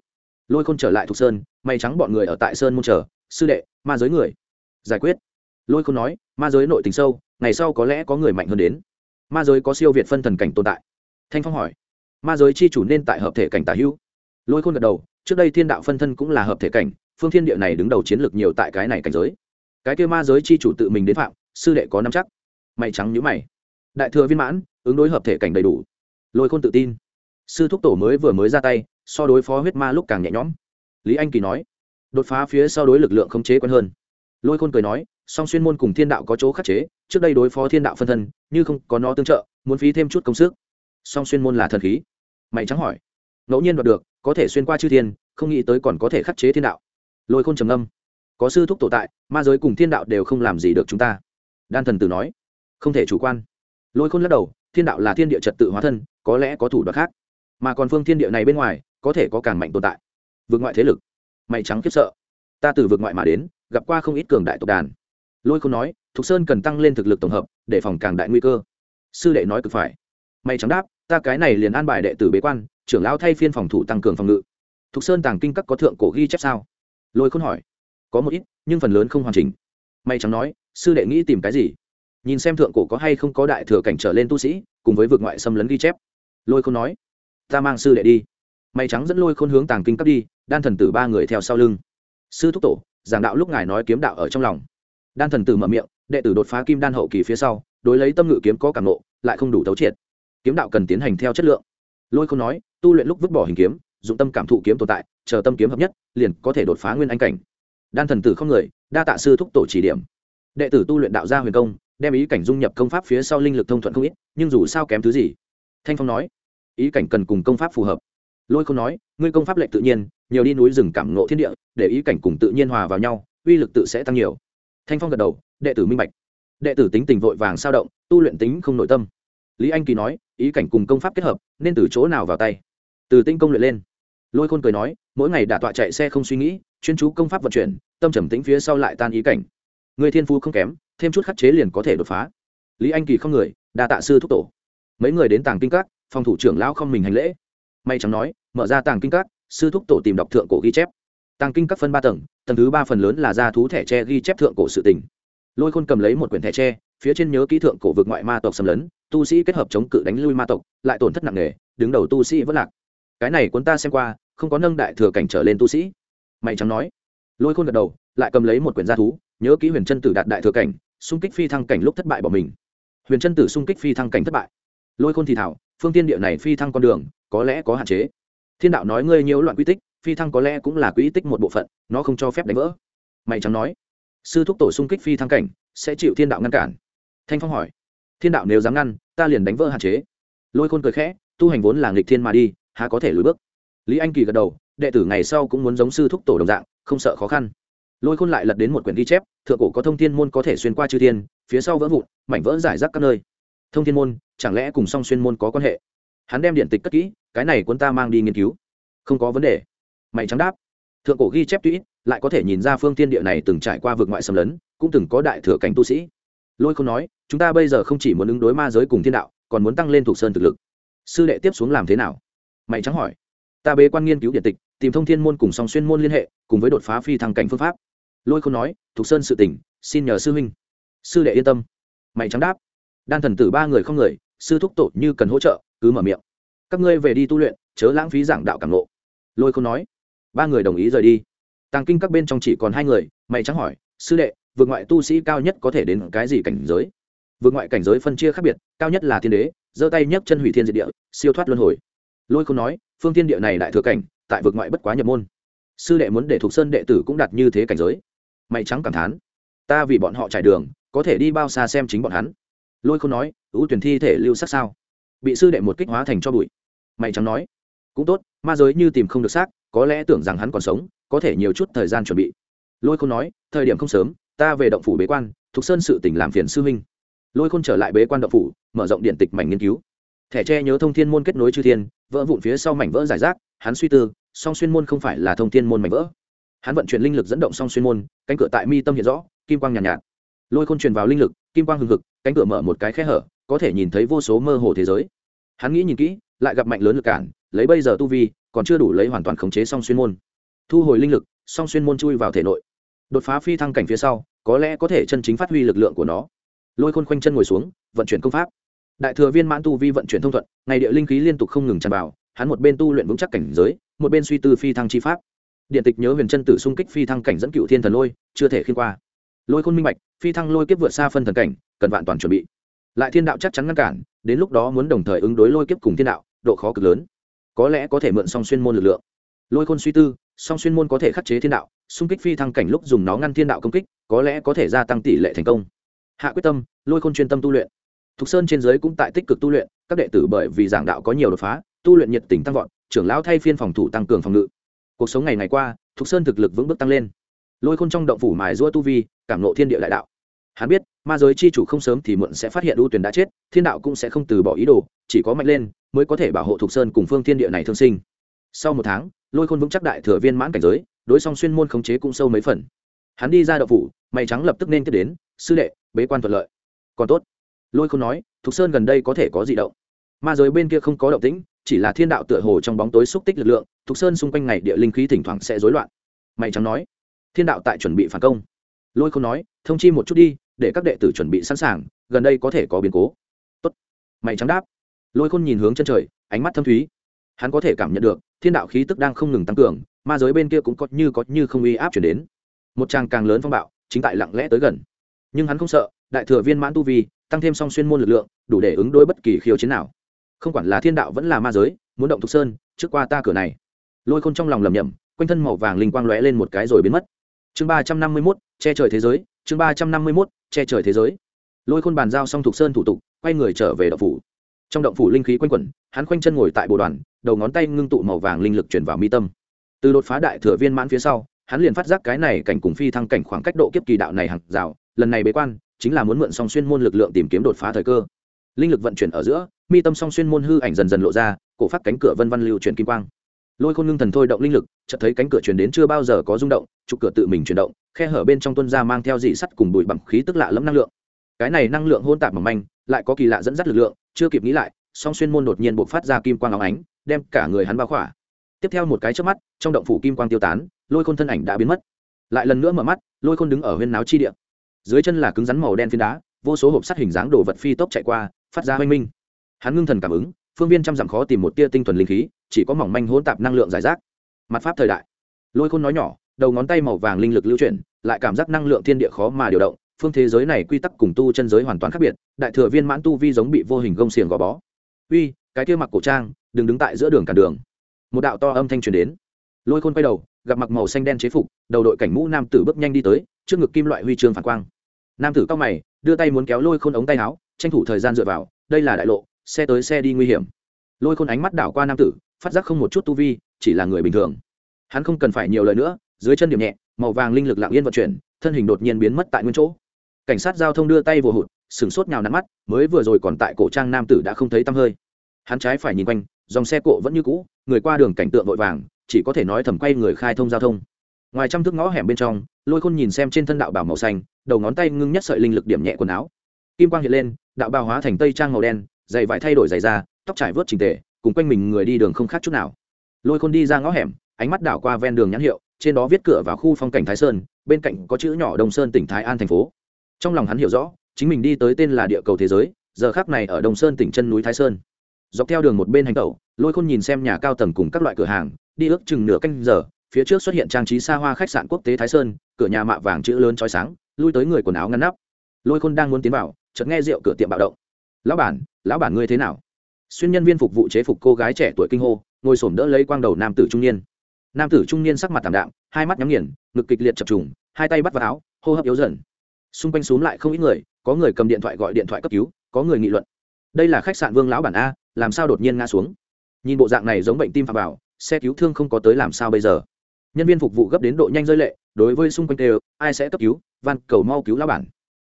Lôi khôn trở lại thục sơn mây trắng bọn người ở tại sơn môn chờ. Sư đệ, ma giới người. Giải quyết lôi khôn nói, ma giới nội tình sâu, ngày sau có lẽ có người mạnh hơn đến. Ma giới có siêu việt phân thần cảnh tồn tại. Thanh phong hỏi, ma giới chi chủ nên tại hợp thể cảnh tả hữu. Lôi khôn gật đầu, trước đây thiên đạo phân thân cũng là hợp thể cảnh, phương thiên địa này đứng đầu chiến lược nhiều tại cái này cảnh giới. Cái kêu ma giới chi chủ tự mình đến phạm, sư đệ có năm chắc. Mày trắng nhữ mày. Đại thừa viên mãn, ứng đối hợp thể cảnh đầy đủ. Lôi khôn tự tin. Sư thúc tổ mới vừa mới ra tay, so đối phó huyết ma lúc càng nhẹ nhõm. Lý anh kỳ nói, đột phá phía sau đối lực lượng khống chế quen hơn. Lôi khôn cười nói song xuyên môn cùng thiên đạo có chỗ khắc chế, trước đây đối phó thiên đạo phân thân, như không có nó tương trợ, muốn phí thêm chút công sức. Song xuyên môn là thần khí. Mày trắng hỏi. Ngẫu nhiên đoạt được, có thể xuyên qua chư thiên, không nghĩ tới còn có thể khắc chế thiên đạo. Lôi khôn trầm âm có sư thúc tổ tại, ma giới cùng thiên đạo đều không làm gì được chúng ta. Đan thần tử nói. Không thể chủ quan. Lôi khôn lắc đầu, thiên đạo là thiên địa trật tự hóa thân, có lẽ có thủ đoạn khác. Mà còn phương thiên địa này bên ngoài, có thể có càng mạnh tồn tại. Vượt ngoại thế lực. Mày trắng khiếp sợ. Ta từ vượt ngoại mà đến, gặp qua không ít cường đại tộc đàn lôi khôn nói, thục sơn cần tăng lên thực lực tổng hợp, để phòng càng đại nguy cơ. Sư đệ nói cực phải. May trắng đáp, ta cái này liền an bài đệ tử bế quan, trưởng lão thay phiên phòng thủ tăng cường phòng ngự. Thục sơn tàng kinh các có thượng cổ ghi chép sao? Lôi khôn hỏi. Có một ít, nhưng phần lớn không hoàn chỉnh. May trắng nói, sư đệ nghĩ tìm cái gì? Nhìn xem thượng cổ có hay không có đại thừa cảnh trở lên tu sĩ, cùng với vượt ngoại xâm lấn ghi chép. Lôi khôn nói, ta mang sư đệ đi. May trắng dẫn lôi khôn hướng tàng kinh cấp đi, đan thần tử ba người theo sau lưng. Sư thúc tổ, giảng đạo lúc ngài nói kiếm đạo ở trong lòng đan thần tử mở miệng, đệ tử đột phá kim đan hậu kỳ phía sau, đối lấy tâm ngự kiếm có cảm nộ, lại không đủ thấu triệt. Kiếm đạo cần tiến hành theo chất lượng. Lôi không nói, tu luyện lúc vứt bỏ hình kiếm, dụng tâm cảm thụ kiếm tồn tại, chờ tâm kiếm hợp nhất, liền có thể đột phá nguyên anh cảnh. Đan thần tử không người, đa tạ sư thúc tổ chỉ điểm. Đệ tử tu luyện đạo gia huyền công, đem ý cảnh dung nhập công pháp phía sau linh lực thông thuận không ít, nhưng dù sao kém thứ gì? Thanh phong nói, ý cảnh cần cùng công pháp phù hợp. Lôi không nói, ngươi công pháp lệnh tự nhiên, nhiều đi núi rừng cảm ngộ thiên địa, để ý cảnh cùng tự nhiên hòa vào nhau, uy lực tự sẽ tăng nhiều thanh phong gật đầu, đệ tử minh bạch. Đệ tử tính tình vội vàng sao động, tu luyện tính không nội tâm. Lý anh kỳ nói, ý cảnh cùng công pháp kết hợp, nên từ chỗ nào vào tay? Từ tinh công luyện lên. Lôi khôn cười nói, mỗi ngày đả tọa chạy xe không suy nghĩ, chuyên chú công pháp vận chuyển, tâm trầm tĩnh phía sau lại tan ý cảnh. Người thiên phu không kém, thêm chút khắc chế liền có thể đột phá. Lý anh kỳ không người, đa tạ sư thúc tổ. Mấy người đến tàng kinh các, phòng thủ trưởng lão không mình hành lễ. May chẳng nói, mở ra tàng kinh các, sư thúc tổ tìm đọc thượng cổ ghi chép tàng kinh các phân ba tầng tầng thứ ba phần lớn là gia thú thẻ tre ghi chép thượng cổ sự tình. Lôi khôn cầm lấy một quyển thẻ tre, phía trên nhớ ký thượng cổ vực ngoại ma tộc xâm lấn, tu sĩ kết hợp chống cự đánh lui ma tộc, lại tổn thất nặng nề, đứng đầu tu sĩ vẫn lạc. Cái này cuốn ta xem qua, không có nâng đại thừa cảnh trở lên tu sĩ. Mày trắng nói. Lôi khôn gật đầu, lại cầm lấy một quyển gia thú, nhớ ký huyền chân tử đạt đại thừa cảnh, xung kích phi thăng cảnh lúc thất bại bỏ mình. Huyền chân tử xung kích phi thăng cảnh thất bại. Lôi khôn thì thảo, phương tiên địa này phi thăng con đường, có lẽ có hạn chế. Thiên đạo nói ngươi nhiễu loạn quy tích phi thăng có lẽ cũng là quỹ tích một bộ phận, nó không cho phép đánh vỡ. Mày chẳng nói. Sư thúc tổ xung kích phi thăng cảnh, sẽ chịu thiên đạo ngăn cản. Thanh phong hỏi. Thiên đạo nếu dám ngăn, ta liền đánh vỡ hạn chế. Lôi khôn cười khẽ, tu hành vốn là nghịch thiên mà đi, há có thể lùi bước? Lý anh kỳ gật đầu, đệ tử ngày sau cũng muốn giống sư thúc tổ đồng dạng, không sợ khó khăn. Lôi khôn lại lật đến một quyển ghi chép, thượng cổ có thông thiên môn có thể xuyên qua chư thiên, phía sau vỡ vụn, mảnh vỡ giải rác các nơi. Thông thiên môn, chẳng lẽ cùng song xuyên môn có quan hệ? Hắn đem điện tịch cất kỹ, cái này quân ta mang đi nghiên cứu. Không có vấn đề mày trắng đáp. Thượng cổ ghi chép tuy lại có thể nhìn ra phương tiên địa này từng trải qua vực ngoại xâm lấn, cũng từng có đại thừa cảnh tu sĩ. Lôi không nói, chúng ta bây giờ không chỉ muốn ứng đối ma giới cùng thiên đạo, còn muốn tăng lên thuộc sơn thực lực. Sư đệ tiếp xuống làm thế nào? Mày trắng hỏi. Ta bế quan nghiên cứu điện tịch, tìm thông thiên môn cùng song xuyên môn liên hệ, cùng với đột phá phi thăng cảnh phương pháp. Lôi không nói, thuộc sơn sự tỉnh xin nhờ sư huynh. Sư đệ yên tâm. Mày trắng đáp. Đan thần tử ba người không người, sư thúc tổ như cần hỗ trợ, cứ mở miệng. Các ngươi về đi tu luyện, chớ lãng phí giảng đạo cảm lộ lôi không nói ba người đồng ý rời đi. Tàng kinh các bên trong chỉ còn hai người, mày trắng hỏi, sư đệ, vượt ngoại tu sĩ cao nhất có thể đến cái gì cảnh giới? Vượt ngoại cảnh giới phân chia khác biệt, cao nhất là thiên đế, giơ tay nhấc chân hủy thiên diệt địa, siêu thoát luân hồi. Lôi không nói, phương thiên địa này đại thừa cảnh, tại vượt ngoại bất quá nhập môn. Sư đệ muốn để thuộc sơn đệ tử cũng đạt như thế cảnh giới. Mày trắng cảm thán, ta vì bọn họ trải đường, có thể đi bao xa xem chính bọn hắn? Lôi không nói, ưu tuyển thi thể lưu sát sao? Bị sư đệ một kích hóa thành cho bụi. Mày trắng nói, cũng tốt, ma giới như tìm không được xác có lẽ tưởng rằng hắn còn sống có thể nhiều chút thời gian chuẩn bị. Lôi khôn nói thời điểm không sớm ta về động phủ bế quan thục sơn sự tỉnh làm phiền sư huynh. Lôi khôn trở lại bế quan động phủ mở rộng điện tịch mảnh nghiên cứu. Thẻ tre nhớ thông thiên môn kết nối chư thiên vỡ vụn phía sau mảnh vỡ giải rác hắn suy tư song xuyên môn không phải là thông thiên môn mảnh vỡ. Hắn vận chuyển linh lực dẫn động song xuyên môn cánh cửa tại mi tâm hiện rõ kim quang nhàn nhạt, nhạt. Lôi khôn truyền vào linh lực kim quang hừng hực cánh cửa mở một cái khe hở có thể nhìn thấy vô số mơ hồ thế giới. Hắn nghĩ nhìn kỹ lại gặp mạnh lớn lực cản lấy bây giờ tu vi còn chưa đủ lấy hoàn toàn khống chế song xuyên môn. Thu hồi linh lực, song xuyên môn chui vào thể nội. Đột phá phi thăng cảnh phía sau, có lẽ có thể chân chính phát huy lực lượng của nó. Lôi khôn khoanh chân ngồi xuống, vận chuyển công pháp. Đại thừa viên mãn tu vi vận chuyển thông thuận, ngày địa linh khí liên tục không ngừng tràn vào, hắn một bên tu luyện vững chắc cảnh giới, một bên suy tư phi thăng chi pháp. Điện tịch nhớ huyền chân tử xung kích phi thăng cảnh dẫn cựu thiên thần lôi, chưa thể khiên qua. Lôi khôn minh bạch, phi thăng lôi kiếp vượt xa phân thần cảnh, cần vạn toàn chuẩn bị. Lại thiên đạo chắc chắn ngăn cản, đến lúc đó muốn đồng thời ứng đối lôi kiếp cùng thiên đạo, độ khó cực lớn có lẽ có thể mượn song xuyên môn lực lượng. Lôi khôn suy tư, song xuyên môn có thể khắc chế thiên đạo, xung kích phi thăng cảnh lúc dùng nó ngăn thiên đạo công kích, có lẽ có thể gia tăng tỷ lệ thành công. Hạ quyết tâm, lôi khôn chuyên tâm tu luyện. Thục sơn trên giới cũng tại tích cực tu luyện, các đệ tử bởi vì giảng đạo có nhiều đột phá, tu luyện nhiệt tình tăng vọt, trưởng lão thay phiên phòng thủ tăng cường phòng ngự. Cuộc sống ngày ngày qua, thục sơn thực lực vững bước tăng lên. Lôi khôn trong động phủ mài giũa tu vi, cảm nộ thiên địa đại đạo. Hắn biết ma giới chi chủ không sớm thì muộn sẽ phát hiện ưu tuyển đã chết, thiên đạo cũng sẽ không từ bỏ ý đồ, chỉ có mạnh lên mới có thể bảo hộ thục sơn cùng phương thiên địa này thương sinh. Sau một tháng, lôi khôn vững chắc đại thừa viên mãn cảnh giới, đối song xuyên môn khống chế cũng sâu mấy phần. Hắn đi ra đậu phủ, mày trắng lập tức nên tiếp đến, sư đệ, bế quan thuận lợi. Còn tốt. Lôi khôn nói thục sơn gần đây có thể có gì động. Ma giới bên kia không có động tĩnh, chỉ là thiên đạo tựa hồ trong bóng tối xúc tích lực lượng thục sơn xung quanh ngày địa linh khí thỉnh thoảng sẽ rối loạn. Mày trắng nói, thiên đạo tại chuẩn bị phản công. Lôi khôn nói, thông chi một chút đi để các đệ tử chuẩn bị sẵn sàng, gần đây có thể có biến cố. Tốt. Mày trắng đáp. Lôi khôn nhìn hướng chân trời, ánh mắt thâm thúy. Hắn có thể cảm nhận được, thiên đạo khí tức đang không ngừng tăng cường, ma giới bên kia cũng có như có như không uy áp chuyển đến. Một tràng càng lớn phong bạo, chính tại lặng lẽ tới gần. Nhưng hắn không sợ, đại thừa viên mãn tu vi, tăng thêm song xuyên môn lực lượng, đủ để ứng đối bất kỳ khiêu chiến nào. Không quản là thiên đạo vẫn là ma giới, muốn động thục sơn, trước qua ta cửa này. Lôi khôn trong lòng lầm nhầm quanh thân màu vàng linh quang lóe lên một cái rồi biến mất. Chương ba trăm năm mươi mốt, che trời thế giới chương ba trăm năm mươi mốt, che trời thế giới. Lôi khôn bàn giao xong thục sơn thủ tục, quay người trở về động phủ. Trong động phủ linh khí quanh quẩn, hắn khoanh chân ngồi tại bộ đoàn, đầu ngón tay ngưng tụ màu vàng linh lực chuyển vào mi tâm. Từ đột phá đại thừa viên mãn phía sau, hắn liền phát giác cái này cảnh cùng phi thăng cảnh khoảng cách độ kiếp kỳ đạo này hàng rào, lần này bế quan, chính là muốn mượn song xuyên môn lực lượng tìm kiếm đột phá thời cơ. Linh lực vận chuyển ở giữa, mi tâm song xuyên môn hư ảnh dần dần lộ ra, cổ phát cánh cửa vân vân lưu chuyển kim quang lôi khôn ngưng thần thôi động linh lực, chợt thấy cánh cửa chuyển đến chưa bao giờ có rung động, trục cửa tự mình chuyển động, khe hở bên trong tuân ra mang theo dị sắt cùng bụi bặm khí tức lạ lẫm năng lượng. Cái này năng lượng hôn tạp mỏng manh, lại có kỳ lạ dẫn dắt lực lượng, chưa kịp nghĩ lại, song xuyên môn đột nhiên buộc phát ra kim quang óng ánh, đem cả người hắn bao khỏa. Tiếp theo một cái trước mắt, trong động phủ kim quang tiêu tán, lôi khôn thân ảnh đã biến mất. Lại lần nữa mở mắt, lôi khôn đứng ở huyên náo chi địa. Dưới chân là cứng rắn màu đen phiến đá, vô số hộp sắt hình dáng đồ vật phi tốc chạy qua, phát ra oanh minh. Hắn ngưng thần cảm ứng phương viên trăm dặm khó tìm một tia tinh thuần linh khí, chỉ có mỏng manh hỗn tạp năng lượng giải rác. Mặt pháp thời đại. Lôi khôn nói nhỏ, đầu ngón tay màu vàng linh lực lưu chuyển, lại cảm giác năng lượng thiên địa khó mà điều động, phương thế giới này quy tắc cùng tu chân giới hoàn toàn khác biệt, đại thừa viên mãn tu vi giống bị vô hình gông xiềng gò bó. Uy, cái kia mặc cổ trang, đừng đứng tại giữa đường cản đường. Một đạo to âm thanh truyền đến. Lôi khôn quay đầu, gặp mặc màu xanh đen chế phục, đầu đội cảnh mũ nam tử bước nhanh đi tới, trước ngực kim loại huy chương phản quang. Nam tử cao mày, đưa tay muốn kéo lôi khôn ống tay áo, tranh thủ thời gian dựa vào, đây là đại lộ xe tới xe đi nguy hiểm. Lôi khôn ánh mắt đảo qua nam tử, phát giác không một chút tu vi, chỉ là người bình thường. Hắn không cần phải nhiều lời nữa, dưới chân điểm nhẹ, màu vàng linh lực lặng yên vận chuyển, thân hình đột nhiên biến mất tại nguyên chỗ. Cảnh sát giao thông đưa tay vô hụt, sửng sốt nhào nắm mắt, mới vừa rồi còn tại cổ trang nam tử đã không thấy tăm hơi. Hắn trái phải nhìn quanh, dòng xe cộ vẫn như cũ, người qua đường cảnh tượng vội vàng, chỉ có thể nói thầm quay người khai thông giao thông. Ngoài trăm thước ngõ hẻm bên trong, lôi khôn nhìn xem trên thân đạo bảo màu xanh, đầu ngón tay ngưng nhất sợi linh lực điểm nhẹ quần áo. Kim quang hiện lên, đạo bào hóa thành tây trang màu đen dày vải thay đổi dày ra, tóc trải vớt trình tề cùng quanh mình người đi đường không khác chút nào. Lôi khôn đi ra ngõ hẻm ánh mắt đảo qua ven đường nhãn hiệu trên đó viết cửa vào khu phong cảnh thái sơn bên cạnh có chữ nhỏ đông sơn tỉnh thái an thành phố. Trong lòng hắn hiểu rõ chính mình đi tới tên là địa cầu thế giới giờ khác này ở đông sơn tỉnh chân núi thái sơn. Dọc theo đường một bên hành tẩu lôi khôn nhìn xem nhà cao tầng cùng các loại cửa hàng đi ước chừng nửa canh giờ phía trước xuất hiện trang trí xa hoa khách sạn quốc tế thái sơn cửa nhà mạ vàng chữ lớn trói sáng lui tới người quần áo ngăn nắp. Lôi khôn đang muốn tiến vào chợt nghe rượu cửa tiệm bạo động lão bản lão bản ngươi thế nào? Xuyên nhân viên phục vụ chế phục cô gái trẻ tuổi kinh hô, ngồi xổm đỡ lấy quang đầu nam tử trung niên. Nam tử trung niên sắc mặt tảm đạm, hai mắt nhắm nghiền, ngực kịch liệt chập trùng, hai tay bắt vào áo, hô hấp yếu dần. Xung quanh xúm lại không ít người, có người cầm điện thoại gọi điện thoại cấp cứu, có người nghị luận. Đây là khách sạn vương lão bản a, làm sao đột nhiên ngã xuống? Nhìn bộ dạng này giống bệnh tim phà vào, xe cứu thương không có tới làm sao bây giờ. Nhân viên phục vụ gấp đến độ nhanh rơi lệ, đối với xung quanh đều ai sẽ cấp cứu? Van, cầu mau cứu lão bản.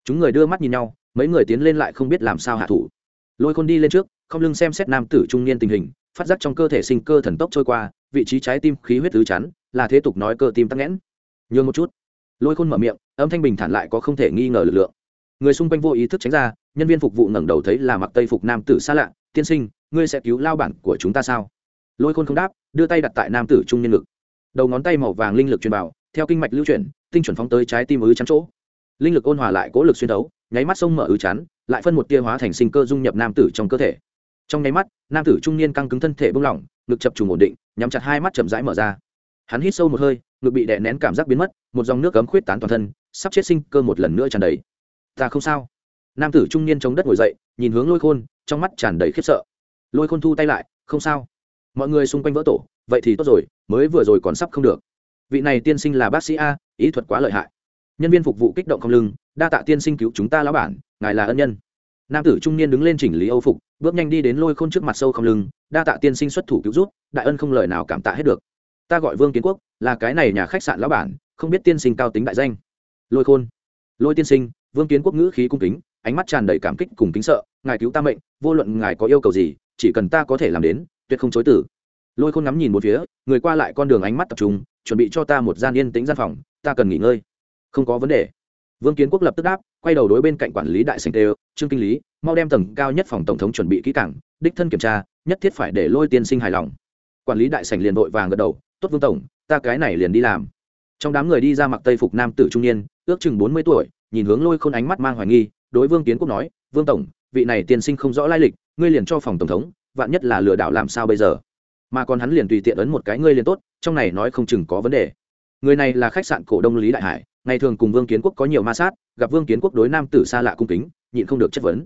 Chúng người đưa mắt nhìn nhau mấy người tiến lên lại không biết làm sao hạ thủ. Lôi khôn đi lên trước, không lưng xem xét nam tử trung niên tình hình, phát giác trong cơ thể sinh cơ thần tốc trôi qua, vị trí trái tim khí huyết tứ chắn, là thế tục nói cơ tim tắc nghẽn. Nhường một chút. Lôi khôn mở miệng, âm thanh bình thản lại có không thể nghi ngờ lực lượng. Người xung quanh vô ý thức tránh ra, nhân viên phục vụ ngẩng đầu thấy là mặc tây phục nam tử xa lạ, tiên sinh, ngươi sẽ cứu lao bản của chúng ta sao? Lôi khôn không đáp, đưa tay đặt tại nam tử trung nhân lực đầu ngón tay màu vàng linh lực truyền vào, theo kinh mạch lưu chuyển, tinh chuẩn phóng tới trái tim ứ chắn chỗ. Linh lực ôn hòa lại cố lực xuyên đấu nháy mắt sông mở ứ chắn lại phân một tia hóa thành sinh cơ dung nhập nam tử trong cơ thể. Trong nháy mắt, nam tử trung niên căng cứng thân thể bung lỏng, ngực chập trùng ổn định, nhắm chặt hai mắt chậm rãi mở ra. Hắn hít sâu một hơi, ngực bị đè nén cảm giác biến mất, một dòng nước cấm khuyết tán toàn thân, sắp chết sinh cơ một lần nữa tràn đầy. Ta không sao. Nam tử trung niên chống đất ngồi dậy, nhìn hướng lôi khôn, trong mắt tràn đầy khiếp sợ. Lôi khôn thu tay lại, không sao. Mọi người xung quanh vỡ tổ, vậy thì tốt rồi, mới vừa rồi còn sắp không được. Vị này tiên sinh là bác sĩ a, ý thuật quá lợi hại nhân viên phục vụ kích động không lưng, đa tạ tiên sinh cứu chúng ta lão bản, ngài là ân nhân. Nam tử trung niên đứng lên chỉnh lý âu phục, bước nhanh đi đến lôi khôn trước mặt sâu không lưng, đa tạ tiên sinh xuất thủ cứu rút đại ân không lời nào cảm tạ hết được. Ta gọi vương kiến quốc, là cái này nhà khách sạn lão bản, không biết tiên sinh cao tính đại danh. Lôi khôn, lôi tiên sinh, vương kiến quốc ngữ khí cung kính, ánh mắt tràn đầy cảm kích cùng kính sợ, ngài cứu ta mệnh, vô luận ngài có yêu cầu gì, chỉ cần ta có thể làm đến, tuyệt không chối tử lôi khôn ngắm nhìn một phía, người qua lại con đường ánh mắt tập trung, chuẩn bị cho ta một gian yên tĩnh gian phòng, ta cần nghỉ ngơi không có vấn đề. Vương kiến quốc lập tức đáp, quay đầu đối bên cạnh quản lý đại sành tê trương kinh lý, mau đem tầng cao nhất phòng tổng thống chuẩn bị kỹ cảng đích thân kiểm tra, nhất thiết phải để lôi tiên sinh hài lòng. Quản lý đại sành liền vội vàng gật đầu, tốt vương tổng, ta cái này liền đi làm. Trong đám người đi ra mặc tây phục nam tử trung niên, ước chừng bốn mươi tuổi, nhìn hướng lôi khôn ánh mắt mang hoài nghi, đối vương kiến quốc nói, vương tổng, vị này tiên sinh không rõ lai lịch, ngươi liền cho phòng tổng thống, vạn nhất là lừa đảo làm sao bây giờ? Mà còn hắn liền tùy tiện ấn một cái, ngươi liền tốt, trong này nói không chừng có vấn đề. Người này là khách sạn cổ đông lý đại hải ngày thường cùng vương kiến quốc có nhiều ma sát, gặp vương kiến quốc đối nam tử xa lạ cung kính, nhịn không được chất vấn.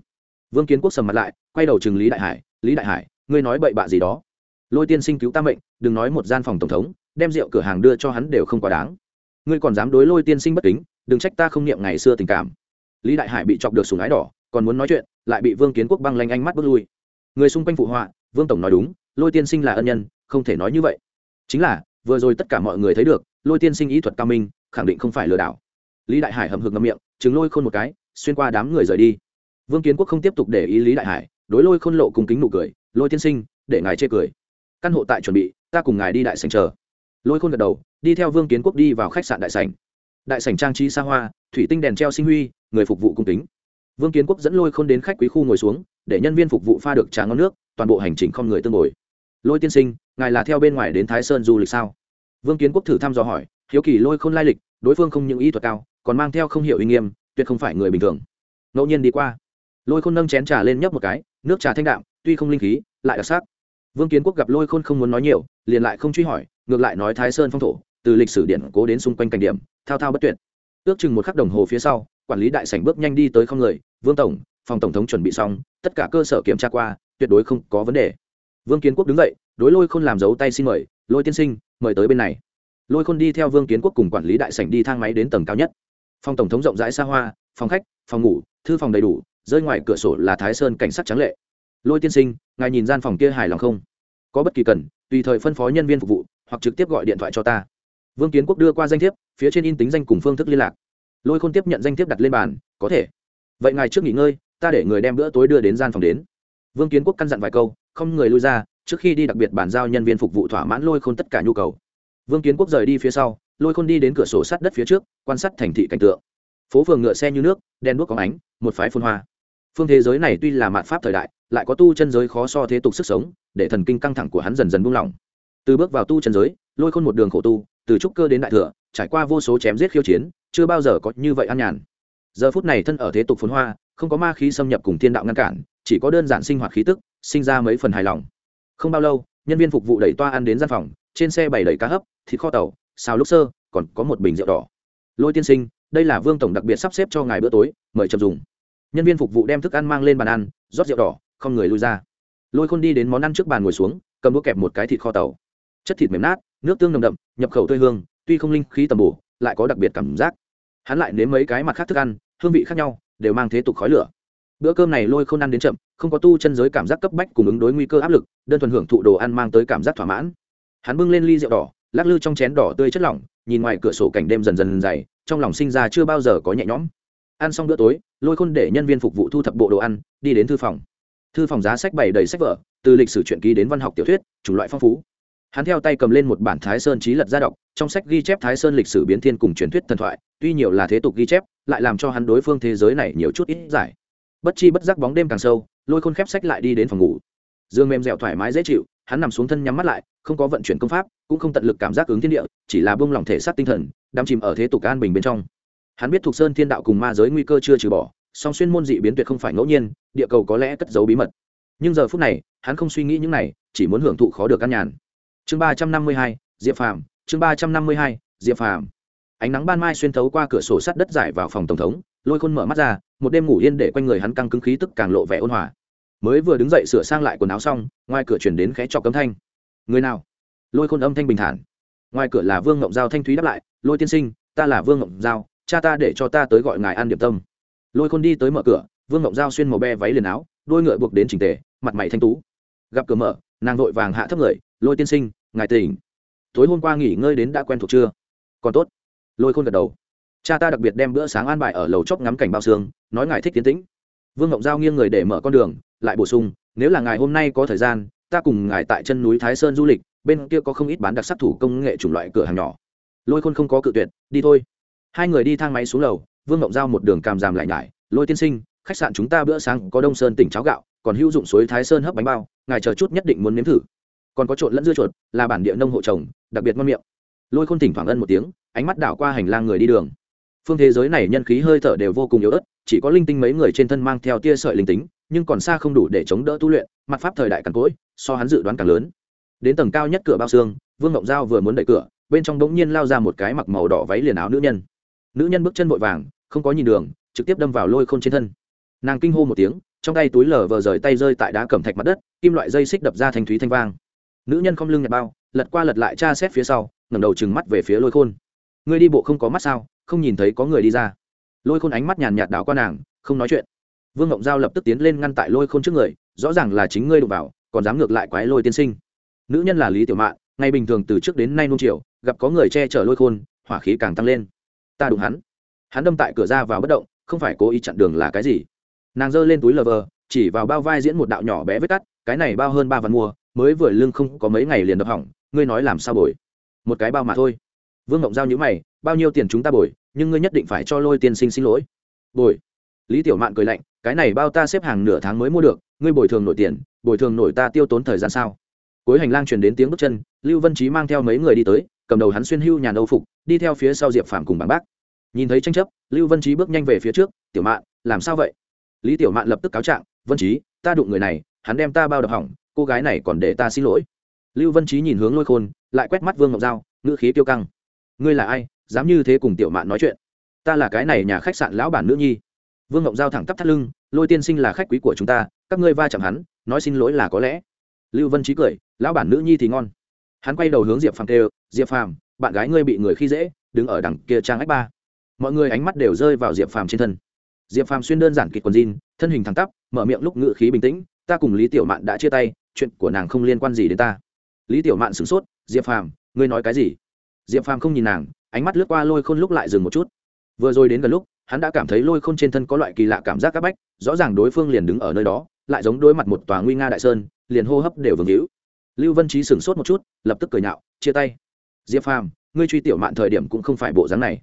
Vương kiến quốc sầm mặt lại, quay đầu chừng lý đại hải, lý đại hải, ngươi nói bậy bạ gì đó? Lôi tiên sinh cứu ta mệnh, đừng nói một gian phòng tổng thống, đem rượu cửa hàng đưa cho hắn đều không quá đáng. Ngươi còn dám đối lôi tiên sinh bất kính, đừng trách ta không niệm ngày xưa tình cảm. Lý đại hải bị chọc được sùng ái đỏ, còn muốn nói chuyện, lại bị vương kiến quốc băng lanh ánh mắt bước lui. Người xung quanh phụ họa, vương tổng nói đúng, lôi tiên sinh là ân nhân, không thể nói như vậy. Chính là, vừa rồi tất cả mọi người thấy được, lôi tiên sinh ý thuật cao minh khẳng định không phải lừa đảo. Lý đại hải hầm hực ngậm miệng chứng lôi khôn một cái, xuyên qua đám người rời đi. Vương kiến quốc không tiếp tục để ý lý đại hải, đối lôi khôn lộ cùng kính nụ cười, lôi tiên sinh, để ngài chê cười. Căn hộ tại chuẩn bị, ta cùng ngài đi đại sành chờ. Lôi khôn gật đầu, đi theo vương kiến quốc đi vào khách sạn đại sành đại sành trang trí xa hoa, thủy tinh đèn treo sinh huy, người phục vụ cung kính. Vương kiến quốc dẫn lôi khôn đến khách quý khu ngồi xuống, để nhân viên phục vụ pha được trà ngon nước, toàn bộ hành trình không người tương ngồi. Lôi tiên sinh, ngài là theo bên ngoài đến thái sơn du lịch sao? Vương kiến quốc thử thăm dò hỏi hiếu kỳ lôi khôn lai lịch, đối phương không những ý thuật cao, còn mang theo không hiểu uy nghiêm, tuyệt không phải người bình thường. Ngẫu nhiên đi qua, lôi khôn nâng chén trà lên nhấp một cái, nước trà thanh đạm, tuy không linh khí, lại đặc sắc. Vương kiến quốc gặp lôi khôn không muốn nói nhiều, liền lại không truy hỏi, ngược lại nói thái sơn phong thổ, từ lịch sử điện cố đến xung quanh cảnh điểm, thao thao bất tuyệt. Ước chừng một khắc đồng hồ phía sau, quản lý đại sảnh bước nhanh đi tới không người, vương tổng, phòng tổng thống chuẩn bị xong, tất cả cơ sở kiểm tra qua, tuyệt đối không có vấn đề. Vương kiến quốc đứng dậy, đối lôi khôn làm dấu tay xin mời, lôi tiên sinh, mời tới bên này lôi khôn đi theo vương kiến quốc cùng quản lý đại sảnh đi thang máy đến tầng cao nhất phòng tổng thống rộng rãi xa hoa phòng khách phòng ngủ thư phòng đầy đủ rơi ngoài cửa sổ là thái sơn cảnh sát trắng lệ lôi tiên sinh ngài nhìn gian phòng kia hài lòng không có bất kỳ cần tùy thời phân phó nhân viên phục vụ hoặc trực tiếp gọi điện thoại cho ta vương kiến quốc đưa qua danh thiếp phía trên in tính danh cùng phương thức liên lạc lôi khôn tiếp nhận danh thiếp đặt lên bàn có thể vậy ngài trước nghỉ ngơi ta để người đem bữa tối đưa đến gian phòng đến vương kiến quốc căn dặn vài câu không người lui ra trước khi đi đặc biệt bàn giao nhân viên phục vụ thỏa mãn lôi khôn tất cả nhu cầu vương kiến quốc rời đi phía sau, lôi khôn đi đến cửa sổ sát đất phía trước, quan sát thành thị cảnh tượng. Phố phường ngựa xe như nước đen đuốc có ánh, một phái phun hoa. Phương thế giới này tuy là mạt pháp thời đại, lại có tu chân giới khó so thế tục sức sống, để thần kinh căng thẳng của hắn dần dần buông lỏng. Từ bước vào tu chân giới, lôi khôn một đường khổ tu, từ trúc cơ đến đại thừa, trải qua vô số chém giết khiêu chiến, chưa bao giờ có như vậy an nhàn. Giờ phút này thân ở thế tục phồn hoa, không có ma khí xâm nhập cùng thiên đạo ngăn cản, chỉ có đơn giản sinh hoạt khí tức, sinh ra mấy phần hài lòng. Không bao lâu, nhân viên phục vụ đẩy toa ăn đến gian phòng trên xe bày đầy cá hấp, thịt kho tàu, xào lúc sơ, còn có một bình rượu đỏ. Lôi tiên sinh, đây là vương tổng đặc biệt sắp xếp cho ngài bữa tối, mời chậm dùng. Nhân viên phục vụ đem thức ăn mang lên bàn ăn, rót rượu đỏ, không người lui ra. Lôi khôn đi đến món ăn trước bàn ngồi xuống, cầm đũa kẹp một cái thịt kho tàu. Chất thịt mềm nát, nước tương nồng đậm, nhập khẩu tươi hương, tuy không linh khí tầm bổ, lại có đặc biệt cảm giác. Hắn lại nếm mấy cái mặt khác thức ăn, hương vị khác nhau, đều mang thế tục khói lửa. Bữa cơm này lôi không ăn đến chậm, không có tu chân giới cảm giác cấp bách cùng ứng đối nguy cơ áp lực, đơn thuần hưởng thụ đồ ăn mang tới cảm giác thỏa mãn hắn bưng lên ly rượu đỏ, lắc lư trong chén đỏ tươi chất lỏng, nhìn ngoài cửa sổ cảnh đêm dần dần dày, trong lòng sinh ra chưa bao giờ có nhẹ nhõm. Ăn xong bữa tối, lôi khôn để nhân viên phục vụ thu thập bộ đồ ăn, đi đến thư phòng. Thư phòng giá sách bày đầy sách vở, từ lịch sử truyện ký đến văn học tiểu thuyết, chủng loại phong phú. Hắn theo tay cầm lên một bản thái sơn trí lật ra đọc, trong sách ghi chép thái sơn lịch sử biến thiên cùng truyền thuyết thần thoại, tuy nhiều là thế tục ghi chép, lại làm cho hắn đối phương thế giới này nhiều chút ít giải. Bất chi bất giác bóng đêm càng sâu, lôi khôn khép sách lại đi đến phòng ngủ dương mềm dẻo thoải mái dễ chịu, hắn nằm xuống thân nhắm mắt lại, không có vận chuyển công pháp, cũng không tận lực cảm giác ứng thiên địa, chỉ là bông lỏng thể xác tinh thần, đắm chìm ở thế tục an bình bên trong. Hắn biết thuộc sơn thiên đạo cùng ma giới nguy cơ chưa trừ bỏ, song xuyên môn dị biến tuyệt không phải ngẫu nhiên, địa cầu có lẽ cất giấu bí mật. Nhưng giờ phút này, hắn không suy nghĩ những này, chỉ muốn hưởng thụ khó được căn nhàn. Chương ba trăm năm mươi hai, diệp phàm, chương ba trăm năm mươi hai, diệp phàm. Ánh nắng ban mai xuyên thấu qua cửa sổ sắt đất giải vào phòng tổng thống, lôi khôn mở mắt ra, một đêm ngủ yên để quanh người hắn căng cứng khí tức càng lộ vẻ ôn hòa mới vừa đứng dậy sửa sang lại quần áo xong, ngoài cửa chuyển đến khẽ cho cấm thanh. Người nào? Lôi khôn âm thanh bình thản. Ngoài cửa là vương ngộng giao thanh thúy đáp lại, lôi tiên sinh, ta là vương ngộng giao, cha ta để cho ta tới gọi ngài ăn điểm tâm. Lôi khôn đi tới mở cửa, vương ngộng giao xuyên màu be váy liền áo, đôi ngựa buộc đến trình tề, mặt mày thanh tú. Gặp cửa mở, nàng vội vàng hạ thấp người, lôi tiên sinh, ngài tỉnh. Tối hôm qua nghỉ ngơi đến đã quen thuộc chưa? Còn tốt. Lôi khôn gật đầu. Cha ta đặc biệt đem bữa sáng an bài ở lầu chóc ngắm cảnh bao xương, nói ngài thích tiến tĩnh. Vương ngộng giao nghiêng người để mở con đường lại bổ sung, nếu là ngài hôm nay có thời gian, ta cùng ngài tại chân núi thái sơn du lịch, bên kia có không ít bán đặc sắc thủ công nghệ chủng loại cửa hàng nhỏ. Lôi khôn không có cự tuyệt, đi thôi. Hai người đi thang máy xuống lầu, vương ngộng giao một đường càm giảm lại nhải, lôi tiên sinh, khách sạn chúng ta bữa sáng có đông sơn tỉnh cháo gạo, còn hữu dụng suối thái sơn hấp bánh bao, ngài chờ chút nhất định muốn nếm thử. Còn có trộn lẫn dưa chuột, là bản địa nông hộ trồng, đặc biệt ngon miệng. Lôi khôn thỉnh thoảng ân một tiếng, ánh mắt đảo qua hành lang người đi đường. Phương thế giới này nhân khí hơi thở đều vô cùng yếu ớt, chỉ có linh tinh mấy người trên thân mang theo tia sợi linh tính nhưng còn xa không đủ để chống đỡ tu luyện, mặt pháp thời đại càng cỗi, so hắn dự đoán càng lớn. Đến tầng cao nhất cửa bao xương, vương ngộng giao vừa muốn đẩy cửa, bên trong bỗng nhiên lao ra một cái mặc màu đỏ váy liền áo nữ nhân. Nữ nhân bước chân vội vàng, không có nhìn đường, trực tiếp đâm vào lôi khôn trên thân. Nàng kinh hô một tiếng, trong tay túi lở vờ rời tay rơi tại đá cẩm thạch mặt đất, kim loại dây xích đập ra thành thúy thanh vang. Nữ nhân không lưng nhặt bao, lật qua lật lại tra xét phía sau, ngẩng đầu trừng mắt về phía lôi khôn. Ngươi đi bộ không có mắt sao? Không nhìn thấy có người đi ra. Lôi khôn ánh mắt nhàn nhạt đảo qua nàng, không nói chuyện vương ngộng giao lập tức tiến lên ngăn tại lôi khôn trước người, rõ ràng là chính ngươi đụng vào, còn dám ngược lại quái lôi tiên sinh. Nữ nhân là lý tiểu mạn, ngày bình thường từ trước đến nay nung chiều, gặp có người che chở lôi khôn, hỏa khí càng tăng lên. Ta đụng hắn. Hắn đâm tại cửa ra vào bất động, không phải cố ý chặn đường là cái gì. Nàng giơ lên túi lờ vờ, chỉ vào bao vai diễn một đạo nhỏ bé vết cắt, cái này bao hơn ba vạn mua, mới vừa lương không có mấy ngày liền đập hỏng, ngươi nói làm sao bồi? Một cái bao mà thôi. Vương ngộng giao nhữ mày, bao nhiêu tiền chúng ta bồi, nhưng ngươi nhất định phải cho lôi tiên sinh xin lỗi. Bồi lý tiểu mạn cười lạnh, cái này bao ta xếp hàng nửa tháng mới mua được, ngươi bồi thường nổi tiền, bồi thường nổi ta tiêu tốn thời gian sao? Cuối hành lang truyền đến tiếng bước chân, lưu vân trí mang theo mấy người đi tới, cầm đầu hắn xuyên hưu nhàn âu phục, đi theo phía sau diệp phàm cùng bảng bác. Nhìn thấy tranh chấp, lưu vân trí bước nhanh về phía trước, tiểu mạn, làm sao vậy? Lý tiểu mạn lập tức cáo trạng, vân trí ta đụng người này, hắn đem ta bao đập hỏng, cô gái này còn để ta xin lỗi. Lưu vân trí nhìn hướng lôi khôn, lại quét mắt vương ngọc dao ngữ khí tiêu căng, ngươi là ai, dám như thế cùng tiểu mạn nói chuyện? Ta là cái này nhà khách sạn lão bản nữ nhi vương ngộng giao thẳng tắp thắt lưng, lôi tiên sinh là khách quý của chúng ta, các ngươi va chạm hắn, nói xin lỗi là có lẽ. Lưu vân trí cười, lão bản nữ nhi thì ngon. Hắn quay đầu hướng diệp phàm kêu, diệp phàm, bạn gái ngươi bị người khi dễ, đứng ở đằng kia trang ách ba. Mọi người ánh mắt đều rơi vào diệp phàm trên thân. Diệp phàm xuyên đơn giản kịch quần jean, thân hình thẳng tắp, mở miệng lúc ngự khí bình tĩnh, ta cùng lý tiểu mạn đã chia tay, chuyện của nàng không liên quan gì đến ta. Lý tiểu mạn sửng sốt, diệp phàm, ngươi nói cái gì? Diệp phàm không nhìn nàng, ánh mắt lướt qua lôi khôn lúc lại dừng một chút. Vừa rồi đến gần lúc hắn đã cảm thấy lôi khôn trên thân có loại kỳ lạ cảm giác áp bách, rõ ràng đối phương liền đứng ở nơi đó, lại giống đối mặt một tòa nguy nga đại sơn, liền hô hấp đều vương hữu lưu vân trí sửng sốt một chút, lập tức cười nhạo, chia tay. Diệp phàm, ngươi truy tiểu mạn thời điểm cũng không phải bộ dáng này.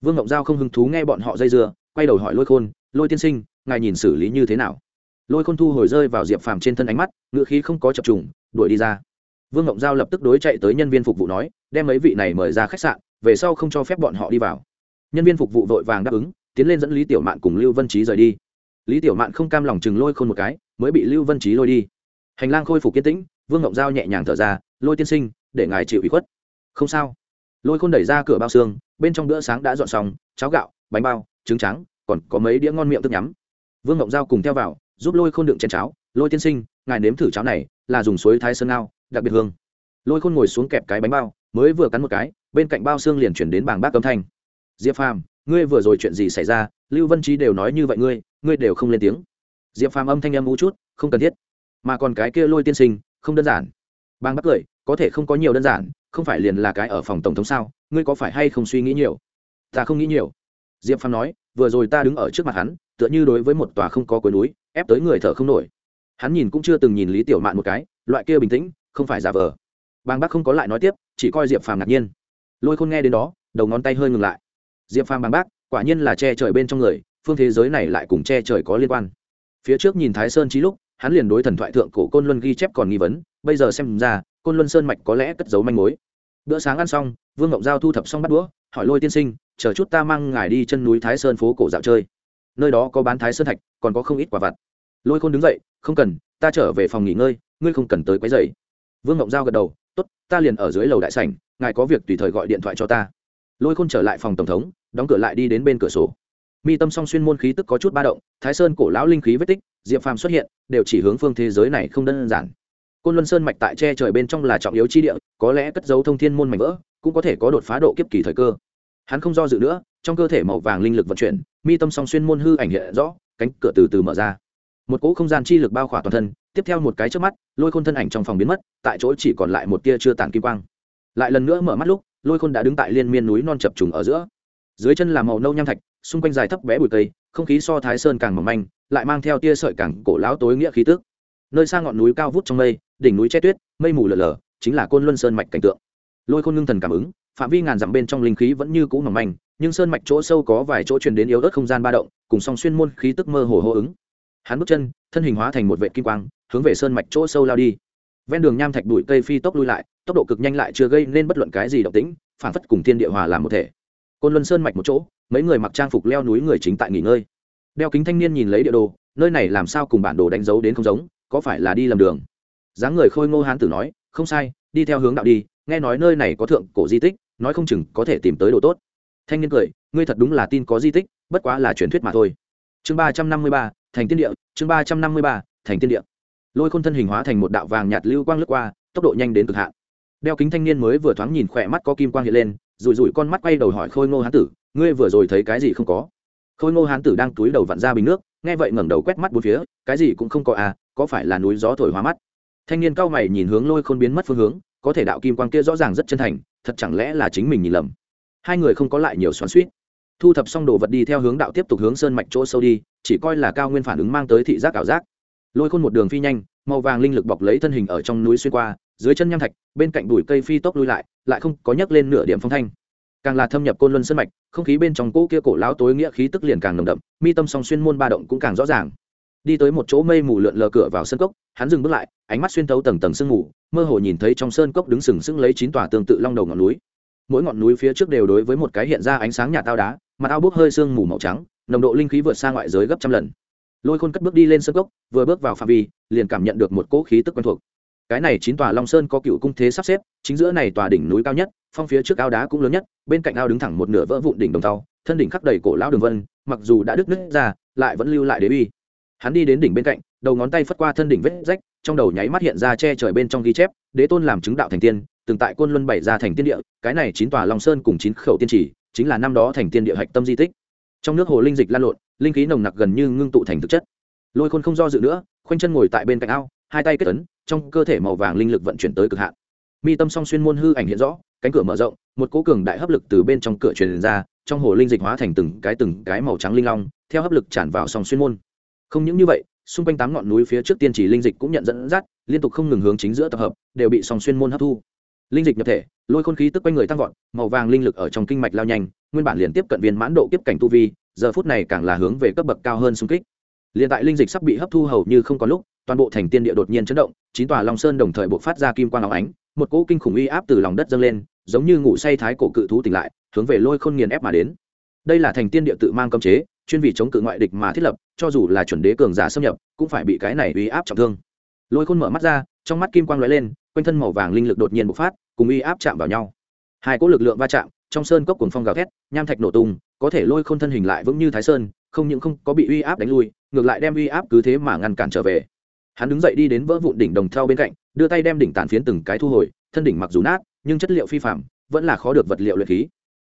Vương ngộng giao không hứng thú nghe bọn họ dây dưa, quay đầu hỏi lôi khôn, lôi tiên sinh, ngài nhìn xử lý như thế nào? Lôi khôn thu hồi rơi vào diệp phàm trên thân ánh mắt, ngựa khí không có chập trùng, đuổi đi ra. Vương ngộng giao lập tức đối chạy tới nhân viên phục vụ nói, đem mấy vị này mời ra khách sạn, về sau không cho phép bọn họ đi vào. Nhân viên phục vụ vội vàng đáp ứng tiến lên dẫn lý tiểu mạn cùng lưu vân trí rời đi. Lý tiểu mạn không cam lòng chừng lôi khôn một cái, mới bị lưu vân trí lôi đi. Hành lang khôi phục kiên tĩnh, vương ngộng giao nhẹ nhàng thở ra, lôi tiên sinh, để ngài chịu ủy khuất. Không sao. Lôi khôn đẩy ra cửa bao xương, bên trong bữa sáng đã dọn xong, cháo gạo, bánh bao, trứng trắng, còn có mấy đĩa ngon miệng thức nhắm. Vương ngộng giao cùng theo vào, giúp lôi khôn đựng chén cháo, lôi tiên sinh, ngài nếm thử cháo này, là dùng suối thái sơn ao đặc biệt hương. Lôi khôn ngồi xuống kẹp cái bánh bao, mới vừa cắn một cái, bên cạnh bao xương liền chuyển đến bảng bác âm thanh. Diệp phàm ngươi vừa rồi chuyện gì xảy ra, lưu vân trí đều nói như vậy ngươi ngươi đều không lên tiếng. Diệp phàm âm thanh âm u chút, không cần thiết. Mà còn cái kia lôi tiên sinh, không đơn giản. Bang bắt cười có thể không có nhiều đơn giản, không phải liền là cái ở phòng tổng thống sao, ngươi có phải hay không suy nghĩ nhiều? Ta không nghĩ nhiều. Diệp phàm nói, vừa rồi ta đứng ở trước mặt hắn, tựa như đối với một tòa không có cuối núi, ép tới người thở không nổi. Hắn nhìn cũng chưa từng nhìn lý tiểu mạn một cái, loại kia bình tĩnh, không phải giả vờ. Bang bác không có lại nói tiếp, chỉ coi diệp phàm ngạc nhiên. Lôi khôn nghe đến đó, đầu ngón tay hơi ngừng lại diệp phàm bang bác, quả nhiên là che trời bên trong người, phương thế giới này lại cùng che trời có liên quan. Phía trước nhìn thái sơn trí lúc, hắn liền đối thần thoại thượng cổ côn luân ghi chép còn nghi vấn, bây giờ xem ra, côn luân sơn mạch có lẽ cất giấu manh mối. Bữa sáng ăn xong, vương ngộng giao thu thập xong bắt đũa, hỏi lôi tiên sinh, chờ chút ta mang ngài đi chân núi thái sơn phố cổ dạo chơi. Nơi đó có bán thái sơn thạch, còn có không ít quả vặt. Lôi khôn đứng dậy, không cần, ta trở về phòng nghỉ ngơi, ngươi không cần tới quấy dậy vương ngộng giao gật đầu, tốt, ta liền ở dưới lầu đại sảnh, ngài có việc tùy thời gọi điện thoại cho ta. Lôi khôn trở lại phòng tổng thống đóng cửa lại đi đến bên cửa sổ. Mi tâm song xuyên môn khí tức có chút ba động, thái sơn cổ lão linh khí vết tích, diệp phàm xuất hiện, đều chỉ hướng phương thế giới này không đơn giản. Côn luân sơn mạch tại che trời bên trong là trọng yếu chi địa, có lẽ cất dấu thông thiên môn mảnh vỡ, cũng có thể có đột phá độ kiếp kỳ thời cơ. Hắn không do dự nữa, trong cơ thể màu vàng linh lực vận chuyển, mi tâm song xuyên môn hư ảnh hiện rõ, cánh cửa từ từ mở ra. Một cỗ không gian chi lực bao khỏa toàn thân, tiếp theo một cái trước mắt, lôi khôn thân ảnh trong phòng biến mất, tại chỗ chỉ còn lại một tia chưa tàn kim quang. Lại lần nữa mở mắt lúc, lôi khôn đã đứng tại liên miên núi non chập trùng ở giữa dưới chân là màu nâu nham thạch, xung quanh dài thấp bé bụi cây, không khí so thái sơn càng mỏng manh, lại mang theo tia sợi càng cổ lão tối nghĩa khí tức. Nơi xa ngọn núi cao vút trong mây, đỉnh núi che tuyết, mây mù lở lở, chính là côn luân sơn mạch cảnh tượng. Lôi khôn ngưng thần cảm ứng, phạm vi ngàn dặm bên trong linh khí vẫn như cũ mỏng manh, nhưng sơn mạch chỗ sâu có vài chỗ truyền đến yếu ớt không gian ba động, cùng song xuyên môn khí tức mơ hồ hô ứng. Hắn bước chân, thân hình hóa thành một vệ kim quang, hướng về sơn mạch chỗ sâu lao đi. Ven đường nham thạch bụi cây phi tốc lui lại, tốc độ cực nhanh lại chưa gây nên bất luận cái gì động tĩnh, phản phất cùng thiên địa hòa làm một thể côn luân sơn mạch một chỗ, mấy người mặc trang phục leo núi người chính tại nghỉ ngơi. Đeo kính thanh niên nhìn lấy địa đồ, nơi này làm sao cùng bản đồ đánh dấu đến không giống, có phải là đi lầm đường? Dáng người khôi ngô hán tử nói, không sai, đi theo hướng đạo đi, nghe nói nơi này có thượng cổ di tích, nói không chừng có thể tìm tới đồ tốt. Thanh niên cười, ngươi thật đúng là tin có di tích, bất quá là truyền thuyết mà thôi. Chương ba trăm năm mươi ba, thành tiên địa, chương ba trăm năm mươi ba, thành tiên địa. Lôi khôn thân hình hóa thành một đạo vàng nhạt lưu quang lướt qua, tốc độ nhanh đến cực hạn. Đeo kính thanh niên mới vừa thoáng nhìn khỏe mắt có kim quang hiện lên rủi rủi con mắt quay đầu hỏi khôi ngô hán tử, ngươi vừa rồi thấy cái gì không có? Khôi ngô hán tử đang túi đầu vặn ra bình nước, nghe vậy ngẩng đầu quét mắt bốn phía, cái gì cũng không có à có phải là núi gió thổi hóa mắt? Thanh niên cao mày nhìn hướng lôi khôn biến mất phương hướng, có thể đạo kim quang kia rõ ràng rất chân thành, thật chẳng lẽ là chính mình nhìn lầm? Hai người không có lại nhiều xoắn suýt thu thập xong đồ vật đi theo hướng đạo tiếp tục hướng sơn mạch chỗ sâu đi, chỉ coi là cao nguyên phản ứng mang tới thị giác ảo giác. Lôi khôn một đường phi nhanh, màu vàng linh lực bọc lấy thân hình ở trong núi xuyên qua dưới chân nham thạch, bên cạnh bụi cây phi tốc lui lại lại không có nhấc lên nửa điểm phong thanh. Càng là thâm nhập côn luân sân mạch, không khí bên trong cỗ kia cổ lão tối nghĩa khí tức liền càng nồng đậm, mi tâm song xuyên môn ba động cũng càng rõ ràng. Đi tới một chỗ mây mù lượn lờ cửa vào sân cốc, hắn dừng bước lại, ánh mắt xuyên thấu tầng tầng sương mù, mơ hồ nhìn thấy trong sơn cốc đứng sừng sững lấy chín tòa tương tự long đầu ngọn núi. Mỗi ngọn núi phía trước đều đối với một cái hiện ra ánh sáng nhà tao đá, mặt tao bốc hơi sương mù màu trắng, nồng độ linh khí vượt xa ngoại giới gấp trăm lần. Lôi khôn cất bước đi lên sân cốc, vừa bước vào phạm vi, liền cảm nhận được một cỗ khí tức quen thuộc cái này chín tòa long sơn có cựu cung thế sắp xếp, chính giữa này tòa đỉnh núi cao nhất, phong phía trước ao đá cũng lớn nhất, bên cạnh ao đứng thẳng một nửa vỡ vụn đỉnh đồng tàu thân đỉnh khắc đầy cổ lão đường vân, mặc dù đã đứt nứt ra, lại vẫn lưu lại đế uy. Hắn đi đến đỉnh bên cạnh, đầu ngón tay phất qua thân đỉnh vết rách, trong đầu nháy mắt hiện ra che trời bên trong ghi chép, đế tôn làm chứng đạo thành tiên, từng tại côn luân bảy ra thành tiên địa, cái này chín tòa long sơn cùng chín khẩu tiên chỉ, chính là năm đó thành tiên địa hạch tâm di tích. Trong nước hồ linh dịch lan lộn, linh khí nồng nặc gần như ngưng tụ thành thực chất. Lôi khôn không do dự nữa, khoanh chân ngồi tại bên cạnh ao, hai tay kết tấn trong cơ thể màu vàng linh lực vận chuyển tới cực hạn. Mi tâm song xuyên môn hư ảnh hiện rõ, cánh cửa mở rộng, một cỗ cường đại hấp lực từ bên trong cửa truyền ra, trong hồ linh dịch hóa thành từng cái từng cái màu trắng linh long, theo hấp lực tràn vào song xuyên môn. Không những như vậy, xung quanh tám ngọn núi phía trước tiên chỉ linh dịch cũng nhận dẫn dắt, liên tục không ngừng hướng chính giữa tập hợp, đều bị song xuyên môn hấp thu. Linh dịch nhập thể, lôi khôn khí tức quanh người tăng vọt, màu vàng linh lực ở trong kinh mạch lao nhanh, nguyên bản liền tiếp cận viên mãn độ kiếp cảnh tu vi, giờ phút này càng là hướng về cấp bậc cao hơn xung kích. Liền tại linh dịch sắp bị hấp thu hầu như không có lúc toàn bộ thành tiên địa đột nhiên chấn động, chín tòa long sơn đồng thời buộc phát ra kim quang áo ánh, một cỗ kinh khủng uy áp từ lòng đất dâng lên, giống như ngủ say thái cổ cự thú tỉnh lại, hướng về lôi khôn nghiền ép mà đến. Đây là thành tiên địa tự mang cấm chế, chuyên vì chống cự ngoại địch mà thiết lập, cho dù là chuẩn đế cường giả xâm nhập, cũng phải bị cái này uy áp trọng thương. Lôi khôn mở mắt ra, trong mắt kim quang lóe lên, quanh thân màu vàng linh lực đột nhiên bộc phát, cùng uy áp chạm vào nhau. Hai cỗ lực lượng va chạm, trong sơn cốc cuồng phong gào thét, nham thạch nổ tung, có thể lôi khôn thân hình lại vững như thái sơn, không những không có bị uy áp đánh lui, ngược lại đem uy áp cứ thế mà ngăn cản trở về hắn đứng dậy đi đến vỡ vụn đỉnh đồng theo bên cạnh, đưa tay đem đỉnh tàn phiến từng cái thu hồi, thân đỉnh mặc dù nát, nhưng chất liệu phi phạm vẫn là khó được vật liệu luyện khí.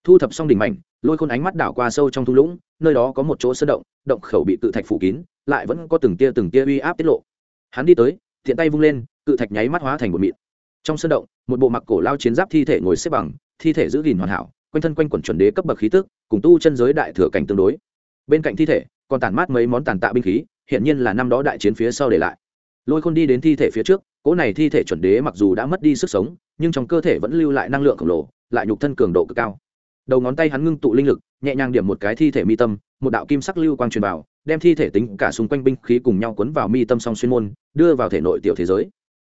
Thu thập xong đỉnh mảnh, lôi khôn ánh mắt đảo qua sâu trong thung lũng, nơi đó có một chỗ sơn động động khẩu bị cự thạch phủ kín, lại vẫn có từng tia từng tia uy áp tiết lộ. Hắn đi tới thiện tay vung lên, cự thạch nháy mắt hóa thành một mịn. Trong sơn động, một bộ mặc cổ lao chiến giáp thi thể ngồi xếp bằng, thi thể giữ gìn hoàn hảo, quanh thân quanh quẩn chuẩn đế cấp bậc khí tức, cùng tu chân giới đại thừa cảnh tương đối. Bên cạnh thi thể, còn tản mát mấy món tàn tạ binh khí hiện nhiên là năm đó đại chiến phía sau để lại lôi khôn đi đến thi thể phía trước, cỗ này thi thể chuẩn đế mặc dù đã mất đi sức sống, nhưng trong cơ thể vẫn lưu lại năng lượng khổng lồ, lại nhục thân cường độ cực cao. Đầu ngón tay hắn ngưng tụ linh lực, nhẹ nhàng điểm một cái thi thể mi tâm, một đạo kim sắc lưu quang truyền vào, đem thi thể tính cả xung quanh binh khí cùng nhau cuốn vào mi tâm song xuyên môn, đưa vào thể nội tiểu thế giới.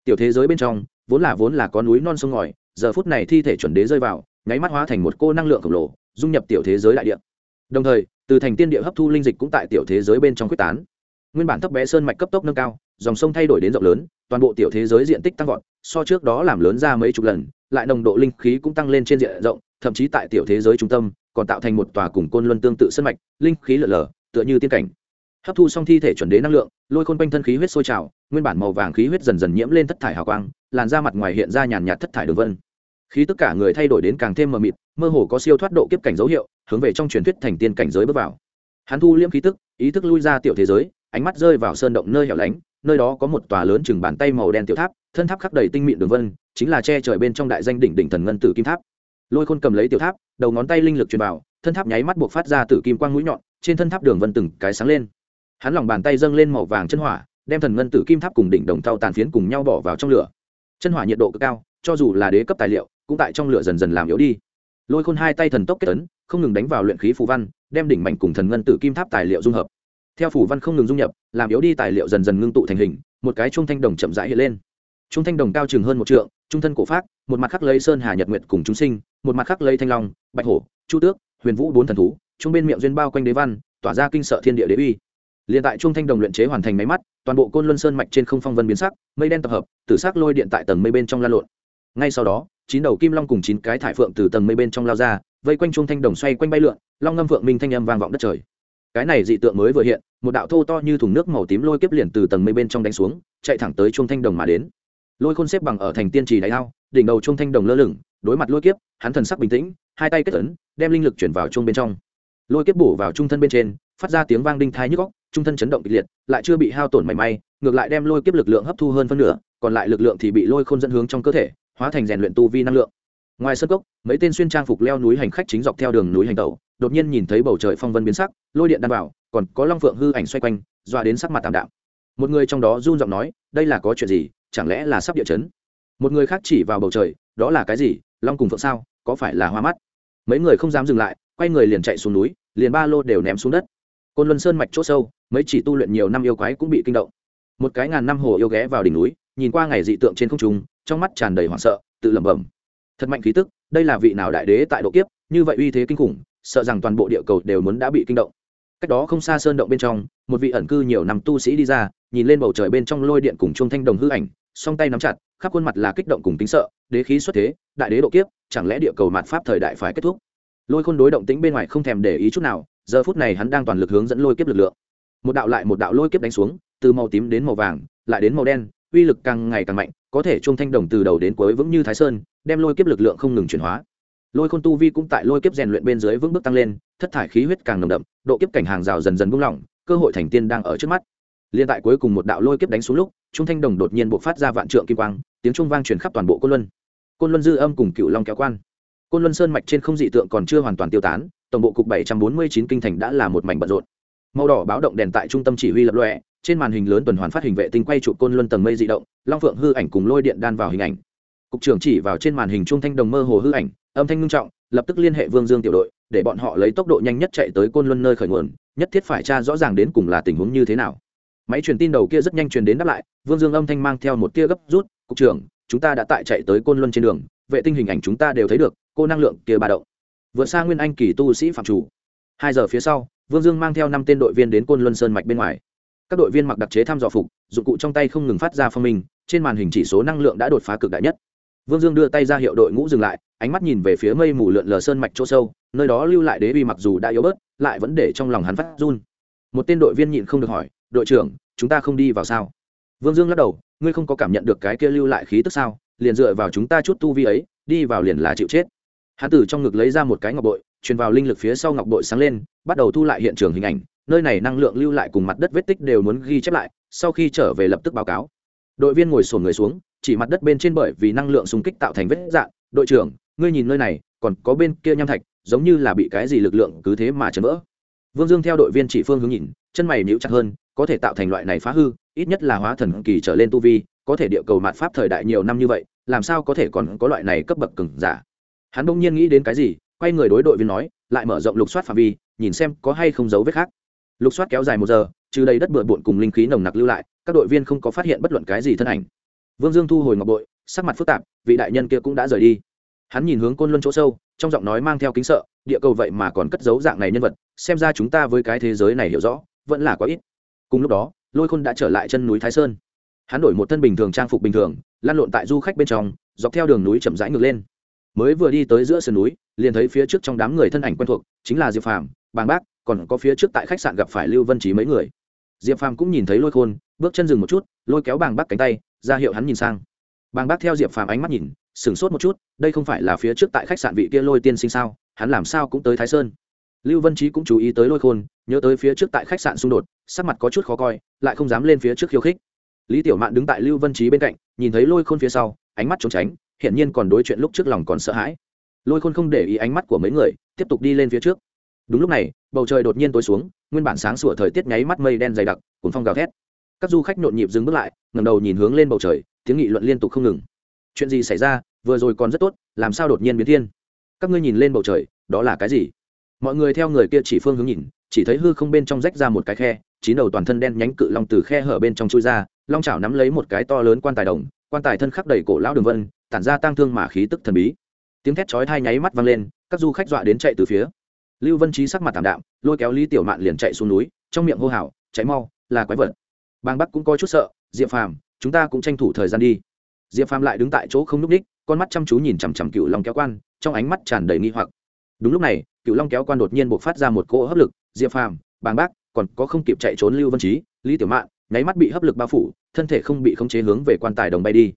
Tiểu thế giới bên trong, vốn là vốn là có núi non sông ngòi, giờ phút này thi thể chuẩn đế rơi vào, nháy mắt hóa thành một cô năng lượng khổng lồ, dung nhập tiểu thế giới đại địa. Đồng thời, từ thành tiên địa hấp thu linh dịch cũng tại tiểu thế giới bên trong quyết tán. Nguyên bản thấp bé sơn mạch cấp tốc nâng cao dòng sông thay đổi đến rộng lớn, toàn bộ tiểu thế giới diện tích tăng vọt, so trước đó làm lớn ra mấy chục lần, lại nồng độ linh khí cũng tăng lên trên diện rộng, thậm chí tại tiểu thế giới trung tâm, còn tạo thành một tòa cùng côn luân tương tự sân mạch, linh khí lở lở, tựa như tiên cảnh. Hấp thu xong thi thể chuẩn đế năng lượng, lôi khôn quanh thân khí huyết sôi trào, nguyên bản màu vàng khí huyết dần dần nhiễm lên thất thải hào quang, làn da mặt ngoài hiện ra nhàn nhạt thất thải đường vân. Khi tất cả người thay đổi đến càng thêm mờ mịt, mơ hồ có siêu thoát độ kiếp cảnh dấu hiệu, hướng về trong truyền thuyết thành tiên cảnh giới bước vào. Hắn thu liễm khí tức, ý thức lui ra tiểu thế giới, ánh mắt rơi vào sơn động nơi hẻo lánh nơi đó có một tòa lớn chừng bàn tay màu đen tiểu tháp, thân tháp khắc đầy tinh mịn đường vân, chính là che trời bên trong đại danh đỉnh đỉnh thần ngân tử kim tháp. Lôi khôn cầm lấy tiểu tháp, đầu ngón tay linh lực truyền vào, thân tháp nháy mắt buộc phát ra tử kim quang mũi nhọn, trên thân tháp đường vân từng cái sáng lên. Hắn lòng bàn tay dâng lên màu vàng chân hỏa, đem thần ngân tử kim tháp cùng đỉnh đồng thau tàn phiến cùng nhau bỏ vào trong lửa. Chân hỏa nhiệt độ cực cao, cho dù là đế cấp tài liệu, cũng tại trong lửa dần dần làm yếu đi. Lôi khôn hai tay thần tốc kết tấn không ngừng đánh vào luyện khí phù văn, đem đỉnh mảnh cùng thần ngân tử kim tháp tài liệu dung hợp theo phủ văn không ngừng dung nhập, làm yếu đi tài liệu dần dần ngưng tụ thành hình, một cái trung thanh đồng chậm rãi hiện lên. Trung thanh đồng cao chừng hơn một trượng, trung thân cổ phát một mặt khắc lấy sơn hà nhật nguyệt cùng chúng sinh, một mặt khắc lấy thanh long, bạch hổ, chu tước, huyền vũ bốn thần thú trung bên miệng duyên bao quanh đế văn, tỏa ra kinh sợ thiên địa đế uy. Liền tại trung thanh đồng luyện chế hoàn thành máy mắt, toàn bộ côn luân sơn mạch trên không phong vân biến sắc, mây đen tập hợp, tử sắc lôi điện tại tầng mây bên trong lan lộn. Ngay sau đó, chín đầu kim long cùng chín cái thải phượng từ tầng mây bên trong lao ra, vây quanh trung thanh đồng xoay quanh bay lượn, long ngâm phượng minh thanh âm vang vọng đất trời cái này dị tượng mới vừa hiện, một đạo thô to như thùng nước màu tím lôi kiếp liền từ tầng mây bên trong đánh xuống, chạy thẳng tới trung thanh đồng mà đến. Lôi khôn xếp bằng ở thành tiên trì đáy ao, đỉnh đầu trung thanh đồng lơ lửng, đối mặt lôi kiếp, hắn thần sắc bình tĩnh, hai tay kết ấn, đem linh lực chuyển vào trung bên trong. Lôi kiếp bổ vào trung thân bên trên, phát ra tiếng vang đinh thai nhức góc trung thân chấn động kịch liệt, lại chưa bị hao tổn mảy may, ngược lại đem lôi kiếp lực lượng hấp thu hơn phân nửa, còn lại lực lượng thì bị lôi khôn dẫn hướng trong cơ thể, hóa thành rèn luyện tu vi năng lượng. Ngoài sân cốc, mấy tên xuyên trang phục leo núi hành khách chính dọc theo đường núi hành tẩu đột nhiên nhìn thấy bầu trời phong vân biến sắc, lôi điện đan vào, còn có long phượng hư ảnh xoay quanh, dọa đến sắc mặt tạm đạm. Một người trong đó run giọng nói, đây là có chuyện gì, chẳng lẽ là sắp địa chấn? Một người khác chỉ vào bầu trời, đó là cái gì, long cùng phượng sao, có phải là hoa mắt? Mấy người không dám dừng lại, quay người liền chạy xuống núi, liền ba lô đều ném xuống đất. Côn luân sơn mạch c h ỗ sâu, mấy chỉ tu luyện nhiều năm yêu quái cũng bị kinh động. Một cái ngàn năm hồ yêu ghé vào đỉnh núi, nhìn qua ngày dị tượng trên không trung, trong mắt tràn đầy hoảng sợ, tự lẩm bẩm. Thật mạnh khí tức, đây là vị nào đại đế tại độ kiếp, như vậy uy thế kinh khủng sợ rằng toàn bộ địa cầu đều muốn đã bị kinh động. Cách đó không xa sơn động bên trong, một vị ẩn cư nhiều năm tu sĩ đi ra, nhìn lên bầu trời bên trong lôi điện cùng chuông thanh đồng hư ảnh, song tay nắm chặt, khắp khuôn mặt là kích động cùng tính sợ, đế khí xuất thế, đại đế độ kiếp, chẳng lẽ địa cầu mạt pháp thời đại phải kết thúc? Lôi khôn đối động tĩnh bên ngoài không thèm để ý chút nào, giờ phút này hắn đang toàn lực hướng dẫn lôi kiếp lực lượng. Một đạo lại một đạo lôi kiếp đánh xuống, từ màu tím đến màu vàng, lại đến màu đen, uy lực càng ngày càng mạnh, có thể chuông thanh đồng từ đầu đến cuối vững như thái sơn, đem lôi kiếp lực lượng không ngừng chuyển hóa lôi khôn tu vi cũng tại lôi kiếp rèn luyện bên dưới vững bước tăng lên, thất thải khí huyết càng nồng đậm, độ kiếp cảnh hàng rào dần dần buông lỏng, cơ hội thành tiên đang ở trước mắt. Liên tại cuối cùng một đạo lôi kiếp đánh xuống lúc, trung thanh đồng đột nhiên bộc phát ra vạn trượng kim quang, tiếng trung vang truyền khắp toàn bộ côn luân. Côn luân dư âm cùng cựu long kéo quan. Côn luân sơn mạch trên không dị tượng còn chưa hoàn toàn tiêu tán, tổng bộ cục bảy trăm bốn mươi chín kinh thành đã là một mảnh bận rộn. Màu đỏ báo động đèn tại trung tâm chỉ huy lập lọe trên màn hình lớn tuần hoàn phát hình vệ tinh quay trụ côn luân tầng mây dị động, long phượng hư ảnh cùng lôi điện đan vào hình ảnh. Cục trưởng chỉ vào trên màn hình trung thanh đồng mơ hồ hư ảnh âm thanh ngưng trọng, lập tức liên hệ vương dương tiểu đội, để bọn họ lấy tốc độ nhanh nhất chạy tới côn luân nơi khởi nguồn, nhất thiết phải tra rõ ràng đến cùng là tình huống như thế nào. Máy truyền tin đầu kia rất nhanh truyền đến đáp lại, vương dương âm thanh mang theo một tia gấp rút, cục trưởng, chúng ta đã tại chạy tới côn luân trên đường, vệ tinh hình ảnh chúng ta đều thấy được, cô năng lượng kia bà động. Vượt xa nguyên anh kỳ tu sĩ phạm chủ. Hai giờ phía sau, vương dương mang theo năm tên đội viên đến côn luân sơn mạch bên ngoài. Các đội viên mặc đặc chế thăm dò phục, dụng cụ trong tay không ngừng phát ra phong minh, trên màn hình chỉ số năng lượng đã đột phá cực đại nhất vương dương đưa tay ra hiệu đội ngũ dừng lại, ánh mắt nhìn về phía mây mù lượn lờ sơn mạch chỗ sâu, nơi đó lưu lại đế uy mặc dù đã yếu bớt, lại vẫn để trong lòng hắn phát run. Một tên đội viên nhịn không được hỏi, đội trưởng, chúng ta không đi vào sao? Vương dương lắc đầu, ngươi không có cảm nhận được cái kia lưu lại khí tức sao? Liền dựa vào chúng ta chút tu vi ấy, đi vào liền là chịu chết. Hắn từ trong ngực lấy ra một cái ngọc bội, truyền vào linh lực phía sau ngọc bội sáng lên, bắt đầu thu lại hiện trường hình ảnh. Nơi này năng lượng lưu lại cùng mặt đất vết tích đều muốn ghi chép lại, sau khi trở về lập tức báo cáo. Đội viên ngồi sổn người xuống chỉ mặt đất bên trên bởi vì năng lượng xung kích tạo thành vết dạng đội trưởng, ngươi nhìn nơi này, còn có bên kia nham thạch, giống như là bị cái gì lực lượng cứ thế mà chấn vỡ. Vương dương theo đội viên chỉ phương hướng nhìn, chân mày níu chặt hơn, có thể tạo thành loại này phá hư, ít nhất là hóa thần kỳ trở lên tu vi, có thể địa cầu mạt pháp thời đại nhiều năm như vậy, làm sao có thể còn có loại này cấp bậc cứng giả? Hắn bỗng nhiên nghĩ đến cái gì, quay người đối đội viên nói, lại mở rộng lục soát phạm vi, nhìn xem có hay không dấu vết khác. Lục soát kéo dài một giờ, trừ đầy đất bừa bộn cùng linh khí nồng nặc lưu lại, các đội viên không có phát hiện bất luận cái gì thân ảnh vương dương thu hồi ngọc bội, sắc mặt phức tạp, vị đại nhân kia cũng đã rời đi. Hắn nhìn hướng côn luân chỗ sâu, trong giọng nói mang theo kính sợ, địa cầu vậy mà còn cất giấu dạng này nhân vật, xem ra chúng ta với cái thế giới này hiểu rõ, vẫn là có ít. Cùng lúc đó, lôi khôn đã trở lại chân núi thái sơn. Hắn đổi một thân bình thường trang phục bình thường lan lộn tại du khách bên trong, dọc theo đường núi chậm rãi ngược lên. Mới vừa đi tới giữa sườn núi, liền thấy phía trước trong đám người thân ảnh quen thuộc, chính là diệp phàm, bàng bác, còn có phía trước tại khách sạn gặp phải lưu vân trí mấy người. Diệp phàm cũng nhìn thấy lôi khôn, bước chân dừng một chút, lôi kéo bàng bác cánh tay ra hiệu hắn nhìn sang. Bàng bác theo diệp phàm ánh mắt nhìn, sửng sốt một chút, đây không phải là phía trước tại khách sạn vị kia lôi tiên sinh sao, hắn làm sao cũng tới thái sơn. Lưu vân trí cũng chú ý tới lôi khôn, nhớ tới phía trước tại khách sạn xung đột, sắc mặt có chút khó coi, lại không dám lên phía trước khiêu khích. Lý tiểu mạn đứng tại lưu vân trí bên cạnh, nhìn thấy lôi khôn phía sau, ánh mắt trốn tránh, hiển nhiên còn đối chuyện lúc trước lòng còn sợ hãi. Lôi khôn không để ý ánh mắt của mấy người, tiếp tục đi lên phía trước. Đúng lúc này, bầu trời đột nhiên tối xuống, nguyên bản sáng sủa thời tiết nháy mắt mây đen dày đặc, cuốn phong gào thét các du khách nhộn nhịp dừng bước lại ngầm đầu nhìn hướng lên bầu trời, tiếng nghị luận liên tục không ngừng. Chuyện gì xảy ra? Vừa rồi còn rất tốt, làm sao đột nhiên biến thiên? Các ngươi nhìn lên bầu trời, đó là cái gì? Mọi người theo người kia chỉ phương hướng nhìn, chỉ thấy hư không bên trong rách ra một cái khe, chín đầu toàn thân đen nhánh cự long từ khe hở bên trong chui ra, long chảo nắm lấy một cái to lớn quan tài đồng, quan tài thân khắc đầy cổ lão đường vân, tản ra tang thương mà khí tức thần bí. Tiếng thét chói thai nháy mắt vang lên, các du khách dọa đến chạy từ phía. Lưu vân trí sắc mặt thảm đạm, lôi kéo lý tiểu mạn liền chạy xuống núi, trong miệng hô hào cháy mau, là quái vật bang bắc cũng có chút sợ, diệp phàm, chúng ta cũng tranh thủ thời gian đi. Diệp phàm lại đứng tại chỗ không n ú c ních, con mắt chăm chú nhìn chằm chằm cựu long kéo quan, trong ánh mắt tràn đầy nghi hoặc. Đúng lúc này cựu long kéo quan đột nhiên buộc phát ra một cỗ hấp lực, diệp phàm bàng bác còn có không kịp chạy trốn lưu Văn trí, lý tiểu mạn, nháy mắt bị hấp lực bao phủ, thân thể không bị khống chế hướng về quan tài đồng bay đi.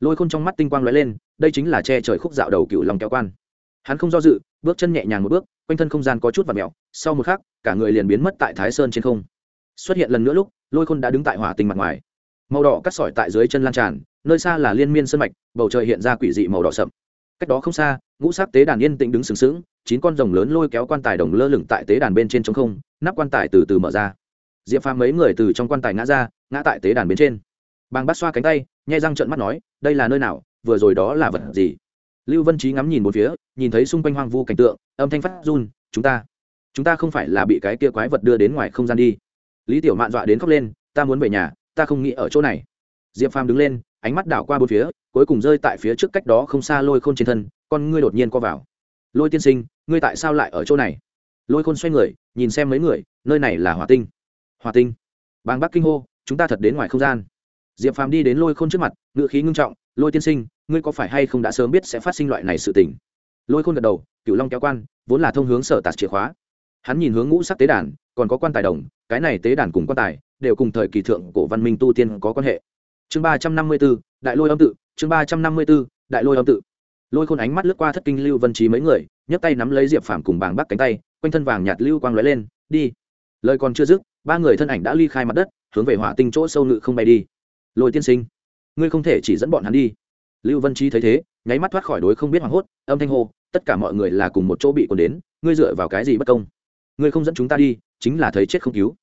Lôi khôn trong mắt tinh quang lóe lên, đây chính là che trời khúc dạo đầu cựu long kéo quan. Hắn không do dự, bước chân nhẹ nhàng một bước, quanh thân không gian có chút và mẹo sau một khắc, cả người liền biến mất tại thái sơn trên không xuất hiện lần nữa lúc, lôi khôn đã đứng tại hỏa tinh mặt ngoài. Màu đỏ cắt sỏi tại dưới chân lan tràn, nơi xa là liên miên sân mạch, bầu trời hiện ra quỷ dị màu đỏ sậm. Cách đó không xa, ngũ sắc tế đàn yên tĩnh đứng sừng sững, chín con rồng lớn lôi kéo quan tài đồng lơ lửng tại tế đàn bên trên trống không, nắp quan tài từ từ mở ra. Diệp phàm mấy người từ trong quan tài ngã ra, ngã tại tế đàn bên trên. Bàng bắt xoa cánh tay nhai răng trợn mắt nói, đây là nơi nào? Vừa rồi đó là vật gì? Lưu vân trí ngắm nhìn một phía, nhìn thấy xung quanh hoang vu cảnh tượng, âm thanh phát run, chúng ta chúng ta không phải là bị cái kia quái vật đưa đến ngoài không gian đi lý tiểu mạn dọa đến khóc lên, ta muốn về nhà, ta không nghĩ ở chỗ này. Diệp phàm đứng lên, ánh mắt đảo qua bốn phía, cuối cùng rơi tại phía trước cách đó không xa lôi khôn trên thân, con ngươi đột nhiên co vào. Lôi tiên sinh, ngươi tại sao lại ở chỗ này? Lôi khôn xoay người, nhìn xem mấy người, nơi này là hỏa tinh. Hỏa tinh? Bàng bắc kinh hô, chúng ta thật đến ngoài không gian. Diệp phàm đi đến lôi khôn trước mặt ngựa khí ngưng trọng, lôi tiên sinh, ngươi có phải hay không đã sớm biết sẽ phát sinh loại này sự tình? Lôi khôn gật đầu cựu long kéo quan, vốn là thông hướng sở tạt chìa khóa. Hắn nhìn hướng ngũ sắc tế đàn, còn có quan tài đồng cái này tế đàn cùng quan tài đều cùng thời kỳ thượng cổ văn minh tu tiên có quan hệ. Chương ba trăm năm mươi b ố đại lôi âm tự, chương ba trăm năm mươi b ố đại lôi âm tự. Lôi khôn ánh mắt lướt qua thất kinh lưu vân trí mấy người, nhấc tay nắm lấy diệp phàm cùng bàng bắc cánh tay, quanh thân vàng nhạt lưu quang lóe lên, đi. Lời còn chưa dứt, ba người thân ảnh đã ly khai mặt đất, hướng về hỏa tinh chỗ sâu ngự không bay đi. Lôi tiên sinh, ngươi không thể chỉ dẫn bọn hắn đi. Lưu vân trí thấy thế, nháy mắt thoát khỏi đối không biết hoảng hốt, âm thanh hô, tất cả mọi người là cùng một chỗ bị cuốn đến, ngươi dựa vào cái gì bất công? Ngươi không dẫn chúng ta đi chính là thấy chết không cứu.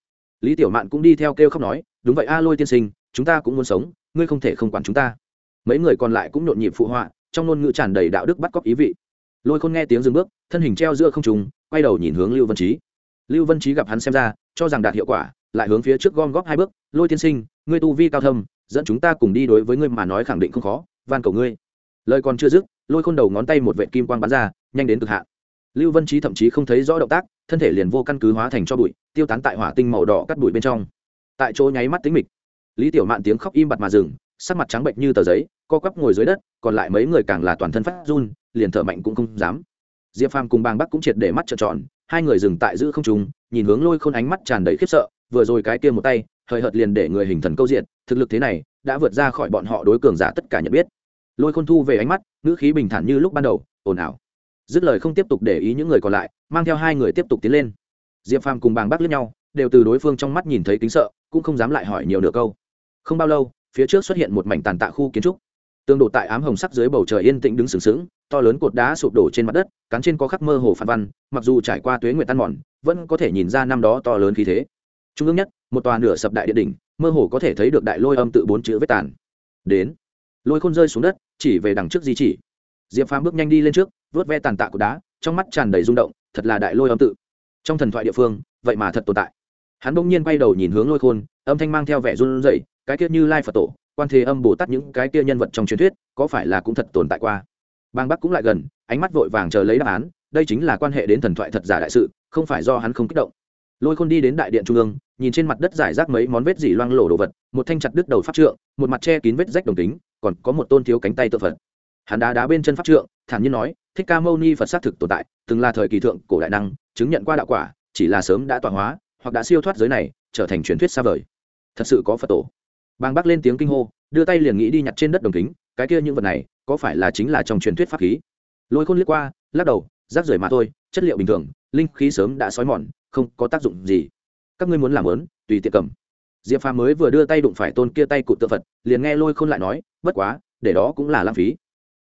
Lý tiểu mạn cũng đi theo kêu khóc nói, đúng vậy a, lôi tiên sinh, chúng ta cũng muốn sống, ngươi không thể không quản chúng ta. Mấy người còn lại cũng nhộn nhịp phụ họa, trong ngôn ngữ tràn đầy đạo đức bắt cóc ý vị. Lôi khôn nghe tiếng dừng bước, thân hình treo giữa không trùng quay đầu nhìn hướng lưu văn trí lưu văn trí gặp hắn xem ra, cho rằng đạt hiệu quả, lại hướng phía trước gom góp hai bước, lôi tiên sinh, ngươi tu vi cao thâm, dẫn chúng ta cùng đi đối với ngươi mà nói khẳng định không khó, van cầu ngươi. Lời còn chưa dứt, lôi khôn đầu ngón tay một vệ kim quang bắn ra, nhanh đến cực hạn lưu văn trí thậm chí không thấy rõ động tác, thân thể liền vô căn cứ hóa thành cho bụi, tiêu tán tại hỏa tinh màu đỏ cắt bụi bên trong. Tại chỗ nháy mắt tính mịch, lý tiểu mạn tiếng khóc im bặt mà dừng, sắc mặt trắng bệnh như tờ giấy, co quắp ngồi dưới đất, còn lại mấy người càng là toàn thân phát run, liền thở mạnh cũng không dám. Diệp phàm cùng bàng bắc cũng triệt để mắt trợn tròn, hai người dừng tại giữ không trùng nhìn hướng lôi khôn ánh mắt tràn đầy khiếp sợ, vừa rồi cái kia một tay, hời hợt liền để người hình thần câu diện thực lực thế này, đã vượt ra khỏi bọn họ đối cường giả tất cả nhận biết. Lôi khôn thu về ánh mắt, ngữ khí bình thản như lúc ban đầu, ồn ào dứt lời không tiếp tục để ý những người còn lại, mang theo hai người tiếp tục tiến lên. Diệp phàm cùng bàng bác lướt nhau, đều từ đối phương trong mắt nhìn thấy kính sợ, cũng không dám lại hỏi nhiều nửa câu. Không bao lâu, phía trước xuất hiện một mảnh tàn tạ khu kiến trúc. Tương đổ tại ám hồng sắc dưới bầu trời yên tĩnh đứng sừng sững, to lớn cột đá sụp đổ trên mặt đất cắn trên có khắc mơ hồ phản văn, mặc dù trải qua tuế nguyện tan mòn, vẫn có thể nhìn ra năm đó to lớn khí thế. Trung ương nhất, một tòa nửa sập đại địa đỉnh, mơ hồ có thể thấy được đại lôi âm tự bốn chữ vết tàn. Đến, lôi khôn rơi xuống đất, chỉ về đằng trước di chỉ. Diệp phàm bước nhanh đi lên trước vớt ve tàn tạ của đá, trong mắt tràn đầy rung động, thật là đại lôi âm tự. Trong thần thoại địa phương, vậy mà thật tồn tại. Hắn bỗng nhiên quay đầu nhìn hướng lôi khôn, âm thanh mang theo vẻ run rẩy, cái kia như lai phật tổ, quan thế âm bồ tát những cái kia nhân vật trong truyền thuyết, có phải là cũng thật tồn tại qua? Bang bắc cũng lại gần, ánh mắt vội vàng chờ lấy đáp án, đây chính là quan hệ đến thần thoại thật giả đại sự, không phải do hắn không kích động. Lôi khôn đi đến đại điện trung ương, nhìn trên mặt đất giải rác mấy món vết dỉ loang lổ đồ vật, một thanh chặt đứt đầu pháp trượng, một mặt che kín vết rách đồng tính còn có một tôn thiếu cánh tay tự phật hắn đá đá bên chân pháp trượng, thản nhiên nói, thích ca mâu ni phật xác thực tồn tại, từng là thời kỳ thượng cổ đại năng, chứng nhận qua đạo quả, chỉ là sớm đã tọa hóa, hoặc đã siêu thoát giới này, trở thành truyền thuyết xa vời. Thật sự có phật tổ. Bang bác lên tiếng kinh hô, đưa tay liền nghĩ đi nhặt trên đất đồng kính, cái kia những vật này, có phải là chính là trong truyền thuyết pháp khí? Lôi khôn liếc qua, lắc đầu, rác rưởi mà thôi, chất liệu bình thường, linh khí sớm đã xói mòn, không có tác dụng gì. Các ngươi muốn làm lớn, tùy tiện cầm. Diệp phàm mới vừa đưa tay đụng phải tôn kia tay cụt tự phật, liền nghe lôi khôn lại nói, bất quá, để đó cũng là lãng phí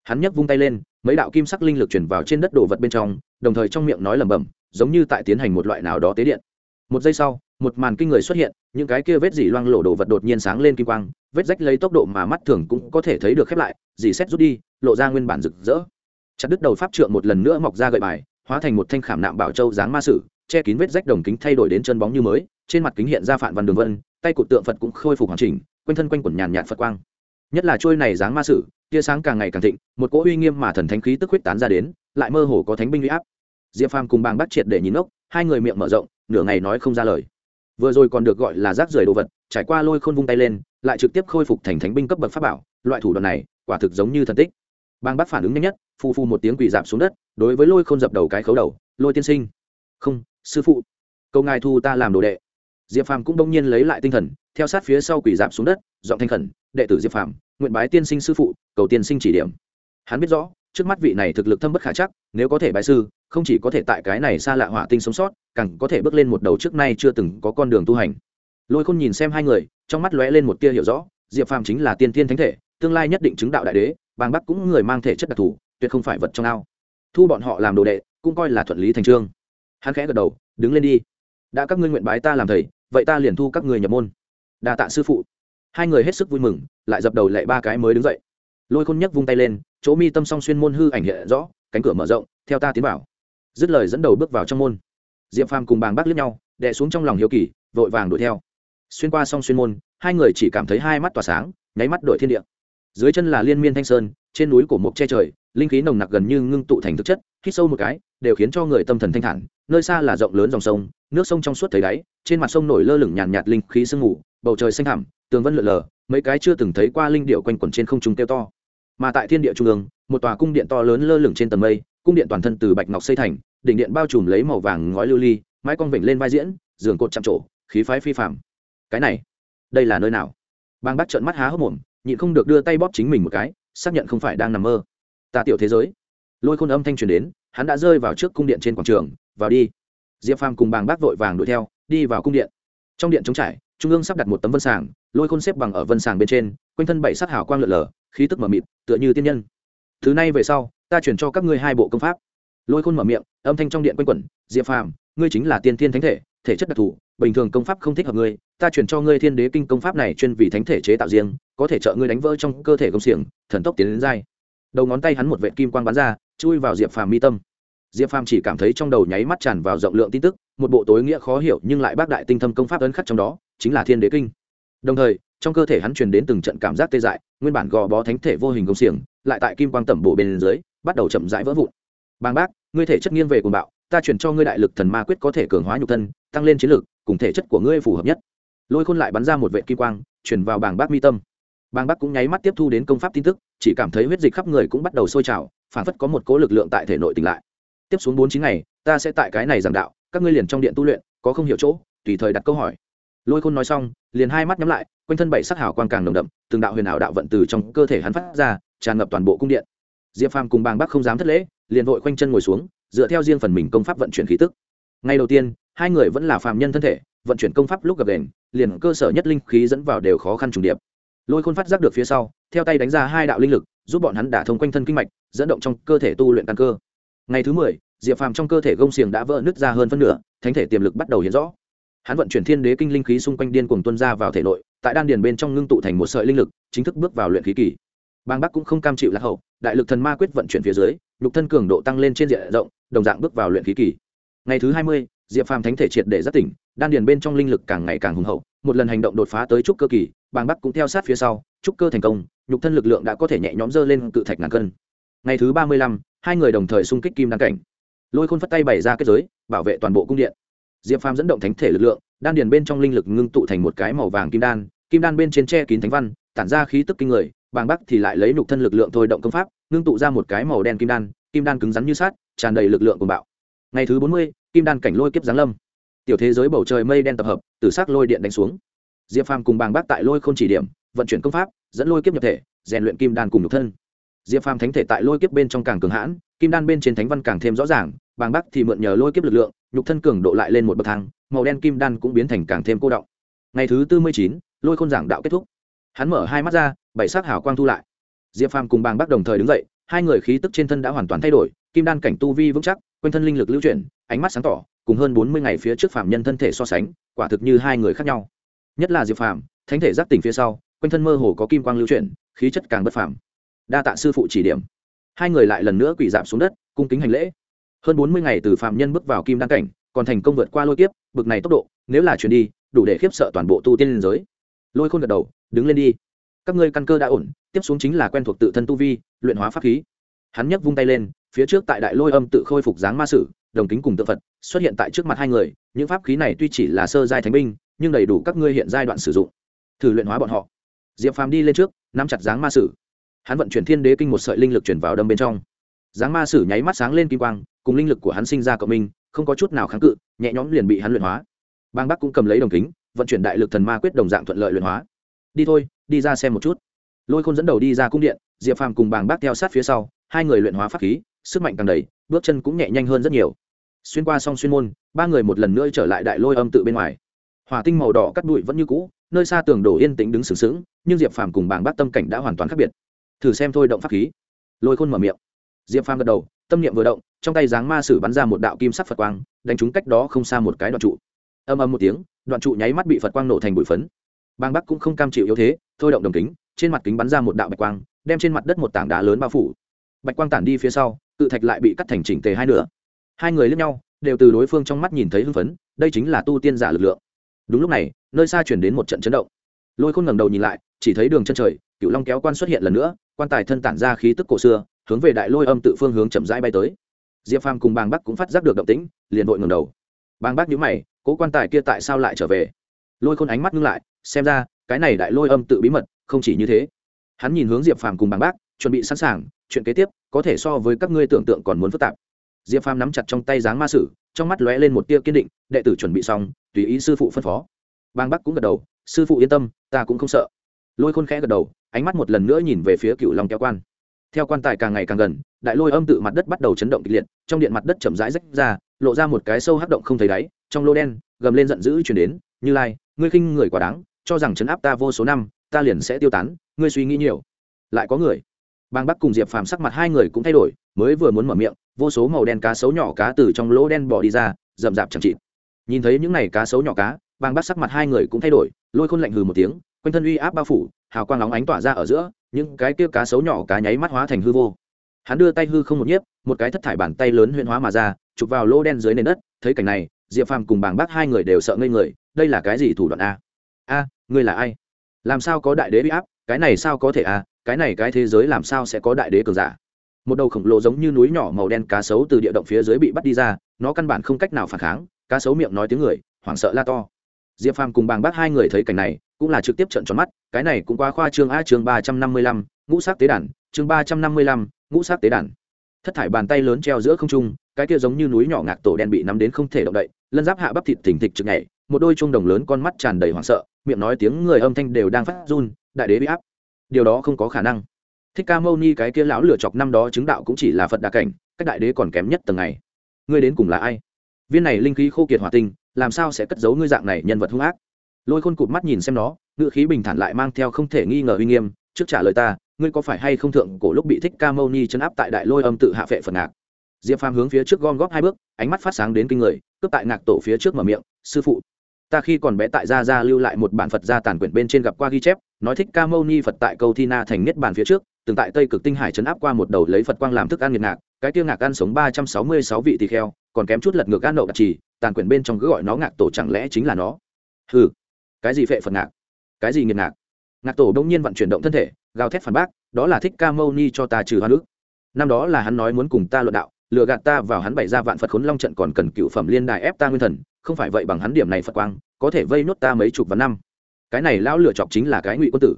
hắn nhấc vung tay lên, mấy đạo kim sắc linh lực chuyển vào trên đất đồ vật bên trong, đồng thời trong miệng nói lẩm bẩm, giống như tại tiến hành một loại nào đó tế điện. Một giây sau, một màn kinh người xuất hiện, những cái kia vết dỉ loang lộ đồ vật đột nhiên sáng lên kim quang, vết rách lấy tốc độ mà mắt thường cũng có thể thấy được khép lại dì xét rút đi, lộ ra nguyên bản rực rỡ. Chặt đứt đầu pháp trượng một lần nữa mọc ra gậy bài, hóa thành một thanh khảm nạm bảo châu dáng ma sử, che kín vết rách đồng kính thay đổi đến chân bóng như mới, trên mặt kính hiện ra phản văn đường vân, tay cụt tượng phật cũng khôi phục hoàn chỉnh, quanh thân quanh quẩn nhàn nhạt phật quang. Nhất là trôi này dáng ma sử tia sáng càng ngày càng thịnh, một cỗ uy nghiêm mà thần thánh khí tức huyết tán ra đến, lại mơ hồ có thánh binh uy áp. Diệp phàm cùng bàng bắt triệt để nhìn ốc hai người miệng mở rộng, nửa ngày nói không ra lời. Vừa rồi còn được gọi là rác rưởi đồ vật, trải qua lôi khôn vung tay lên, lại trực tiếp khôi phục thành thánh binh cấp bậc pháp bảo, loại thủ đoạn này, quả thực giống như thần tích. Bang bác phản ứng nhanh nhất phu phu một tiếng quỳ dạp xuống đất, đối với lôi khôn dập đầu cái khấu đầu, lôi tiên sinh. Không, sư phụ. Câu ngài thu ta làm đồ đệ. Diệp phàm cũng đông nhiên lấy lại tinh thần, theo sát phía sau quỳ dạp xuống đất, giọng thanh khẩn, đệ tử diệp phàm nguyện bái tiên sinh sư phụ, cầu tiên sinh chỉ điểm. Hắn biết rõ, trước mắt vị này thực lực thâm bất khả chắc, nếu có thể bái sư, không chỉ có thể tại cái này xa lạ hỏa tinh sống sót, càng có thể bước lên một đầu trước nay chưa từng có con đường tu hành. Lôi khôn nhìn xem hai người, trong mắt lóe lên một tia hiểu rõ, diệp phàm chính là tiên tiên thánh thể, tương lai nhất định chứng đạo đại đế, bàng bắc cũng người mang thể chất đặc thù, tuyệt không phải vật trong ao. Thu bọn họ làm đồ đệ, cũng coi là thuận lý thành trương. Hắn khẽ gật đầu, đứng lên đi. Đã các ngươi nguyện bái ta làm thầy, vậy ta liền thu các người nhập môn. Đa tạ sư phụ hai người hết sức vui mừng, lại dập đầu lệ ba cái mới đứng dậy. Lôi khôn nhấc vung tay lên, chỗ mi tâm song xuyên môn hư ảnh hiện rõ, cánh cửa mở rộng, theo ta tiến vào. Dứt lời dẫn đầu bước vào trong môn. Diệp phàm cùng bàng bác lướt nhau, đè xuống trong lòng hiếu kỳ, vội vàng đuổi theo. Xuyên qua song xuyên môn, hai người chỉ cảm thấy hai mắt tỏa sáng, nháy mắt đổi thiên địa. Dưới chân là liên miên thanh sơn, trên núi cổ mộc che trời, linh khí nồng nặc gần như ngưng tụ thành thực chất, hít sâu một cái, đều khiến cho người tâm thần thanh thản. Nơi xa là rộng lớn dòng sông, nước sông trong suốt thấy đáy, trên mặt sông nổi lơ lửng nhàn nhạt linh khí sương mù bầu trời xanh thẳm, tường vân lượn lờ, mấy cái chưa từng thấy qua linh điệu quanh quẩn trên không trung kêu to. Mà tại thiên địa trung ương, một tòa cung điện to lớn lơ lửng trên tầng mây, cung điện toàn thân từ bạch ngọc xây thành, đỉnh điện bao trùm lấy màu vàng ngói lưu ly, mái cong vịnh lên vai diễn, giường cột chạm trổ, khí phái phi phạm cái này, đây là nơi nào? Bang bắt trợn mắt há hốc mồm, nhịn không được đưa tay bóp chính mình một cái, xác nhận không phải đang nằm mơ. Ta tiểu thế giới. Lôi khôn âm thanh truyền đến, hắn đã rơi vào trước cung điện trên quảng trường, vào đi. Diệp phàm cùng bàng bác vội vàng đuổi theo, đi vào cung điện. Trong điện trống trải trung ương sắp đặt một tấm vân sàng, lôi khôn xếp bằng ở vân sàng bên trên, quanh thân bảy sắc hào quang lượn lờ, khí tức mờ mịt, tựa như tiên nhân. Thứ này về sau, ta chuyển cho các ngươi hai bộ công pháp. Lôi khôn mở miệng, âm thanh trong điện quanh quẩn, diệp phàm, ngươi chính là tiên thiên thánh thể thể chất đặc thù, bình thường công pháp không thích hợp ngươi, ta chuyển cho ngươi thiên đế kinh công pháp này chuyên vì thánh thể chế tạo riêng, có thể trợ ngươi đánh vỡ trong cơ thể công xiềng, thần tốc tiến đến dai đầu ngón tay hắn một vệ kim quang bắn ra, chui vào diệp phàm mi tâm. Diệp phàm chỉ cảm thấy trong đầu nháy mắt tràn vào rộng lượng tin tức, một bộ tối nghĩa khó hiểu nhưng lại bác đại tinh thâm công pháp ấn khắc trong đó chính là thiên đế kinh. Đồng thời, trong cơ thể hắn truyền đến từng trận cảm giác tê dại, nguyên bản gò bó thánh thể vô hình công xiềng, lại tại kim quang tẩm bộ bên dưới, bắt đầu chậm rãi vỡ vụn. Bàng bác, ngươi thể chất nghiêng về cùng bạo, ta chuyển cho ngươi đại lực thần ma quyết có thể cường hóa nhục thân, tăng lên chiến lực, cùng thể chất của ngươi phù hợp nhất. Lôi khôn lại bắn ra một vệ kim quang chuyển vào bàng bác mi tâm. Bàng bác cũng nháy mắt tiếp thu đến công pháp tin tức, chỉ cảm thấy huyết dịch khắp người cũng bắt đầu sôi trào, phản phất có một cố lực lượng tại thể nội tỉnh lại. Tiếp xuống bốn chín ngày, ta sẽ tại cái này giảng đạo, các ngươi liền trong điện tu luyện, có không hiểu chỗ, tùy thời đặt câu hỏi lôi khôn nói xong, liền hai mắt nhắm lại, quanh thân bảy sắc hào quang càng nồng đậm, từng đạo huyền ảo đạo vận từ trong cơ thể hắn phát ra, tràn ngập toàn bộ cung điện. Diệp phàm cùng bàng Bắc không dám thất lễ, liền vội quanh chân ngồi xuống, dựa theo riêng phần mình công pháp vận chuyển khí tức. Ngay đầu tiên, hai người vẫn là phàm nhân thân thể, vận chuyển công pháp lúc gặp đèn, liền cơ sở nhất linh khí dẫn vào đều khó khăn trùng điệp. Lôi khôn phát giác được phía sau, theo tay đánh ra hai đạo linh lực, giúp bọn hắn đả thông quanh thân kinh mạch, dẫn động trong cơ thể tu luyện căn cơ. Ngày thứ mười, diệp phàm trong cơ thể gông xiềng đã vỡ nứt ra hơn phân nửa, thánh thể tiềm lực bắt đầu hiện rõ hắn vận chuyển thiên đế kinh linh khí xung quanh điên cuồng tuân ra vào thể nội, tại đan điền bên trong ngưng tụ thành một sợi linh lực, chính thức bước vào luyện khí kỳ. Bang bắc cũng không cam chịu lạc hậu, đại lực thần ma quyết vận chuyển phía dưới, nhục thân cường độ tăng lên trên diện rộng, đồng dạng bước vào luyện khí kỳ. Ngày thứ hai mươi, diệp phàm thánh thể triệt để rất tỉnh, đan điền bên trong linh lực càng ngày càng hùng hậu, một lần hành động đột phá tới trúc cơ kỳ bang bắc cũng theo sát phía sau, trúc cơ thành công, nhục thân lực lượng đã có thể nhẹ nhõm dơ lên cự thạch ngàn cân. Ngày thứ ba mươi lăm, hai người đồng thời xung kích kim đan cảnh. Lôi khôn phất tay bày ra kết giới, bảo vệ toàn bộ cung điện diệp phàm dẫn động thánh thể lực lượng, đan điền bên trong linh lực ngưng tụ thành một cái màu vàng kim đan kim đan bên trên tre kín thánh văn, tản ra khí tức kinh người, bàng bắc thì lại lấy nục thân lực lượng thôi động công pháp, ngưng tụ ra một cái màu đen kim đan kim đan cứng rắn như sát tràn đầy lực lượng cùng bạo. Ngày thứ bốn mươi, kim đan cảnh lôi kiếp giáng lâm. Tiểu thế giới bầu trời mây đen tập hợp từ xác lôi điện đánh xuống. Diệp phàm cùng bàng bắc tại lôi k h ô n chỉ điểm, vận chuyển công pháp, dẫn lôi kiếp nhập thể, rèn luyện kim đan cùng nhục thân. Diệp phàm thánh thể tại lôi kiếp bên trong càng cường hãn, kim đan bên trên thánh văn càng thêm rõ ràng bàng bắc thì mượn nhờ lôi kiếp lực lượng, nhục thân cường độ lại lên một bậc thang, màu đen kim đan cũng biến thành càng thêm cô động. Ngày thứ tư mươi chín, lôi khôn giảng đạo kết thúc. Hắn mở hai mắt ra, bảy sắc hào quang thu lại. Diệp phàm cùng bàng bắc đồng thời đứng dậy, hai người khí tức trên thân đã hoàn toàn thay đổi, kim đan cảnh tu vi vững chắc, quanh thân linh lực lưu chuyển, ánh mắt sáng tỏ, cùng hơn bốn mươi ngày phía trước phạm nhân thân thể so sánh, quả thực như hai người khác nhau. Nhất là diệp phàm, thánh thể giác tỉnh phía sau, quanh thân mơ hồ có kim quang lưu chuyển, khí chất càng bất phàm. Đa tạ sư phụ chỉ điểm. Hai người lại lần nữa quỳ dạp xuống đất, cung kính hành lễ hơn bốn mươi ngày từ phạm nhân bước vào kim đan cảnh, còn thành công vượt qua lôi kiếp, bực này tốc độ, nếu là chuyển đi, đủ để khiếp sợ toàn bộ tu tiên liên giới. Lôi khôn gật đầu, đứng lên đi. Các ngươi căn cơ đã ổn, tiếp xuống chính là quen thuộc tự thân tu vi, luyện hóa pháp khí. Hắn nhấc vung tay lên, phía trước tại đại lôi âm tự khôi phục dáng ma sử, đồng kính cùng tự phật, xuất hiện tại trước mặt hai người, những pháp khí này tuy chỉ là sơ giai thánh binh, nhưng đầy đủ các ngươi hiện giai đoạn sử dụng. Thử luyện hóa bọn họ. Diệp phàm đi lên trước, nắm chặt dáng ma sử. Hắn vận chuyển thiên đế kinh một sợi linh lực chuyển vào đâm bên trong dáng ma sử nháy mắt sáng lên kim quang, cùng linh lực của hắn sinh ra cộng minh, không có chút nào kháng cự, nhẹ nhõm liền bị hắn luyện hóa. Bang bắc cũng cầm lấy đồng kính, vận chuyển đại lực thần ma quyết đồng dạng thuận lợi luyện hóa. Đi thôi, đi ra xem một chút. Lôi khôn dẫn đầu đi ra cung điện, diệp phàm cùng bàng bác theo sát phía sau, hai người luyện hóa pháp khí, sức mạnh càng đầy, bước chân cũng nhẹ nhanh hơn rất nhiều. Xuyên qua xong xuyên môn, ba người một lần nữa trở lại đại lôi âm tự bên ngoài. Hỏa tinh màu đỏ cắt bụi vẫn như cũ, nơi xa tường đổ yên tĩnh đứng sừng sững, nhưng diệp phàm cùng bàng bác tâm cảnh đã hoàn toàn khác biệt. Thử xem thôi động pháp khí. Lôi khôn mở miệng diệp phàm gật đầu, tâm niệm vừa động, trong tay dáng ma sử bắn ra một đạo kim sắc phật quang, đánh trúng cách đó không xa một cái đoạn trụ. Âm âm một tiếng, đoạn trụ nháy mắt bị phật quang nổ thành bụi phấn. Bang bắc cũng không cam chịu yếu thế, thôi động đồng kính, trên mặt kính bắn ra một đạo bạch quang, đem trên mặt đất một tảng đá lớn bao phủ. Bạch quang tản đi phía sau cự thạch lại bị cắt thành chỉnh tề hai nửa. Hai người lướt nhau, đều từ đối phương trong mắt nhìn thấy hưng phấn, đây chính là tu tiên giả lực lượng. Đúng lúc này, nơi xa chuyển đến một trận chấn động. Lôi khôn ngẩng đầu nhìn lại, chỉ thấy đường chân trời cựu long kéo quan xuất hiện lần nữa, quan tài thân tản ra khí tức cổ xưa hướng về đại lôi âm tự phương hướng chậm rãi bay tới. Diệp phàm cùng bàng bắc cũng phát giác được động tĩnh, liền vội ngẩng đầu. Bàng bắc nhíu mày, cố quan tài kia tại sao lại trở về? Lôi khôn ánh mắt ngưng lại, xem ra, cái này đại lôi âm tự bí mật, không chỉ như thế. Hắn nhìn hướng diệp phàm cùng bàng bác, chuẩn bị sẵn sàng, chuyện kế tiếp, có thể so với các ngươi tưởng tượng còn muốn phức tạp. Diệp phàm nắm chặt trong tay dáng ma sử, trong mắt lóe lên một tia kiên định, đệ tử chuẩn bị xong, tùy ý sư phụ phân phó. Bang bắc cũng gật đầu, sư phụ yên tâm, ta cũng không sợ. Lôi khôn khẽ gật đầu, ánh mắt một lần nữa nhìn về phía cựu long kéo quan theo quan tài càng ngày càng gần, đại lôi âm tự mặt đất bắt đầu chấn động kịch liệt, trong điện mặt đất chậm rãi rách ra, lộ ra một cái sâu hắc động không thấy đáy, trong lô đen, gầm lên giận dữ chuyển đến, như lai, ngươi khinh người quá đáng, cho rằng chấn áp ta vô số năm, ta liền sẽ tiêu tán, ngươi suy nghĩ nhiều. Lại có người. Bang bắc cùng diệp phàm sắc mặt hai người cũng thay đổi, mới vừa muốn mở miệng, vô số màu đen cá sấu nhỏ cá từ trong lỗ đen bỏ đi ra, rậm rạp chẳng chịt. Nhìn thấy những n à y cá sấu nhỏ cá bang bắc sắc mặt hai người cũng thay đổi, lôi khôn lạnh hừ một tiếng, quanh thân uy áp bao phủ, hào quang lóng ánh tỏa ra ở giữa những cái kia cá sấu nhỏ cá nháy mắt hóa thành hư vô. Hắn đưa tay hư không một nhiếp, một cái thất thải bàn tay lớn huyên hóa mà ra, chụp vào lỗ đen dưới nền đất, thấy cảnh này, diệp phàm cùng bàng bác hai người đều sợ ngây người, đây là cái gì thủ đoạn a? A, ngươi là ai? Làm sao có đại đế bị áp? Cái này sao có thể a? Cái này cái thế giới làm sao sẽ có đại đế cường giả? Một đầu khổng lồ giống như núi nhỏ màu đen cá sấu từ địa động phía dưới bị bắt đi ra, nó căn bản không cách nào phản kháng, cá sấu miệng nói tiếng người, hoảng sợ la to. Diệp phàm cùng bàng bác hai người thấy cảnh này, cũng là trực tiếp trận tròn mắt cái này cũng qua khoa chương a, chương ba trăm năm mươi lăm, ngũ sắc tế đàn. Chương ba trăm năm mươi lăm, ngũ sắc tế đàn. Thất thải bàn tay lớn treo giữa không trung, cái kia giống như núi nhỏ ngạc tổ đen bị nắm đến không thể động đậy, lân giáp hạ bắp thịt thỉnh thịch chực nhảy, một đôi chuông đồng lớn con mắt tràn đầy hoảng sợ, miệng nói tiếng người âm thanh đều đang phát run, đại đế bị áp. Điều đó không có khả năng. Thích ca mâu ni cái kia lão lửa chọc năm đó chứng đạo cũng chỉ là phật đà cảnh các đại đế còn kém nhất tầng này. Ngươi đến cùng là ai? Viên này linh khí khô kiệt hỏa tinh, làm sao sẽ cất giấu ngươi dạng này nhân vật hung ác? Lôi khôn cụt mắt nhìn xem nó ngự khí bình thản lại mang theo không thể nghi ngờ uy nghiêm, trước trả lời ta, ngươi có phải hay không thượng cổ lúc bị thích ca mâu ni chấn áp tại đại lôi âm tự hạ phệ phần ngạc? Diệp phàm hướng phía trước gom góp hai bước, ánh mắt phát sáng đến kinh người, cướp tại ngạc tổ phía trước mở miệng, sư phụ, ta khi còn bé tại gia gia lưu lại một bản phật gia tàn quyển bên trên gặp qua ghi chép, nói thích ca mâu ni phật tại câu thi na thành niết bàn phía trước, từng tại tây cực tinh hải chấn áp qua một đầu lấy phật quang làm thức ăn nghiệt ngạc, cái tiêu ngạc ăn sống ba trăm sáu mươi sáu vị tỳ kheo, còn kém chút lật ngược ăn nậu đặc trì, tàn quyển bên trong cứ gọi nó ngạc tổ chẳng lẽ chính là nó? Ừ cái gì phệ phật ngạc? Cái gì nghiệt ngạc? Ngạc tổ đông nhiên vận chuyển động thân thể, gào thét phản bác, đó là thích ca mâu ni cho ta trừ hoa nước năm đó là hắn nói muốn cùng ta luận đạo, lừa gạt ta vào hắn bày ra vạn phật khốn long trận còn cần cựu phẩm liên đài ép ta nguyên thần, không phải vậy bằng hắn điểm này phật quang, có thể vây nốt ta mấy chục vạn năm. Cái này lão lựa chọc chính là cái ngụy quân tử.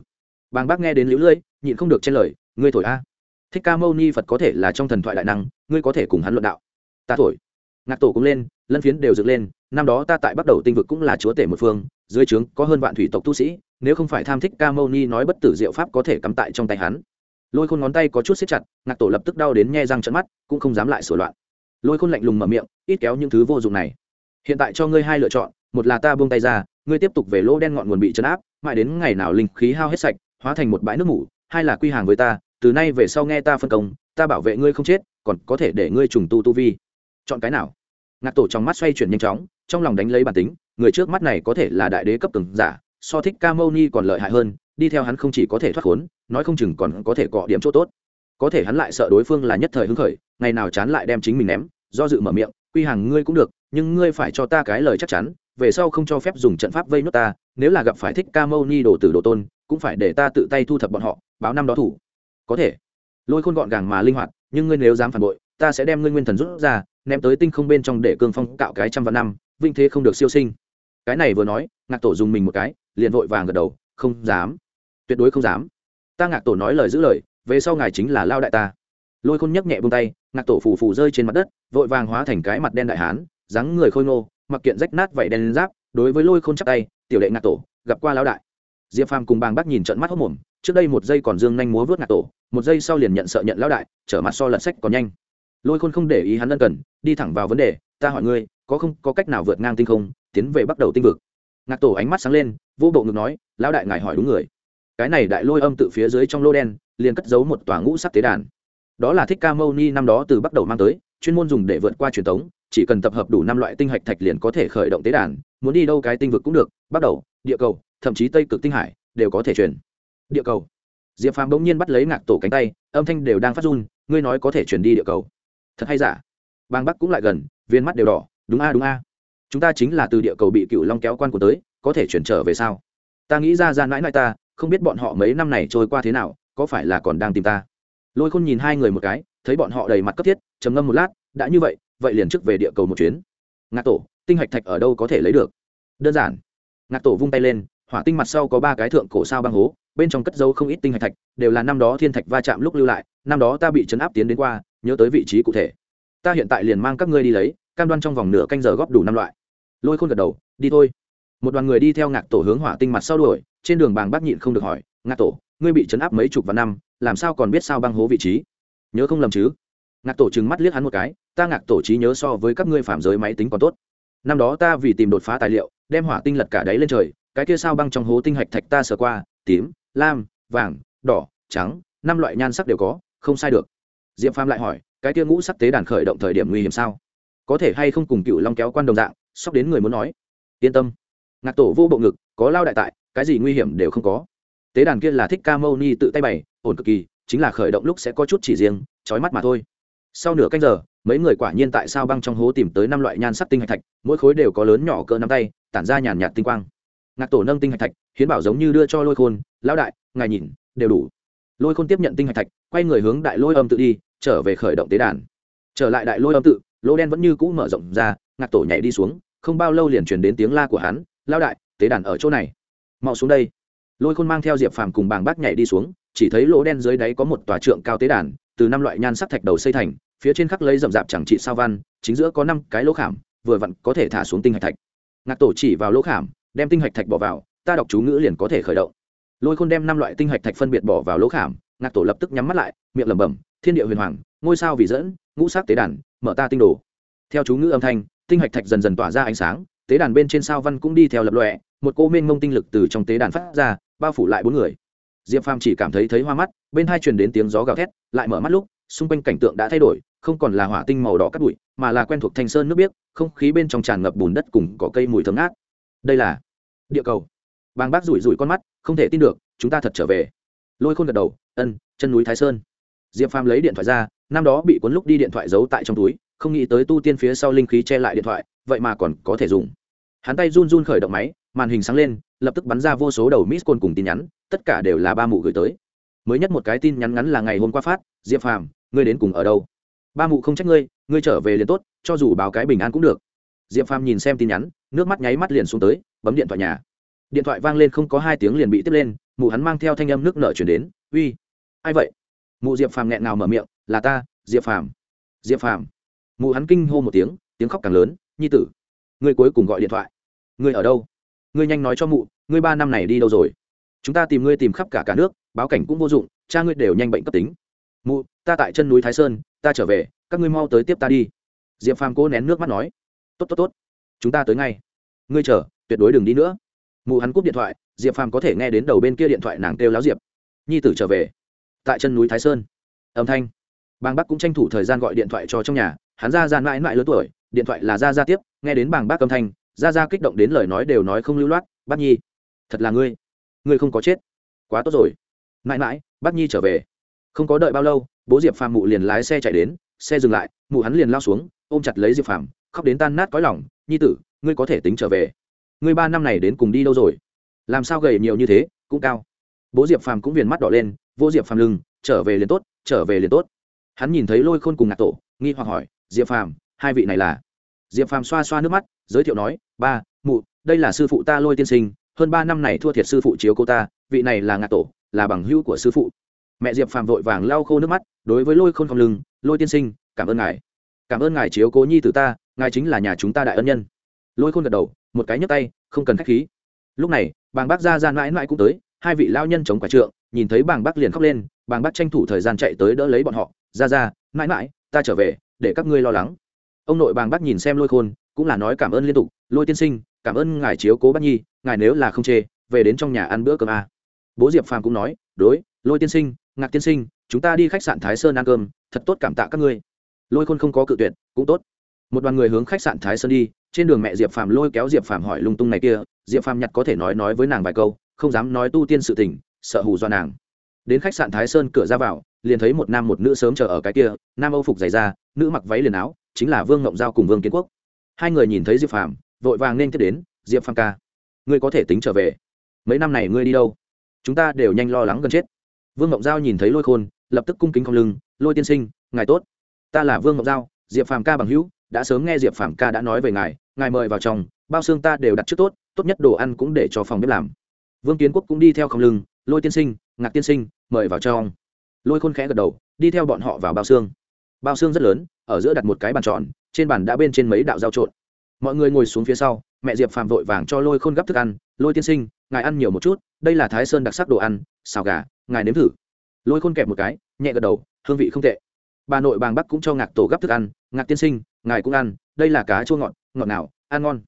Bàng bác nghe đến lũ lưỡi, nhịn không được chen lời, ngươi thổi a. Thích ca mâu ni phật có thể là trong thần thoại đại năng, ngươi có thể cùng hắn luận đạo. Ta thổi. Ngạc tổ cũng lên, lân phiến đều dựng lên, năm đó ta tại bắt đầu tinh vực cũng là chúa tể một phương dưới trướng có hơn vạn thủy tộc tu sĩ, nếu không phải tham thích ca mâu ni nói bất tử diệu pháp có thể cắm tại trong tay hắn. Lôi khôn ngón tay có chút xếp chặt, ngạc tổ lập tức đau đến nhe răng trận mắt, cũng không dám lại sửa loạn. Lôi khôn lạnh lùng mở miệng, ít kéo những thứ vô dụng này. Hiện tại cho ngươi hai lựa chọn, một là ta buông tay ra, ngươi tiếp tục về lỗ đen ngọn nguồn bị chấn áp, mãi đến ngày nào linh khí hao hết sạch, hóa thành một bãi nước ngủ. hai là quy hàng với ta, từ nay về sau nghe ta phân công, ta bảo vệ ngươi không chết, còn có thể để ngươi trùng tu tu vi. Chọn cái nào? Ngạc tổ trong mắt xoay chuyển nhanh chóng, trong lòng đánh lấy bản tính người trước mắt này có thể là đại đế cấp từng giả, so thích ca mâu ni còn lợi hại hơn, đi theo hắn không chỉ có thể thoát khốn, nói không chừng còn có thể cọ điểm chỗ tốt. Có thể hắn lại sợ đối phương là nhất thời hứng khởi, ngày nào chán lại đem chính mình ném, do dự mở miệng, quy hàng ngươi cũng được, nhưng ngươi phải cho ta cái lời chắc chắn, về sau không cho phép dùng trận pháp vây nốt ta, nếu là gặp phải thích ca mâu ni đồ tử đồ tôn, cũng phải để ta tự tay thu thập bọn họ, báo năm đó thủ. Có thể. Lôi khôn gọn gàng mà linh hoạt, nhưng ngươi nếu dám phản bội, ta sẽ đem ngươi nguyên thần rút ra, ném tới tinh không bên trong để cương phong cạo cái trăm vạn năm vinh thế không được siêu sinh cái này vừa nói, ngạc tổ dùng mình một cái, liền vội vàng gật đầu, không dám. Tuyệt đối không dám. Ta ngạc tổ nói lời giữ lời, về sau ngài chính là lao đại ta. Lôi khôn nhấc nhẹ bông tay, ngạc tổ phù phù rơi trên mặt đất, vội vàng hóa thành cái mặt đen đại hán, dáng người khôi ngô, mặc kiện rách nát vảy đen giáp, đối với lôi khôn chắc tay, tiểu đệ ngạc tổ, gặp qua lao đại. Diệp phàm cùng bàng bác nhìn trận mắt hốc mồm, trước đây một giây còn dương nhanh múa vớt ngạc tổ, một giây sau liền nhận sợ nhận lao đại, trở mặt so lật sách còn nhanh. Lôi khôn không để ý hắn ân cần, đi thẳng vào vấn đề ta hỏi ngươi, có không, có cách nào vượt ngang tinh không, tiến về bắt đầu tinh vực? Ngạc tổ ánh mắt sáng lên, vô bộ ngực nói, lão đại ngài hỏi đúng người. Cái này đại lôi âm tự phía dưới trong lô đen, liền cất giấu một tòa ngũ sắc tế đàn. Đó là thích ca mâu ni năm đó từ bắt đầu mang tới, chuyên môn dùng để vượt qua truyền thống, chỉ cần tập hợp đủ năm loại tinh hạch thạch liền có thể khởi động tế đàn, muốn đi đâu cái tinh vực cũng được bắt đầu, địa cầu, thậm chí tây cực tinh hải, đều có thể chuyển địa cầu. Diệp phàm bỗng nhiên bắt lấy ngạc tổ cánh tay, âm thanh đều đang phát run, ngươi nói có thể chuyển đi địa cầu. Thật hay giả? Bang bắc cũng lại gần viên mắt đều đỏ, đúng a đúng a. Chúng ta chính là từ địa cầu bị cựu long kéo quan của tới, có thể chuyển trở về sao? Ta nghĩ ra ra mãi mãi ta, không biết bọn họ mấy năm này trôi qua thế nào, có phải là còn đang tìm ta? Lôi khôn nhìn hai người một cái, thấy bọn họ đầy mặt cấp thiết, trầm ngâm một lát, đã như vậy vậy liền trước về địa cầu một chuyến. Ngạc tổ, tinh hạch thạch ở đâu có thể lấy được? Đơn giản. Ngạc tổ vung tay lên, hỏa tinh mặt sau có ba cái thượng cổ sao băng hố, bên trong cất dấu không ít tinh hạch thạch, đều là năm đó thiên thạch va chạm lúc lưu lại, năm đó ta bị chấn áp tiến đến qua, nhớ tới vị trí cụ thể ta hiện tại liền mang các ngươi đi lấy, cam đoan trong vòng nửa canh giờ góp đủ năm loại. Lôi khôn gật đầu, đi thôi. Một đoàn người đi theo ngạc tổ hướng hỏa tinh mặt sau đuổi, trên đường bàng bác nhịn không được hỏi, ngạc tổ, ngươi bị chấn áp mấy chục vạn năm, làm sao còn biết sao băng hố vị trí? Nhớ không lầm chứ? Ngạc tổ trừng mắt liếc hắn một cái, ta ngạc tổ trí nhớ so với các ngươi phạm giới máy tính còn tốt. Năm đó ta vì tìm đột phá tài liệu, đem hỏa tinh lật cả đáy lên trời, cái kia sao băng trong hố tinh hạch thạch ta sờ qua, tím, lam, vàng, đỏ, trắng, năm loại nhan sắc đều có, không sai được. Diệm phàm lại hỏi cái kia ngũ sắc tế đàn khởi động thời điểm nguy hiểm sao? Có thể hay không cùng cựu long kéo quan đồng dạng, sóc đến người muốn nói. Yên tâm. Ngạc tổ vô bộ ngực, có lao đại tại, cái gì nguy hiểm đều không có. Tế đàn kia là thích ca mâu ni tự tay bày, ổn cực kỳ, chính là khởi động lúc sẽ có chút chỉ riêng trói mắt mà thôi. Sau nửa canh giờ, mấy người quả nhiên tại sao băng trong hố tìm tới năm loại nhan sắc tinh hạch thạch, mỗi khối đều có lớn nhỏ cỡ nắm tay, tản ra nhàn nhạt tinh quang. Ngạc tổ nâng tinh hạch thạch, hiến bảo giống như đưa cho lôi khôn, lão đại, ngài nhìn, đều đủ. Lôi khôn tiếp nhận tinh hạch thạch, quay người hướng đại lôi âm tự đi trở về khởi động tế đàn. Trở lại đại lôi âm tự, lỗ đen vẫn như cũ mở rộng ra, ngạc tổ nhảy đi xuống, không bao lâu liền truyền đến tiếng la của hắn lao đại, tế đàn ở chỗ này. Mau xuống đây. Lôi khôn mang theo diệp phàm cùng bàng bác nhảy đi xuống, chỉ thấy lỗ đen dưới đáy có một tòa trượng cao tế đàn, từ năm loại nhan sắc thạch đầu xây thành, phía trên khắc lấy rậm rạp chẳng trị sao văn, chính giữa có năm cái lỗ khảm, vừa vặn có thể thả xuống tinh hạch thạch. Ngạc tổ chỉ vào lỗ khảm, đem tinh hạch thạch bỏ vào, ta đọc chú ngữ liền có thể khởi động. Lôi khôn đem năm loại tinh hạch thạch phân biệt bỏ vào lỗ khảm, ngạc tổ lập tức nhắm mắt lại, miệng lẩm bẩm thiên địa huyền hoàng, ngôi sao vì dẫn, ngũ sắc tế đàn, mở ta tinh đồ. Theo chú ngữ âm thanh, tinh hạch thạch dần dần tỏa ra ánh sáng, tế đàn bên trên sao văn cũng đi theo lập lọe một cô mênh mông tinh lực từ trong tế đàn phát ra, bao phủ lại bốn người. Diệp phàm chỉ cảm thấy thấy hoa mắt, bên hai truyền đến tiếng gió gào thét, lại mở mắt lúc, xung quanh cảnh tượng đã thay đổi, không còn là hỏa tinh màu đỏ cắt bụi, mà là quen thuộc thanh sơn nước biếc, không khí bên trong tràn ngập bùn đất cùng có cây mùi thơm ngát. Đây là địa cầu. Bàng bác rủi rủi con mắt, không thể tin được, chúng ta thật trở về. Lôi khôn gật đầu, ân, chân núi thái sơn diệp phàm lấy điện thoại ra, năm đó bị cuốn lúc đi điện thoại giấu tại trong túi, không nghĩ tới tu tiên phía sau linh khí che lại điện thoại, vậy mà còn có thể dùng. Hắn tay run run khởi động máy, màn hình sáng lên, lập tức bắn ra vô số đầu miss côn cùng tin nhắn, tất cả đều là ba mụ gửi tới. Mới nhất một cái tin nhắn ngắn là ngày hôm qua phát, diệp phàm, ngươi đến cùng ở đâu? Ba mụ không trách ngươi ngươi trở về liền tốt, cho dù báo cái bình an cũng được. Diệp phàm nhìn xem tin nhắn, nước mắt nháy mắt liền xuống tới, bấm điện thoại nhà. Điện thoại vang lên không có hai tiếng liền bị tiếp lên, mụ hắn mang theo thanh âm nước nở chuyển đến, uy, ai vậy? Mụ diệp phàm nghẹn nào mở miệng, là ta, diệp phàm. Diệp phàm? Mụ hắn kinh hô một tiếng tiếng khóc càng lớn, nhi tử, ngươi cuối cùng gọi điện thoại. Ngươi ở đâu? Ngươi nhanh nói cho mụ, ngươi ba năm này đi đâu rồi? Chúng ta tìm ngươi tìm khắp cả cả nước, báo cảnh cũng vô dụng, cha ngươi đều nhanh bệnh cấp tính. Mụ, ta tại chân núi thái sơn, ta trở về, các ngươi mau tới tiếp ta đi. Diệp phàm cố nén nước mắt nói. Tốt tốt tốt, chúng ta tới ngay. Ngươi chờ, tuyệt đối đừng đi nữa. Mụ hắn cúp điện thoại, diệp phàm có thể nghe đến đầu bên kia điện thoại nàng kêu láo diệp. Nhi tử trở về tại chân núi thái sơn. Âm thanh. Bàng bắc cũng tranh thủ thời gian gọi điện thoại cho trong nhà, hắn ra ra mãi mãi lớn tuổi, điện thoại là ra ra tiếp, nghe đến bàng bác âm thanh, ra ra kích động đến lời nói đều nói không lưu loát, bác nhi, thật là ngươi ngươi không có chết, quá tốt rồi. Mãi mãi, bác nhi trở về. Không có đợi bao lâu, bố diệp phàm mụ liền lái xe chạy đến, xe dừng lại, mụ hắn liền lao xuống, ôm chặt lấy diệp phàm, khóc đến tan nát cõi lòng, nhi tử, ngươi có thể tính trở về. Ngươi ba năm này đến cùng đi đâu rồi? Làm sao gầy nhiều như thế, cũng cao bố diệp phàm cũng viền mắt đỏ lên, vô diệp phàm lưng, trở về liền tốt, trở về liền tốt. Hắn nhìn thấy lôi khôn cùng ngạc tổ, nghi hoặc hỏi, diệp phàm, hai vị này là? Diệp phàm xoa xoa nước mắt, giới thiệu nói, ba, mụ, đây là sư phụ ta lôi tiên sinh, hơn ba năm này thua thiệt sư phụ chiếu cô ta, vị này là ngạc tổ, là bằng hữu của sư phụ. Mẹ diệp phàm vội vàng lau khô nước mắt, đối với lôi khôn không lưng, lôi tiên sinh, cảm ơn ngài. Cảm ơn ngài chiếu cố nhi từ ta, ngài chính là nhà chúng ta đại ân nhân. Lôi khôn gật đầu, một cái nhấc tay, không cần k h á c h khí. Lúc này, bàng bác ra gian mãi mãi cũng tới hai vị lao nhân chống quả trượng, nhìn thấy bàng bác liền khóc lên, bàng bác tranh thủ thời gian chạy tới đỡ lấy bọn họ, ra ra, mãi mãi, ta trở về, để các ngươi lo lắng. Ông nội bàng bác nhìn xem lôi khôn, cũng là nói cảm ơn liên tục, lôi tiên sinh, cảm ơn ngài chiếu cố bác nhi, ngài nếu là không chê, về đến trong nhà ăn bữa cơm a. Bố diệp phàm cũng nói, đối, lôi tiên sinh, ngạc tiên sinh, chúng ta đi khách sạn thái sơn ăn cơm, thật tốt cảm tạ các ngươi. Lôi khôn không có cự tuyệt, cũng tốt. Một đoàn người hướng khách sạn thái sơn đi, trên đường mẹ diệp phàm lôi kéo diệp phàm hỏi lung tung này kia, diệp phàm nhặt có thể nói nói với nàng vài câu không dám nói tu tiên sự tình, sợ hù do nàng. Đến khách sạn thái sơn cửa ra vào, liền thấy một nam một nữ sớm chờ ở cái kia, nam âu phục dày da, nữ mặc váy liền áo, chính là vương ngộng giao cùng vương kiến quốc. Hai người nhìn thấy diệp phàm, vội vàng nên tiếp đến, diệp phàm ca, ngươi có thể tính trở về. Mấy năm này ngươi đi đâu? Chúng ta đều nhanh lo lắng gần chết. Vương ngộng giao nhìn thấy lôi khôn, lập tức cung kính không lưng, lôi tiên sinh, ngài tốt. Ta là vương ngộng giao, diệp phàm ca bằng hữu, đã sớm nghe diệp phàm ca đã nói về ngài ngài mời vào trong, bao xương ta đều đặt trước tốt tốt nhất đồ ăn cũng để cho phòng bếp làm vương kiến quốc cũng đi theo không lưng, lôi tiên sinh, ngạc tiên sinh, mời vào trong. Lôi khôn khẽ gật đầu, đi theo bọn họ vào bao xương. Bao xương rất lớn, ở giữa đặt một cái bàn tròn, trên bàn đã bên trên mấy đạo dao trộn. Mọi người ngồi xuống phía sau, mẹ diệp phàm vội vàng cho lôi khôn gắp thức ăn, lôi tiên sinh, ngài ăn nhiều một chút, đây là thái sơn đặc sắc đồ ăn, xào gà, ngài nếm thử. Lôi khôn kẹp một cái, nhẹ gật đầu, hương vị không tệ. Bà nội bàng bắc cũng cho ngạc tổ gắp thức ăn, ngạc tiên sinh, ngài cũng ăn, đây là cá chua ngọt ngọt nào, ăn ngon.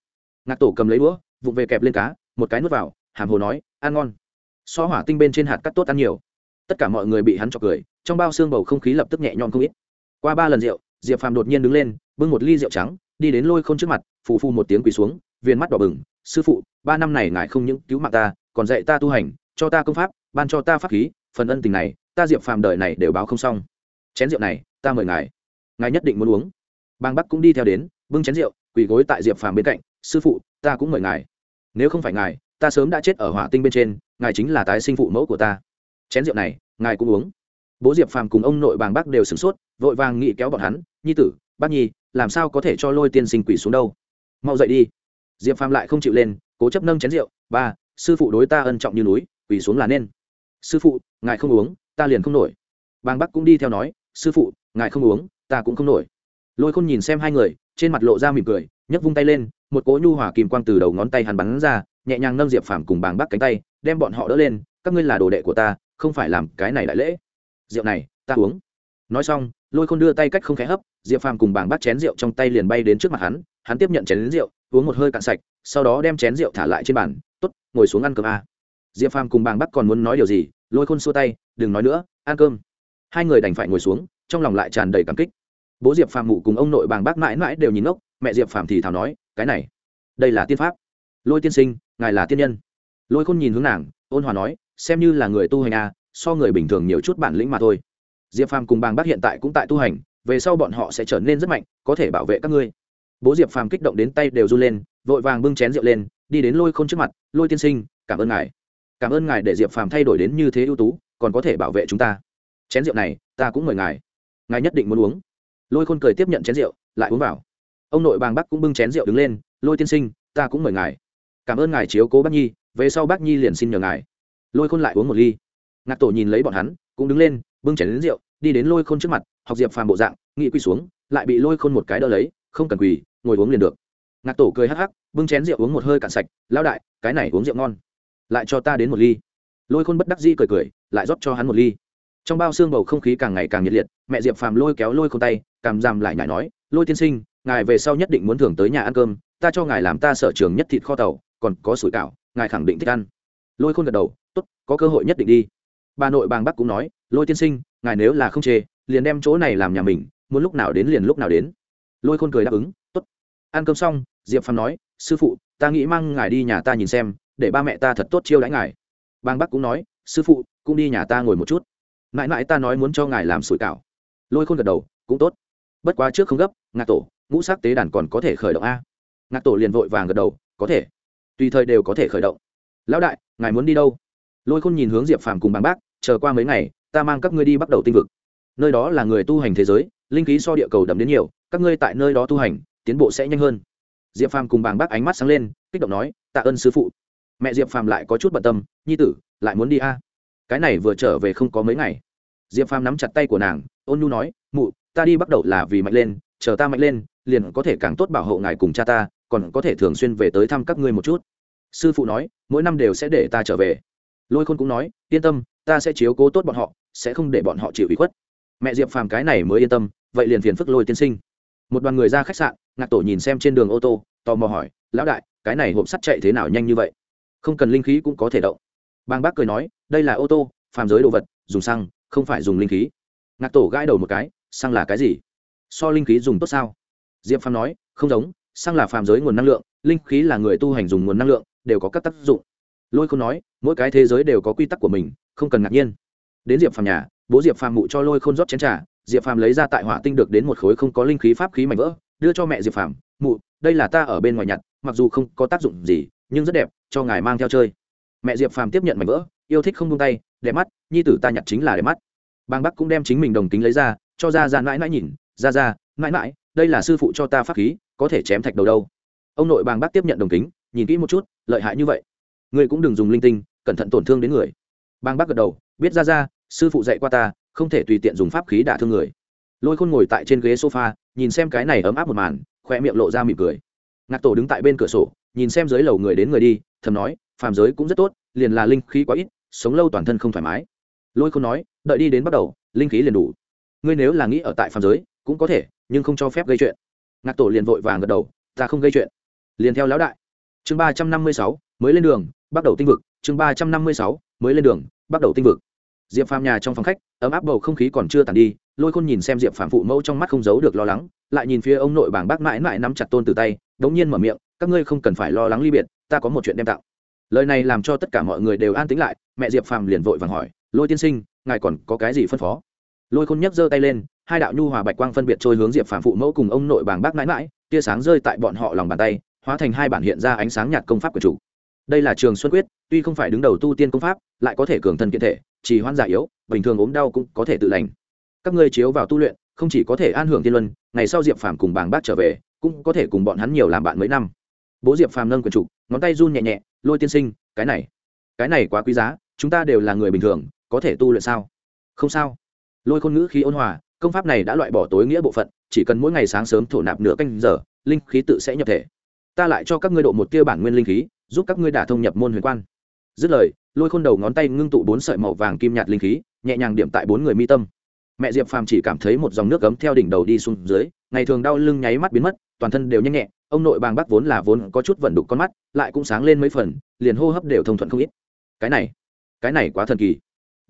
Ngạc tổ cầm lấy đũa, vụng về kẹp lên cá, một cái nuốt vào hàm hồ nói, ăn ngon. So hỏa tinh bên trên hạt cắt tốt ăn nhiều. Tất cả mọi người bị hắn chọc cười, trong bao xương bầu không khí lập tức nhẹ nhõm không ít. Qua ba lần rượu, diệp phàm đột nhiên đứng lên, bưng một ly rượu trắng, đi đến lôi k h ô n trước mặt, phù phu một tiếng quỳ xuống viên mắt đỏ bừng, sư phụ, ba năm này ngài không những cứu mạng ta, còn dạy ta tu hành, cho ta công pháp, ban cho ta pháp khí, phần ân tình này, ta diệp phàm đời này đều báo không xong. Chén rượu này, ta mời ngài. Ngài nhất định muốn uống. Bang bắc cũng đi theo đến, bưng chén rượu, quỳ gối tại diệp phàm bên cạnh, sư phụ, ta cũng mời ngài. Nếu không phải ngài ta sớm đã chết ở hỏa tinh bên trên, ngài chính là tái sinh phụ mẫu của ta. Chén rượu này, ngài cũng uống. Bố diệp phàm cùng ông nội bàng bác đều sửng sốt, vội vàng nghị kéo bọn hắn, nhi tử, bác nhi, làm sao có thể cho lôi tiên sinh quỷ xuống đâu? Mau dậy đi. Diệp phàm lại không chịu lên, cố chấp nâng chén rượu, ba, sư phụ đối ta ân trọng như núi quỷ xuống là nên. Sư phụ, ngài không uống, ta liền không nổi. Bàng bắc cũng đi theo nói, sư phụ, ngài không uống, ta cũng không nổi. Lôi khôn nhìn xem hai người, trên mặt lộ ra mỉm cười, nhấc vung tay lên, một cỗ nhu hỏa kìm quang từ đầu ngón tay hắn bắn ra nhẹ nhàng nâng diệp phàm cùng bàng Bác cánh tay, đem bọn họ đỡ lên, các ngươi là đồ đệ của ta, không phải làm cái này đại lễ. Rượu này, ta uống. Nói xong, lôi khôn đưa tay cách không khẽ hấp, diệp phàm cùng Bàng Bác chén rượu trong tay liền bay đến trước mặt hắn hắn tiếp nhận chén rượu, uống một hơi cạn sạch, sau đó đem chén rượu thả lại trên bàn t ố t ngồi xuống ăn cơm a. Diệp phàm cùng Bàng Bác còn muốn nói điều gì, lôi khôn xua tay, đừng nói nữa, ăn cơm. Hai người đành phải ngồi xuống, trong lòng lại tràn đầy cảm kích. Bố diệp phàm mụ cùng ông nội bàng bác mãi mãi đều nhìn ngốc, mẹ diệp phàm thì thào nói, cái này, đây là tiên pháp lôi tiên sinh ngài là tiên nhân. Lôi khôn nhìn hướng nàng ôn hòa nói xem như là người tu hành à, so người bình thường nhiều chút bản lĩnh mà thôi. Diệp phàm cùng bàng bác hiện tại cũng tại tu hành về sau bọn họ sẽ trở nên rất mạnh có thể bảo vệ các ngươi. Bố diệp phàm kích động đến tay đều run lên vội vàng bưng chén rượu lên đi đến lôi Khôn trước mặt lôi tiên sinh cảm ơn ngài. Cảm ơn ngài để diệp phàm thay đổi đến như thế ưu tú còn có thể bảo vệ chúng ta. Chén rượu này ta cũng mời ngài. Ngài nhất định muốn uống. Lôi khôn cười tiếp nhận chén rượu lại uống vào. Ông nội bàng bắc cũng bưng chén rượu đứng lên lôi tiên sinh ta cũng mời ngài cảm ơn ngài chiếu cố bác nhi, về sau bác nhi liền xin nhờ ngài. Lôi khôn lại uống một ly. Ngạc tổ nhìn lấy bọn hắn, cũng đứng lên, bưng chén đến rượu, đi đến lôi khôn trước mặt, học diệp phàm bộ dạng, nghị quy xuống, lại bị lôi khôn một cái đỡ lấy, không cần quỳ, ngồi uống liền được. Ngạc tổ cười hắc hắc, bưng chén rượu uống một hơi cạn sạch lao đại, cái này uống rượu ngon. Lại cho ta đến một ly. Lôi khôn bất đắc dĩ cười cười, lại rót cho hắn một ly. Trong bao xương bầu không khí càng ngày càng nhiệt liệt, mẹ diệp phàm lôi kéo lôi khôn tay càm giảm lại nhảy nói, lôi tiên sinh, ngài về sau nhất định muốn thưởng tới nhà ăn cơm, ta cho ngài làm ta sở trường nhất thịt kho tàu còn có sủi cảo, ngài khẳng định thích ăn. Lôi khôn gật đầu, tốt, có cơ hội nhất định đi. Bà nội bàng bắc cũng nói, lôi tiên sinh, ngài nếu là không chê, liền đem chỗ này làm nhà mình, muốn lúc nào đến liền lúc nào đến. Lôi khôn cười đáp ứng, tốt. Ăn cơm xong, diệp phàm nói, sư phụ, ta nghĩ mang ngài đi nhà ta nhìn xem, để ba mẹ ta thật tốt chiêu đãi ngài. Bang bắc cũng nói, sư phụ, cũng đi nhà ta ngồi một chút. Mãi mãi ta nói muốn cho ngài làm sủi cảo. Lôi khôn gật đầu, cũng tốt. Bất quá trước không gấp, ngạc tổ, ngũ sắc tế đàn còn có thể khởi động a. Ngạc tổ liền vội vàng gật đầu, có thể tùy thời đều có thể khởi động. Lão đại, ngài muốn đi đâu? Lôi khôn nhìn hướng diệp phàm cùng bằng bác, chờ qua mấy ngày, ta mang các ngươi đi bắt đầu tinh vực. Nơi đó là người tu hành thế giới, linh khí so địa cầu đậm đến nhiều, các ngươi tại nơi đó tu hành, tiến bộ sẽ nhanh hơn. Diệp phàm cùng bàng bác ánh mắt sáng lên, kích động nói, tạ ơn sư phụ. Mẹ diệp phàm lại có chút bận tâm, nhi tử, lại muốn đi a? Cái này vừa trở về không có mấy ngày. Diệp phàm nắm chặt tay của nàng, ôn nhu nói, mụ, ta đi bắt đầu là vì mạnh lên, chờ ta mạnh lên, liền có thể càng tốt bảo hộ ngài cùng cha ta còn có thể thường xuyên về tới thăm các ngươi một chút. Sư phụ nói, mỗi năm đều sẽ để ta trở về. Lôi khôn cũng nói, yên tâm, ta sẽ chiếu cố tốt bọn họ, sẽ không để bọn họ chịu ủy khuất. Mẹ diệp phàm cái này mới yên tâm, vậy liền phiền phức lôi tiên sinh. Một đoàn người ra khách sạn, ngạc tổ nhìn xem trên đường ô tô, tò mò hỏi, lão đại, cái này hộp sắt chạy thế nào nhanh như vậy? Không cần linh khí cũng có thể đậu. bang bác cười nói, đây là ô tô, phàm giới đồ vật, dùng xăng, không phải dùng linh khí. Ngạc tổ gãi đầu một cái, xăng là cái gì? So linh khí dùng tốt sao? Diệp phàm nói, không giống Sang là phàm giới nguồn năng lượng, linh khí là người tu hành dùng nguồn năng lượng, đều có các tác dụng. Lôi Khôn nói, mỗi cái thế giới đều có quy tắc của mình, không cần ngạc nhiên. Đến diệp phàm nhà, bố diệp phàm mụ cho lôi khôn rót chén t r à diệp phàm lấy ra tại hỏa tinh được đến một khối không có linh khí pháp khí mảnh vỡ, đưa cho mẹ diệp phàm, mụ, đây là ta ở bên ngoài nhặt, mặc dù không có tác dụng gì, nhưng rất đẹp, cho ngài mang theo chơi. Mẹ diệp phàm tiếp nhận mảnh vỡ, yêu thích không tung tay, đẹp mắt, nhi tử ta nhặt chính là đẹp mắt. Bang bắc cũng đem chính mình đồng tính lấy ra, cho ra ra mãi mãi nhìn ra ra mãi mãi đây là sư phụ cho ta pháp khí, có thể chém thạch đầu đâu. Ông nội bang bác tiếp nhận đồng tính nhìn kỹ một chút, lợi hại như vậy. Ngươi cũng đừng dùng linh tinh, cẩn thận tổn thương đến người. Bang bác gật đầu, biết ra ra, sư phụ dạy qua ta, không thể tùy tiện dùng pháp khí đả thương người. Lôi khôn ngồi tại trên ghế sofa, nhìn xem cái này ấm áp một màn khoe miệng lộ ra mỉm cười. Ngạc tổ đứng tại bên cửa sổ, nhìn xem dưới lầu người đến người đi, thầm nói, phàm giới cũng rất tốt, liền là linh khí quá ít, sống lâu toàn thân không thoải mái. Lôi khôn nói, đợi đi đến bắt đầu, linh khí liền đủ. Ngươi nếu là nghĩ ở tại phàm giới cũng có thể, nhưng không cho phép gây chuyện. Ngạc tổ liền vội vàng gật đầu, ta không gây chuyện. Liền theo lão đại. Chương ba trăm năm mươi sáu, mới lên đường, bắt đầu tinh vực. Chương ba trăm năm mươi sáu, mới lên đường, bắt đầu tinh vực. Diệp phàm nhà trong phòng khách, ấm áp bầu không khí còn chưa tàn đi, lôi khôn nhìn xem diệp phàm phụ mẫu trong mắt không giấu được lo lắng, lại nhìn phía ông nội bảng bác mãi mãi nắm chặt tôn từ tay, đống nhiên mở miệng, các ngươi không cần phải lo lắng ly biệt, ta có một chuyện đem tặng. Lời này làm cho tất cả mọi người đều an tĩnh lại, mẹ diệp phàm liền vội vàng hỏi, lôi tiên sinh, ngài còn có cái gì phân phó? Lôi khôn nhấc giơ tay lên hai đạo nhu hòa bạch quang phân biệt trôi hướng diệp phàm phụ mẫu cùng ông nội bảng bác mãi mãi, tia sáng rơi tại bọn họ lòng bàn tay, hóa thành hai bản hiện ra ánh sáng nhạt công pháp của chủ. Đây là trường xuân quyết, tuy không phải đứng đầu tu tiên công pháp, lại có thể cường thân kiện thể, chỉ hoan giả yếu, bình thường ốm đau cũng có thể tự lành. Các ngươi chiếu vào tu luyện, không chỉ có thể an hưởng tiên luân, ngày sau diệp phàm cùng bàng bác trở về, cũng có thể cùng bọn hắn nhiều làm bạn mấy năm. Bố diệp phàm nâng quần trục ngón tay run nhẹ nhẹ, lôi tiên sinh, cái này cái này quá quý giá, chúng ta đều là người bình thường, có thể tu luyện sao? Không sao. Lôi khôn ngữ khí ôn hòa công pháp này đã loại bỏ tối nghĩa bộ phận, chỉ cần mỗi ngày sáng sớm thổ nạp nửa canh giờ, linh khí tự sẽ nhập thể. Ta lại cho các ngươi độ một tia bản nguyên linh khí, giúp các ngươi đả thông nhập môn huyền quan. Dứt lời, lôi khôn đầu ngón tay ngưng tụ bốn sợi màu vàng kim nhạt linh khí, nhẹ nhàng điểm tại bốn người mi tâm. Mẹ diệp phàm chỉ cảm thấy một dòng nước cấm theo đỉnh đầu đi xuống dưới, ngày thường đau lưng nháy mắt biến mất, toàn thân đều nhanh nhẹ, ông nội bàng bắc vốn là vốn có chút vận đục con mắt, lại cũng sáng lên mấy phần, liền hô hấp đều thông thuận không ít. Cái này cái này quá thần kỳ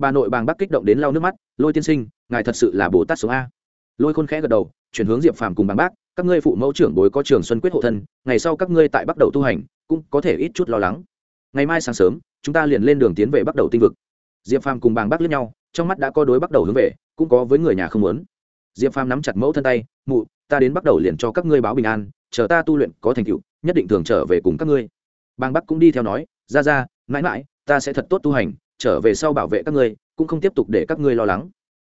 bà nội bàng bắc kích động đến lau nước mắt, lôi tiên sinh, ngài thật sự là bồ tát sống a. Lôi khôn khẽ gật đầu, chuyển hướng diệp phàm cùng bàng bác, các ngươi phụ mẫu trưởng bối có trường xuân quyết hộ thân, ngày sau các ngươi tại bắt đầu tu hành, cũng có thể ít chút lo lắng. Ngày mai sáng sớm, chúng ta liền lên đường tiến về bắt đầu tinh vực. Diệp phàm cùng bàng bác lướt nhau, trong mắt đã có đối bắt đầu hướng về, cũng có với người nhà không muốn. Diệp phàm nắm chặt mẫu thân tay, mụ, ta đến bắt đầu liền cho các ngươi báo bình an, chờ ta tu luyện có thành tựu, nhất định thường trở về cùng các ngươi. Bàng bắc cũng đi theo nói, ra ra, mãi mãi, ta sẽ thật tốt tu hành trở về sau bảo vệ các ngươi, cũng không tiếp tục để các ngươi lo lắng.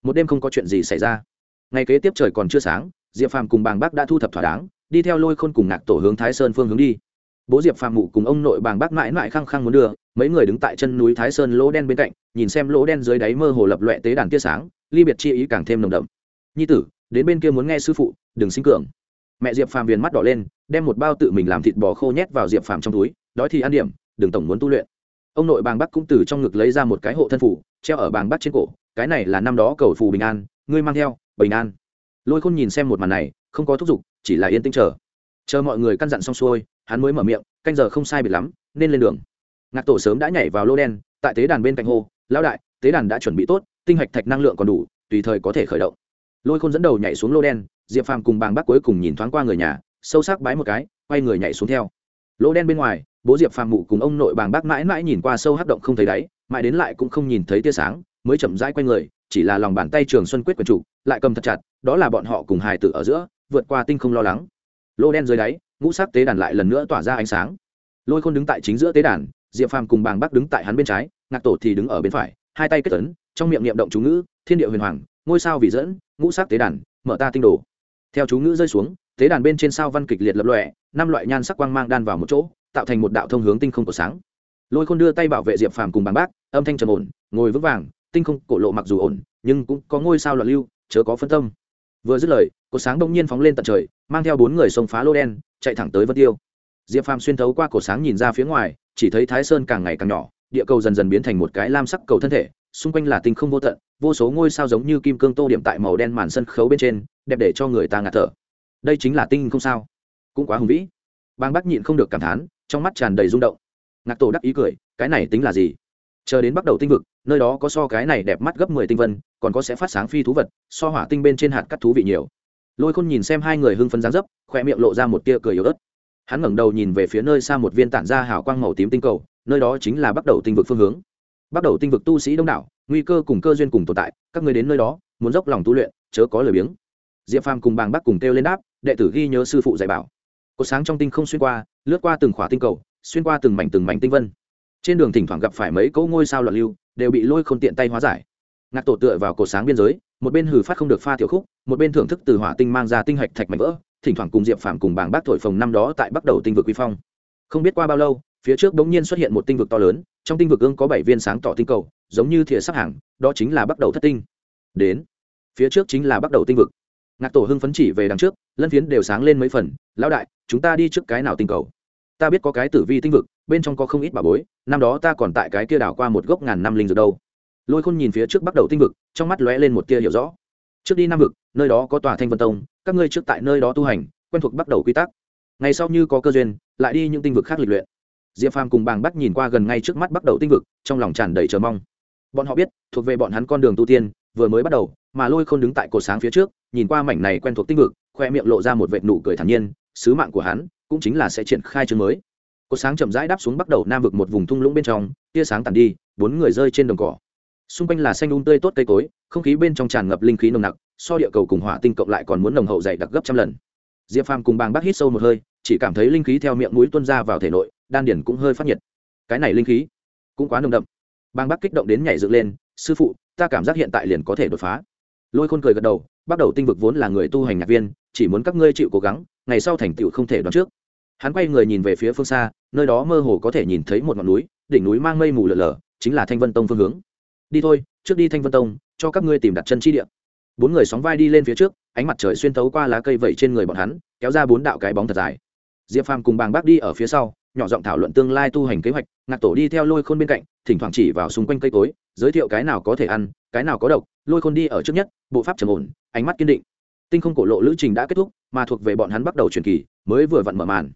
Một đêm không có chuyện gì xảy ra. Ngày kế tiếp trời còn chưa sáng, diệp phàm cùng bàng bác đã thu thập thỏa đáng, đi theo lôi khôn cùng ngạc tổ hướng thái sơn phương hướng đi. Bố diệp phàm mụ cùng ông nội bàng bác mãi mãi khăng khăng muốn đưa, mấy người đứng tại chân núi thái sơn lỗ đen bên cạnh, nhìn xem lỗ đen dưới đáy mơ hồ lập loẹ tế đàn tia sáng, ly biệt chi ý càng thêm nồng đậm. Nhi tử, đến bên kia muốn nghe sư phụ, đừng sinh cường. Mẹ diệp phàm viền mắt đỏ lên, đem một bao tự mình làm thịt bò khô nhét vào diệp phàm trong túi, đói thì ăn điểm, đừng tổng muốn tu luyện ông nội bàng bắc cũng từ trong ngực lấy ra một cái hộ thân phủ, treo ở bàng bắc trên cổ, cái này là năm đó cầu phù bình an, ngươi mang theo, bình an. Lôi khôn nhìn xem một màn này, không có thúc giục, chỉ là yên tĩnh chờ. Chờ mọi người căn dặn xong xuôi, hắn mới mở miệng, canh giờ không sai biệt lắm, nên lên đường. Ngạc tổ sớm đã nhảy vào lô đen, tại tế đàn bên cạnh hồ lão đại, tế đàn đã chuẩn bị tốt, tinh hạch thạch năng lượng còn đủ, tùy thời có thể khởi động. Lôi khôn dẫn đầu nhảy xuống lô đen, diệp phàm cùng bàng bắc cuối cùng nhìn thoáng qua người nhà, sâu sắc bái một cái, quay người nhảy xuống theo. Lô đen bên ngoài bố diệp phàm mụ cùng ông nội bàng bác mãi mãi nhìn qua sâu hắc động không thấy đáy, mãi đến lại cũng không nhìn thấy tia sáng, mới chậm rãi quay người, chỉ là lòng bàn tay trường xuân quyết quần chủ lại cầm thật chặt, đó là bọn họ cùng hài tử ở giữa, vượt qua tinh không lo lắng. Lô đen dưới đáy, ngũ sắc tế đàn lại lần nữa tỏa ra ánh sáng. Lôi khôn đứng tại chính giữa tế đàn, diệp phàm cùng bàng Bác đứng tại hắn bên trái, ngạc tổ thì đứng ở bên phải, hai tay kết tấn trong miệng niệm động chú ngữ, thiên địa huyền hoàng, ngôi sao vì dẫn, ngũ sắc tế đàn, mở ta tinh đồ. Theo chú ngữ rơi xuống, tế đàn bên trên sao văn kịch liệt lập lọe năm loại nhan sắc quang mang đan vào một chỗ tạo thành một đạo thông hướng tinh không của sáng. Lôi khôn đưa tay bảo vệ diệp phàm cùng bàng bác, âm thanh trầm ổn, ngồi vững vàng, tinh không cổ lộ mặc dù ổn, nhưng cũng có ngôi sao loạn lưu, chớ có phân tâm. Vừa dứt lời cột sáng bỗng nhiên phóng lên tận trời, mang theo bốn người xông phá lô đen, chạy thẳng tới vân tiêu. Diệp phàm xuyên thấu qua cột sáng nhìn ra phía ngoài, chỉ thấy thái sơn càng ngày càng nhỏ, địa cầu dần dần biến thành một cái lam sắc cầu thân thể, xung quanh là tinh không vô tận, vô số ngôi sao giống như kim cương tô điểm tại màu đen màn sân khấu bên trên, đẹp để cho người ta ngạt thở. Đây chính là tinh không sao. Cũng quá hùng vĩ. Bang bắc nhịn không được cảm thán trong mắt tràn đầy rung động. Ngạc tổ đắc ý cười, cái này tính là gì? Chờ đến bắt đầu tinh vực, nơi đó có so cái này đẹp mắt gấp mười tinh vân, còn có sẽ phát sáng phi thú vật, so hỏa tinh bên trên hạt cắt thú vị nhiều. Lôi khôn nhìn xem hai người hưng phấn dáng dấp khoe miệng lộ ra một tia cười yếu ớt. Hắn ngẩng đầu nhìn về phía nơi xa một viên tản ra hào quang màu tím tinh cầu, nơi đó chính là bắt đầu tinh vực phương hướng. Bắt đầu tinh vực tu sĩ đông đảo, nguy cơ cùng cơ duyên cùng tồn tại, các người đến nơi đó, muốn dốc lòng tu luyện, chớ có lời biếng. Diệp phàm cùng bàng bác cùng kêu lên đáp, đệ tử ghi nhớ sư phụ dạy bảo. Có sáng trong tinh không xuyên qua lướt qua từng khỏa tinh cầu, xuyên qua từng mảnh từng mảnh tinh vân. Trên đường thỉnh thoảng gặp phải mấy cỗ ngôi sao loạn lưu, đều bị lôi không tiện tay hóa giải. Ngạc tổ tựa vào cột sáng biên giới, một bên hử phát không được pha tiểu khúc, một bên thưởng thức từ hỏa tinh mang ra tinh hạch thạch mảnh vỡ, thỉnh thoảng cùng diệp phàm cùng bảng bác thổi phồng năm đó tại bắt đầu tinh vực quy phong. Không biết qua bao lâu, phía trước bỗng nhiên xuất hiện một tinh vực to lớn, trong tinh vực ương có bảy viên sáng tỏ tinh cầu, giống như thìa sắp hàng, đó chính là bắt đầu thất tinh. Đến, phía trước chính là bắt đầu tinh vực ngạc tổ hưng phấn chỉ về đằng trước, lân phiến đều sáng lên mấy phần, lão đại, chúng ta đi trước cái nào tinh cầu? Ta biết có cái tử vi tinh vực, bên trong có không ít bà bối, năm đó ta còn tại cái kia đảo qua một gốc ngàn năm linh dược đâu. Lôi khôn nhìn phía trước bắt đầu tinh vực, trong mắt lóe lên một tia hiểu rõ. Trước đi nam vực, nơi đó có tòa thanh vân tông, các ngươi trước tại nơi đó tu hành, quen thuộc bắt đầu quy tắc. Ngày sau như có cơ duyên, lại đi những tinh vực khác lịch luyện. Diệp phàm cùng bàng bắt nhìn qua gần ngay trước mắt bắt đầu tinh vực, trong lòng tràn đầy chờ mong. Bọn họ biết, thuộc về bọn hắn con đường tu tiên, vừa mới bắt đầu mà lôi khôn đứng tại cột sáng phía trước, nhìn qua mảnh này quen thuộc tinh vực, khoe miệng lộ ra một vệt nụ cười thản nhiên, sứ mạng của hắn cũng chính là sẽ triển khai chương mới. Cột sáng chậm rãi đáp xuống bắt đầu nam vực một vùng thung lũng bên trong, tia sáng tàn đi, bốn người rơi trên đồng cỏ. Xung quanh là xanh un tươi tốt cây cối, không khí bên trong tràn ngập linh khí nồng nặc, so địa cầu cùng hỏa tinh cộng lại còn muốn nồng hậu dày đặc gấp trăm lần. Diệp phàm cùng bàng bác hít sâu một hơi, chỉ cảm thấy linh khí theo miệng mũi tuân ra vào thể nội, đan điển cũng hơi phát nhiệt. Cái này linh khí cũng quá nồng đậm. Bàng bác kích động đến nhảy dựng lên, sư phụ, ta cảm giác hiện tại liền có thể đột phá lôi khôn cười gật đầu, bắt đầu tinh vực vốn là người tu hành nhạc viên, chỉ muốn các ngươi chịu cố gắng, ngày sau thành tựu không thể đoán trước. Hắn quay người nhìn về phía phương xa, nơi đó mơ hồ có thể nhìn thấy một ngọn núi, đỉnh núi mang mây mù lở lở, chính là thanh vân tông phương hướng. Đi thôi, trước đi thanh vân tông, cho các ngươi tìm đặt chân chi địa. Bốn người sóng vai đi lên phía trước, ánh mặt trời xuyên thấu qua lá cây vẩy trên người bọn hắn, kéo ra bốn đạo cái bóng thật dài. Diệp phàm cùng bàng bác đi ở phía sau, nhỏ giọng thảo luận tương lai tu hành kế hoạch, ngạc tổ đi theo lôi khôn bên cạnh, thỉnh thoảng chỉ vào xung quanh cây cối giới thiệu cái nào có thể ăn, cái nào có độc, lôi khôn đi ở trước nhất, bộ pháp trầm ổn, ánh mắt kiên định. Tinh không cổ lộ lữ trình đã kết thúc, mà thuộc về bọn hắn bắt đầu truyền kỳ, mới vừa vặn mở màn.